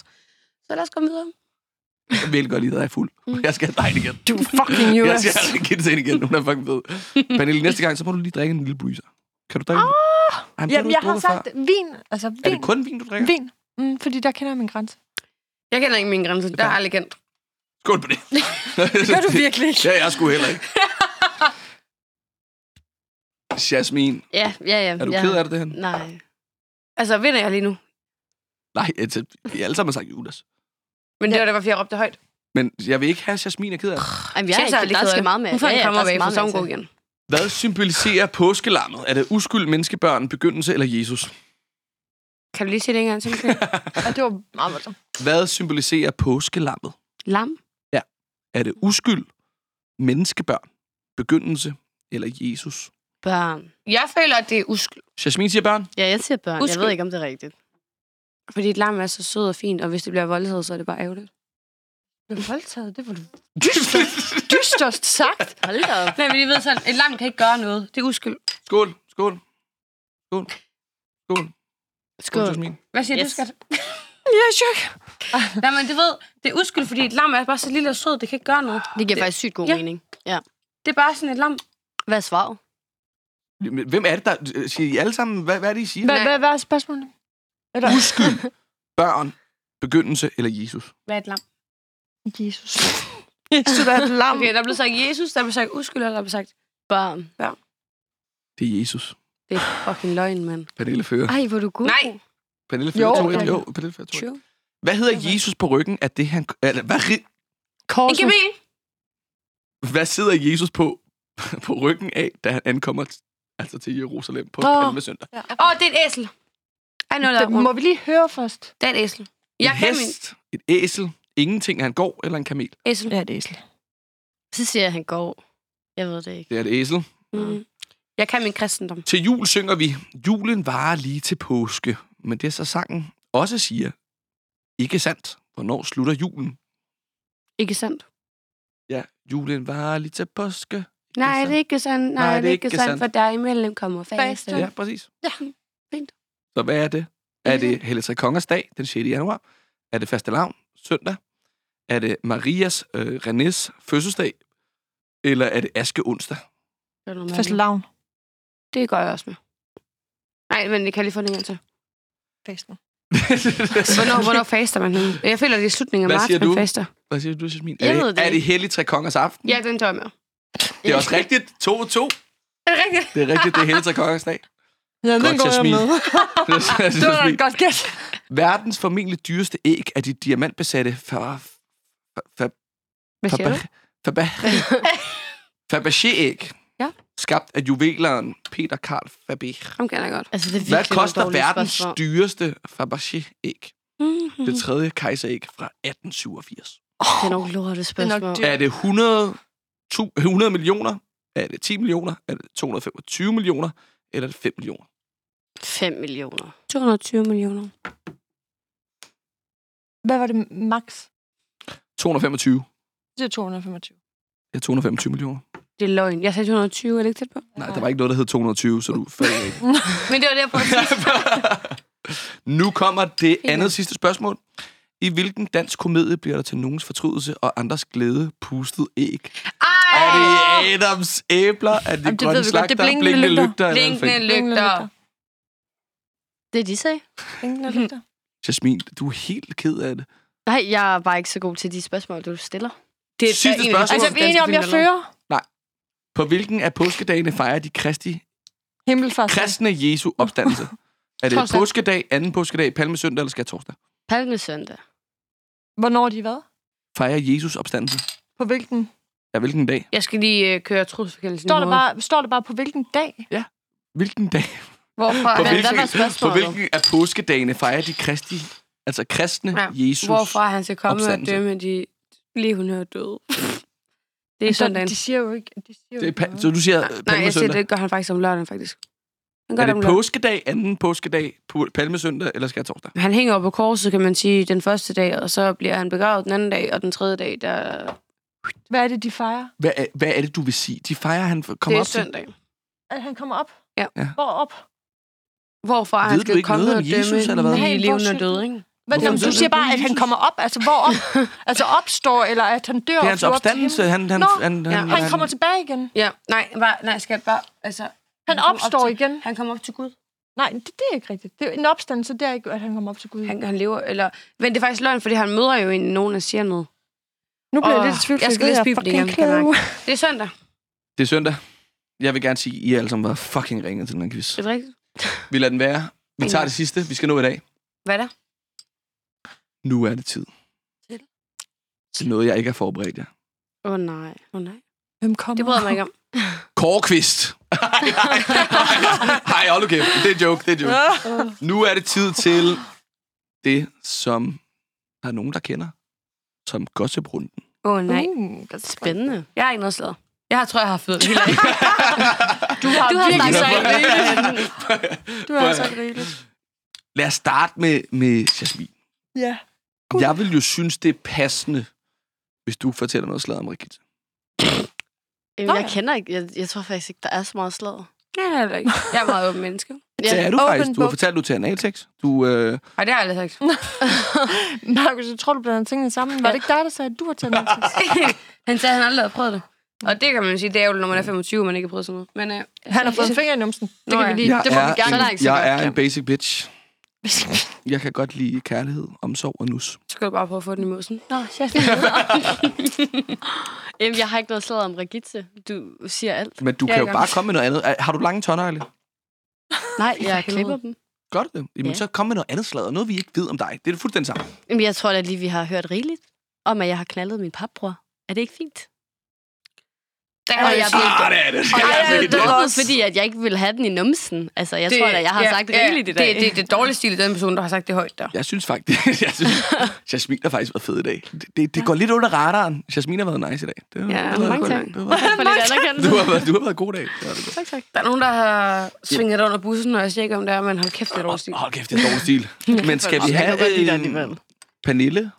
Så lad os gå videre. Jeg vil godt lide, at jeg er fuld. Jeg skal have dig igen. Du fucking Jeg Judas. skal have Gitte ind igen. Hun er fucking fed. Pernille, næste gang, så må du lige drikke en lille bruiser. Kan du drikke oh, Jamen, det Jamen, jeg har sagt før. vin. Altså, vin. Er det kun vin, du drikker? Vin. Mm, fordi der kender jeg min grænse. Jeg kender ikke min grænse. Der er aldrig kendt. Skål på det. Gør du virkelig ikke? Ja, jeg skulle heller ikke. Jasmin, Ja, ja, ja. er du ja. ked af det, det her? Nej. Altså, vinder jeg lige nu? Nej, altså, vi alle sammen har sagt Judas. Men det var det, var, fordi jeg råbte højt. Men jeg vil ikke have, at Jasmin er ked af det. Jamen, jeg er ikke, der ked af skal det. meget med. Hun får en Ja, ja, skal væk, for så er hun god igen. Hvad symboliserer påskelammet? Er det uskyld, menneskebørn, begyndelse eller Jesus? Kan du lige sige det en gang til? Ja, det var meget voldsomt. Hvad symboliserer påskelammet? Lam? Er det uskyld, menneskebørn, begyndelse eller Jesus? Børn. Jeg føler, at det er uskyld. Jasmin siger børn. Ja, jeg siger børn. Jeg Uskyld. ved ikke, om det er rigtigt. Fordi et lam er så sød og fint, og hvis det bliver voldtaget, så er det bare ærgerligt. Blev voldtaget, det var du dysterst sagt. Hold da op. Nej, men I ved sådan, et lam kan ikke gøre noget. Det er uskyld. Skål, skål. Skål. Skål. Skål. Jasmin. Hvad siger Yes. du, skat? Jeg er chok. Nej, men du ved, det er uskyld, fordi et lam er bare så lille og sød, det kan ikke gøre noget. Det giver faktisk sygt god Ja. mening. Det er bare sådan et lam. Hvad er svaret? Hvem er det, der... Siger I alle sammen, hvad, hvad er det, I siger? Hvad, hvad, hvad er spørgsmålet? Eller Uskyld, børn, begyndelse eller Jesus? Hvad er et lam? Jesus. Jesus er et lam. Okay, der er blevet sagt Jesus, der er blevet sagt uskyld, og der er blevet sagt, Børn. Det er Jesus. det er fucking løgn, mand. Pernille fører. Ej, hvor er du god. Nej. Pernille Jo, fører 2 okay. Jo, Pernille fører 2 True. Hvad hedder Jesus på ryggen af det, han... Eller, hvad, ri- En Korset. kamel. hvad sidder Jesus på, på ryggen af, da han ankommer altså til Jerusalem på Åh. Palmesøndag? Åh, oh, det er et æsel. Ej, nu er Det må vi lige høre først. Det er et æsel. En Jeg kan min hest, et æsel, ingenting, han går, eller en kamel. æsel. Ja, er æsel. Så siger jeg, at han går. Jeg ved det ikke. Det er et æsel. Mm. Jeg kan min kristendom. Til jul synger vi, julen varer lige til påske. Men det er så sangen også siger, ikke sandt. Hvornår slutter julen? Ikke sandt? Ja, julen varer lige til påske. Nej, det er ikke sandt. Nej, det er ikke sandt, for der imellem kommer faste. Ja, præcis. Ja, fint. Så hvad er det? Er det Helle Tre Kongers dag, den 6. januar? Er det faste lavn, søndag? Er det Marias øh, Renés fødselsdag? Eller er det Aske onsdag? Det er noget Fast mærkeligt. lavn. Det går jeg også med. Nej, men det kan jeg lige få den en gang til. Fasten. Hvornår, hvornår faster man? Jeg føler, det er slutningen af Hvad marts, siger man du? faster. Hvad siger du, Jasmin? Jeg Er ved det, det er det hellig tre kongers aften? Ja, den tager jeg med. Det er også rigtigt. 2-2. Er det rigtigt? Det er rigtigt, det er hellig tre kongers dag. Ja, den går jeg med. Det var da et godt gæt. Verdens formentlig dyreste æg er de diamantbesatte fa- fa- fa- Hvad siger du? Faba- Faba- Fabergé-æg. Ja. Skabt af juveleren Peter Karl Faber. Ham kender jeg godt. Altså, det er Hvad koster verdens spørgsmål. dyreste Fabergé-æg? Mm-hmm. Det tredje kejseræg fra 1887. Det er nogle lorte spørgsmål. dyrt. Er det 100, tu- 100 millioner? Er det 10 millioner? Er det 225 millioner? Eller er det 5 millioner? 5 millioner. 220 millioner. Hvad var det max? 225. Det er 225. Ja, 225 millioner. Det er løgn. Jeg sagde 220, er det ikke tæt på? Nej, der var ikke noget, der hed 220, så du faldt ikke. Men det var det, jeg prøvede nu kommer det andet sidste spørgsmål. I hvilken dansk komedie bliver der til nogens fortrydelse og andres glæde pustet æg? Ej! Er det Adams æbler? Er det Jamen, det grønne slagter? Det er blinkende lygter. lygter? eller hvad Blinkende lygter. Det de sagde. Blinkende lygter. Jasmin, du er helt ked af det. Nej, jeg er bare ikke så god til de spørgsmål, du stiller. Det er Sidste af spørgsmål. Altså, er vi enige om, jeg fører? På hvilken af påskedagene fejrer de kristi, Himmelfart. kristne Jesu opstandelse? Er det Torsdag. påskedag, anden påskedag, palmesøndag eller skal torsdag? Palmesøndag. Hvornår er de hvad? Fejrer Jesus opstandelse? På hvilken? Ja, hvilken dag? Jeg skal lige øh, køre trosforkældelsen Står der, bare, står der bare på hvilken dag? Hvilken dag? Hvorfra? På hvilken, hvad var på hvilken af påskedagene fejrer de kristi, altså kristne Ja, Jesus? Hvorfra han skal komme opstandelse. og dømme de levende og døde. Det er søndagen. De siger jo ikke... De siger Det er pa- så du siger Nej, øh, nej, jeg siger, palmesøndag? det gør han faktisk om lørdagen, faktisk. Han gør Er det det påskedag, anden påskedag, på palmesøndag eller skal torsdag? Han hænger jo på korset, kan man sige, den første dag, og så bliver han begravet den anden dag, og den tredje dag, der... Hvad er det, de fejrer? Hvad er, hvad er det, du vil sige? De fejrer, han det kommer er op til... søndag. At han kommer op? Ja. Ja. Hvor op? Hvorfra Ved han du skal ikke komme noget om og Jesus, eller hvad? Nej, levende og døde, ikke? Hvad, Hvorfor jamen, du du siger bare, at han kommer op. Altså, hvor op? altså, opstår, eller at han dør Det er og hans op opstandelse. Han, han, Nå, han, ja. han, Han kommer tilbage igen. Ja, nej, bare, nej, skal jeg bare, altså... Han op opstår til- igen. Han kommer op til Gud. Nej, det, det er ikke rigtigt. Det er en opstandelse, det er ikke, at han kommer op til Gud. Han, han lever, eller... Men det er faktisk løgn, fordi han møder jo en, nogen, der siger noget. nu bliver jeg Åh, lidt tvivl, jeg for skal læse Bibelen igen, jeg. Det er søndag. Det er søndag. Jeg vil gerne sige, at I alle sammen var fucking ringet til den her quiz. Er det rigtigt? Vi lader den være. Vi tager det sidste, vi skal nå i dag. Hvad er der? Nu er det tid. Til? Til noget, jeg ikke har forberedt jer. Åh oh, nej. Åh oh, nej. Hvem kommer? Det bryder jeg mig ikke om. Kårekvist. Hej, hold nu kæft. Det er joke, det er joke. Nu er det tid til det, som der er nogen, der kender som gossip-runden. Åh oh, nej. Uh, Spændende. Jeg har ikke noget slaget. Jeg har, tror, jeg har fået af. Du har, Du har virkelig så rigeligt. Du har sagt rigeligt. Lad os starte med, med Jasmin. Ja. Jeg vil jo synes, det er passende, hvis du fortæller noget slag om Rigitte. Jamen, Nå, jeg kender ikke, jeg, jeg tror faktisk ikke, der er så meget slag. Nej, det er det ikke. Jeg er meget åben menneske. Ja, det er du open faktisk. Du har fortalt, du er til analsex. Du, øh, Nej, det har jeg aldrig sagt. Markus, jeg tror, du blander tingene sammen. Var det ikke dig, der sagde, at du har taget noget han sagde, at han aldrig havde prøvet det. Og det kan man sige, det er jo, når man er 25, og man ikke har prøvet sådan noget. Men, øh, Han har fået en finger i numsen. Det kan vi lige. jeg Det må er, vi gerne. Så så jeg godt, er en basic bitch. Jeg kan godt lide kærlighed, omsorg og nus. så skal du bare prøve at få den i musen. Nå, chef. Jamen, jeg har ikke noget slag om Regitze. Du siger alt. Men du Ja, kan jo jeg bare komme med noget andet. Er- Har du lange tånegle? Nej, jeg klipper dem. Gør du det? Jamen, Ja. så kom med noget andet slag, noget vi ikke ved om dig. Det er fuldstændig samme. Jamen, jeg tror da lige, vi har hørt rigeligt om, at jeg har knaldet min papbror. Er det ikke fint? Der Og jeg Ah, det er det. Og jeg er det? drukket, fordi at jeg ikke vil have den i numsen. Altså, jeg det, tror da, jeg har sagt rigeligt i dag. Det, det, det er dårlig stil i den person, der har sagt det højt der. Jeg synes faktisk, jeg synes, Jasmin har faktisk været fed i dag. Det, det, det går lidt under radaren. Jasmin har været nice i dag. Det, har- Ja, det mange godt. tak. Det. Du har været, du har været god dag. Det. Tak, tak. Der er nogen, der har svinget under bussen, og jeg siger ikke, om det er, men hold kæft, det er dårlig stil. Hold kæft, det er dårlig stil. Men skal vi have alligevel. Pernille,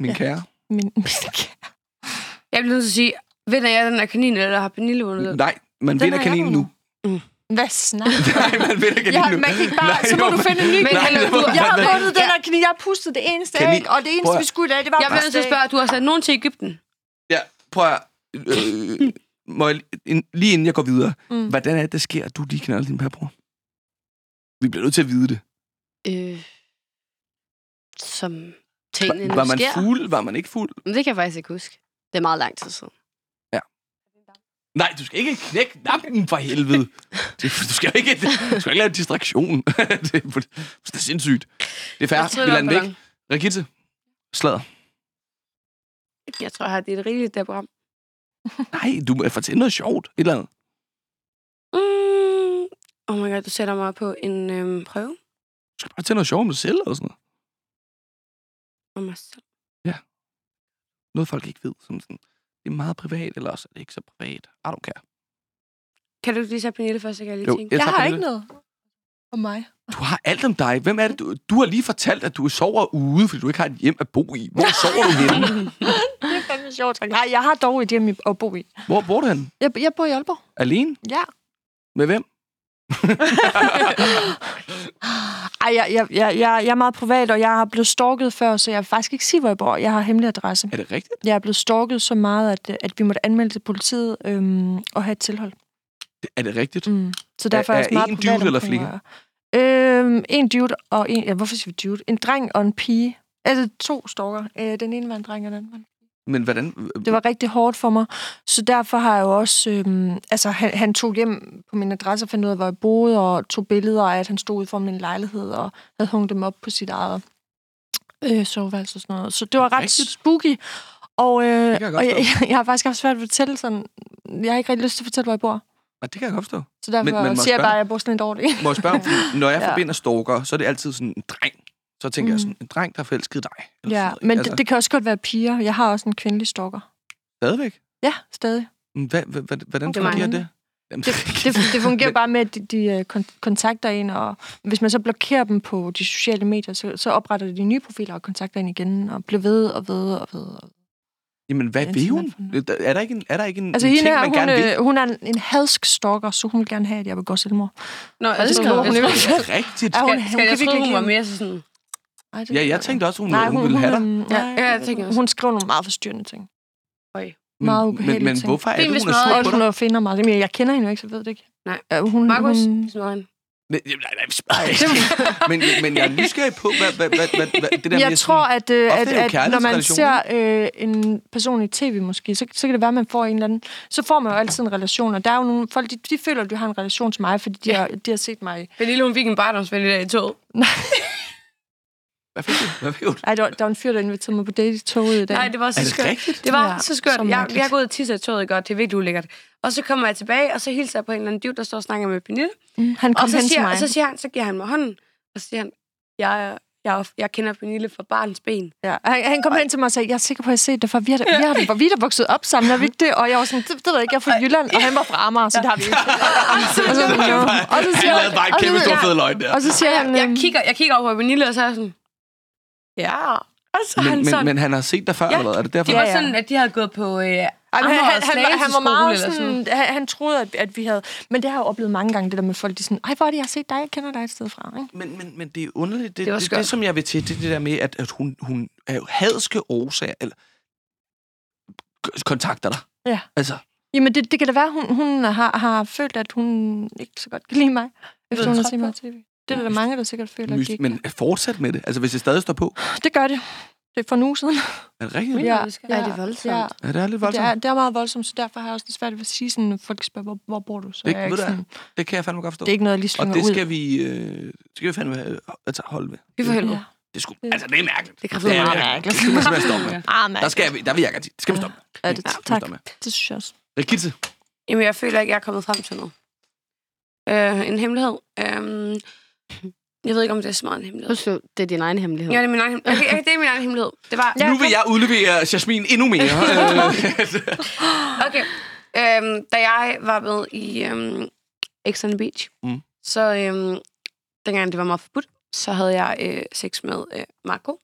min Ja. kære? Min, Jeg bliver nødt til at sige, vinder jeg den her kanin, eller har Pernille vundet den? Nej, man Den vinder kaninen nu. vundet. Hvad snakker Nej, man vil ikke Ja, nu. man kan ikke bare, Nej, så må jo, du finde en ny hallo, du- Jeg har Nej, fundet den her kniv. Jeg har pustet det eneste Kan I- æg, og det eneste, vi skulle i dag, det var Jeg bliver nødt til at spørge, du har sendt nogen til Ægypten? Ja, prøv at... Øh, må jeg, lige- lige inden jeg går videre. Mm. Hvordan er det, det sker, at du lige knaller din pærbror? Vi bliver nødt til at vide det. Øh, som tingene Var, var man sker. fuld? Var man ikke fuld? Men det kan jeg faktisk ikke huske. Det er meget lang tid siden. Nej, du skal ikke knække nakken for helvede. Det, du skal jo ikke, du skal ikke lave en distraktion. det, er, det er sindssygt. Det er. Jeg Vi lader den væk. Rigitte, slader. Jeg tror, det er et rigeligt der program. Nej, du må fortælle noget sjovt. Et eller andet. Mm. Oh my god, du sætter mig på en øhm, prøve Du skal bare fortælle noget sjovt om dig selv eller sådan noget. om mig selv. Noget, folk ikke ved. Som sådan, det er meget privat, eller også er det ikke så privat. I don't care. Kan du lige sætte Pernille først, så kan jeg lige Jo, tænke? jeg Jeg har Pernille. ikke noget om mig. Du har alt om dig. Hvem er det? Du, du har lige fortalt, at du sover ude, fordi du ikke har et hjem at bo i. Hvor sover du henne? Det er fandme sjovt. Nej, jeg har dog et hjem at bo i. Hvor bor du henne? Jeg, jeg bor i Aalborg. Alene? Ja. Med hvem? Ej, jeg, jeg, jeg, jeg, er meget privat, og jeg har blevet stalket før, så jeg vil faktisk ikke sige, hvor jeg bor. Jeg har hemmelig adresse. Er det rigtigt? Jeg er blevet stalket så meget, at, at vi måtte anmelde til politiet øhm, og have et tilhold. Er det rigtigt? Mm. Så derfor er, Er- jeg også meget er en privat dude eller er. Øhm, en dude og en... Ja, hvorfor siger vi dude? En dreng og en pige. Altså to stalker. Øh, den ene var en dreng, og den anden var en Men hvordan... Det var rigtig hårdt for mig. Så derfor har jeg jo også... Øhm, altså, han, han tog hjem på min adresse og fandt ud af, hvor jeg boede, og tog billeder af, at han stod ude for min lejlighed, og havde hængt dem op på sit eget øh, soveværelse og sådan noget. Så det var ret Rigtigt? spooky. Og, øh, jeg og jeg, jeg, har faktisk haft svært ved at fortælle sådan... Jeg har ikke rigtig lyst til at fortælle, hvor jeg bor. Ja, det kan jeg godt forstå. Så derfor Men- men siger jeg bare, at jeg bor sådan lidt dårligt. Må jeg spørge, når jeg Ja. forbinder stalker, så er det altid sådan en dreng. Så tænker jeg Mm. sådan, en dreng, der er forelsket dig. Eller Ja, men ikke? det, det kan også godt være piger. Jeg har også en kvindelig stalker. Stadigvæk? Ja, stadig. Men Hvad, hvad, hvordan Det er fungerer det? Jamen, Det, det, det fungerer bare med, at de, de øh, kon- kontakter en, og hvis man så blokerer dem på de sociale medier, så, så opretter de nye profiler og kontakter en igen, og bliver ved og ved og ved. Og... Jamen, hvad Det er vil hun? Er der ikke en, er der ikke en, Altså, en ting, her, man hun, gerne vil? øh, hun er en, en hadsk stalker, så hun vil gerne have, at jeg begår selvmord. Nå, det altså, skal jeg, hun jeg, i jeg, hvert fald. Er det rigtigt? Er hun, skal, hun skal, kan jeg virkelig troede, hun ikke var mere så sådan... Ej, det Ja, jeg jeg tænkte også, hun, Nej, hun, ville have dig. Ja, nej, ja, jeg tænker også. Hun skriver nogle meget forstyrrende ting. Øj. Meget Men, ubehagelige men ting. hvorfor er det, hun er sur Og på hun dig? er finder mig. Jamen, jeg kender hende jo ikke, så jeg ved det ikke. Nej. Hun, Markus, hun, smør hende. Nej, nej, nej, men, men jeg er nysgerrig på, hvad, hvad, hvad, hvad, hvad det der jeg med tror, sådan, at, øh, at, at når man ser øh, en person i tv måske, så, så kan det være, at man får en eller anden... Så får man jo altid en relation, og der er jo nogle folk, de, de føler, at du har en relation til mig, fordi de, har, de har set mig... Pernille, hun fik en barndomsven i dag i toget. Hvad fik du? Hvad fik du? Ej, der, var- der var en fyr, der inviterede mig på date i toget i dag. Nej, det var så Er det skørt. rigtigt? Det var Ja, så skørt. så Jeg, jeg er gået og tisset i toget i godt. Det er virkelig ulækkert. Og så kommer jeg tilbage, og så hilser jeg på en eller anden dude, der står og snakker med Pernille. Mm, han kom Og så, hen til siger, mig. og så siger han, så giver han mig hånden, og så siger han, jeg, er- jeg, er- jeg kender Pernille fra barns ben. Ja, han, han kom hen til mig og sagde, jeg er sikker på, at jeg har set det, for vi har, vi har, vi er da vokset op sammen, har vi ikke det? Og jeg var sådan, det, det ved jeg ikke, jeg er fra Jylland, og han var fra Amager, så det har vi ikke. og så, no. og så siger Han lavede bare en og så- kæmpe stor ja. fed løgn der. Og så siger han, Jeg øhm, kigger, jeg kigger over på Pernille, og så er jeg sådan, ja. Og så er Men, han men, sådan, men han har set dig før, Ja, eller hvad? Er det derfor? det var Ja, ja. sådan, at de havde gået på øh, Ej, han, han, han, var- han var meget eller sådan, han, han troede, at, at vi havde... Men det har jeg jo oplevet mange gange, det der med folk, de er sådan, ej, hvor er det, jeg har set dig, jeg kender dig et sted fra, ikke? Men, men, men det er underligt. Det, Det det, det, skørt. det, som jeg vil til, det er det der med, at, at hun, hun er jo hadske årsager, eller kontakter dig. Ja. Altså, Jamen, det, det kan da være, hun, hun har, har følt, at hun ikke så godt kan lide mig, efter hun har set mig på tv. Det er der, der mange, der sikkert føler, at de ikke men fortsæt med det. Altså, hvis det stadig står på. Det gør det. Det er for uge siden. Er det rigtigt? Ja, du, det det er voldsomt. Ja, Ja, det er lidt det voldsomt. er, det er meget voldsomt, så derfor har jeg også lidt svært ved at sige sådan, folk spørger, hvor, hvor bor du? Så Det- jeg ikke sådan, Det kan jeg fandme godt forstå. det er ikke noget, jeg lige Og slynger det ud. skal vi, øh, det skal vi fandme øh, altså, holde ved. Vi får helvede. Ja. Det sgu, Det- altså, det er mærkeligt. Det kan det er meget mærkeligt. Det skal man simpelthen stoppe med. Ah, man. Der, skal vi, der vil jeg gerne sige. Det skal vi stoppe med. Ja, det, Ja, det tak. med. Det synes jeg også. Rikitte, Jamen, jeg føler ikke, jeg er kommet frem til noget. Øh, en hemmelighed. Øh, jeg ved ikke, om det er så meget en hemmelighed. Husk, det er din egen hemmelighed. Ja, det er min egen, okay, okay, det er min egen hemmelighed. Det var, nu vil jeg udlevere Jasmin endnu mere. Okay. Øhm, da jeg var med i øhm, X on the Beach, Mm. så øhm, dengang det var meget forbudt, så havde jeg øh, sex med øh, Marco.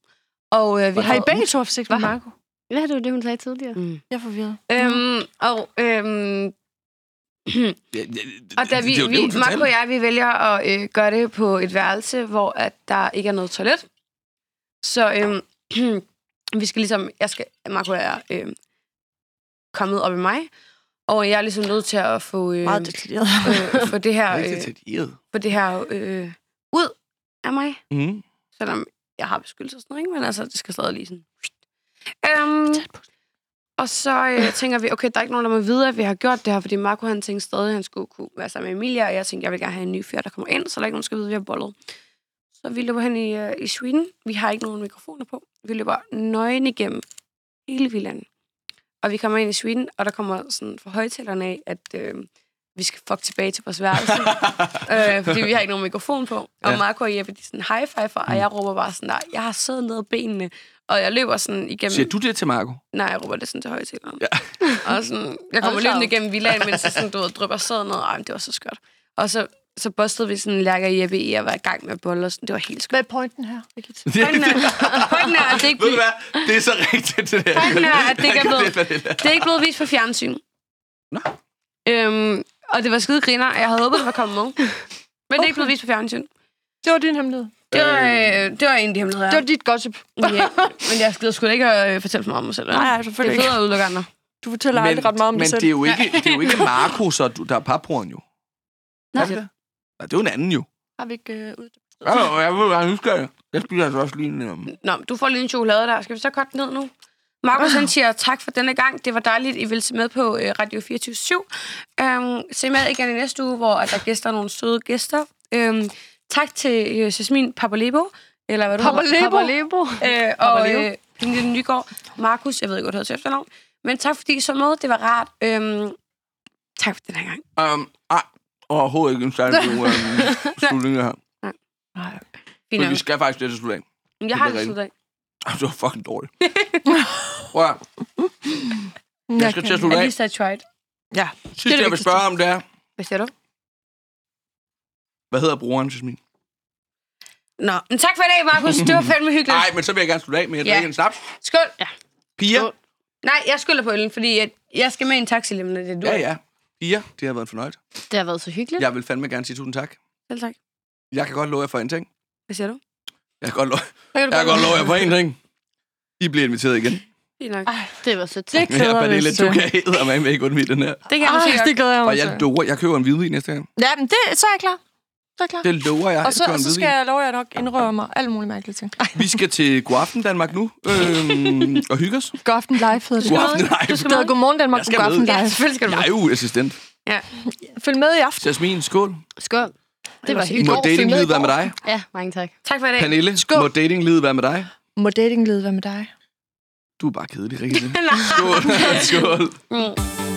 Og øh, vi Har I begge to haft sex med Hvad? Marco? Ja, det var det, hun sagde tidligere. Mm. Jeg er forvirret. Øhm, og øhm, Og da vi, det jo det, vi. Marco og jeg, vi vælger at øh, gøre det på et værelse, hvor at der ikke er noget toilet. Så øhm, vi skal ligesom, jeg skal, Marco er øh, kommet op i mig, og jeg er ligesom nødt til at få, øh, Meget detaljeret. øh, få det her, er øh, få det her øh, ud af mig. Mhm. Selvom jeg har beskyttelse og sådan noget, ikke? men altså, det skal stadig lige sådan... Øhm, og så øh, tænker vi, okay, der er ikke nogen, der må vide, at vi har gjort det her, fordi Marco han tænkte stadig, at han skulle kunne være sammen med Emilia, og jeg tænkte, jeg vil gerne have en ny fyr, der kommer ind, så der er ikke nogen, der skal vide, at vi har bollet. Så vi løber hen i, øh, i Sweden. Vi har ikke nogen mikrofoner på. Vi løber nøgen igennem hele villaen. Og vi kommer ind i Sweden, og der kommer sådan fra højtalerne af, at øh, vi skal fuck tilbage til vores værelse. øh, fordi vi har ikke nogen mikrofon på. Og Ja. Marco og Jeppe, de er sådan high five, og jeg råber bare sådan der, jeg har siddet ned benene, og jeg løber sådan igennem... Siger du det til Marco? Nej, jeg råber det sådan til højtaleren. Ja. og sådan, jeg kommer løbende igennem villaen, mens jeg sådan, du ved, drypper sæd ned. Ej, det var så skørt. Og så, så bustede vi sådan Lærker og Jeppe i at være i gang med boller. og Sådan. Det var helt skørt. Hvad er pointen her, Birgit? Pointen er, pointen er, at det ikke Ved du hvad? Det er så rigtigt, det der. Pointen er, at det ikke er blevet- det er ikke blevet vist på fjernsyn. Nå. Øhm, og det var skide griner, og jeg havde håbet, det var kommet med. Men okay. det er ikke blevet vist på fjernsyn. Det var din hemmelighed. Det var, øh, det var en af de hemmeligheder. Det var dit gossip. ja, men jeg skulle sgu ikke øh, fortælle for meget om mig selv. Nej, nej, Det selvfølgelig er ikke. fedt at udelukke andre. Du fortæller aldrig ret meget om men dig selv. det er jo ikke, det er jo ikke Marco, så du, der er papbroren jo. Nej. Er det det? Nej, det er jo en anden jo. Har vi ikke øh, ud? Ja, jeg vil gerne huske det. Jeg spiser altså også lige en... Um... Nå, du får lige en chokolade der. Skal vi så korte ned nu? Markus han siger tak for denne gang. Det var dejligt, I ville se med på øh, Radio 24 um, Se med igen i næste uge, hvor at der gæster nogle søde gæster. Um, tak til øh, Jasmin Papalebo, eller hvad du Papalebo? Papalebo. Øh, og øh, Pernille Nygaard. Markus, jeg ved ikke, hvad du hedder til efternavn. Men tak, fordi I så med. Det var rart. Um, tak for den her gang. Um, ej, overhovedet ikke en særlig god um, slutning her. Nej. Fint Men nok. vi skal faktisk det til slut af. Jeg har det er det Det var fucking dårligt. Prøv at, jeg skal til at slutte At af. least I tried. Ja. Sidste, jeg vil spørge om, det er, Hvad siger du? hvad hedder brugeren, Jasmin? Nå, men tak for i dag, Markus. Det var fandme hyggeligt. Nej, men så vil jeg gerne slutte af med at Ja. drikke en snaps. Skål. Pia? Skål. Nej, jeg skylder på øllen, fordi at jeg skal med i en taxi lige. Det er du. Ja, ja. Pia, det har været en fornøjelse. Det har været så hyggeligt. Jeg vil fandme gerne sige tusind tak. Selv tak. Jeg kan godt love jer for en ting. Hvad siger du? Jeg kan godt love, Så du jeg kan godt love jer for en ting. I bliver inviteret igen. Fint nok. Det var sødt. Det Ja, glæder vi Pernille, os du til. kan hedder mig med ikke undvige den her. Det kan jeg måske Ej, godt. det glæder jeg mig Og jeg til. lover, jeg køber en hvidvin næste gang. Ja, men det, så er jeg klar. Så er jeg klar. Det lover jeg. og jeg så, og så skal jeg love jer nok indrømme mig alle mulige mærkelige ting. Ej, Vi skal til Godaften Danmark nu øhm, og hygge os. God aften live hedder det. Godaften live. Det hedder Godmorgen Danmark Jeg på skal God aften med. Ja, live. selvfølgelig skal du Jeg er jo assistent. Følg med i aften. Jasmin, skål. Skål. Det var hyggeligt. Må datinglivet være med dig? Ja, mange tak. Tak for i dag. Pernille, Skål. må datinglivet være med dig? Må datinglivet være med dig? Du er bare kedelig, Rikke. Nej. Skål. Skål. Mm.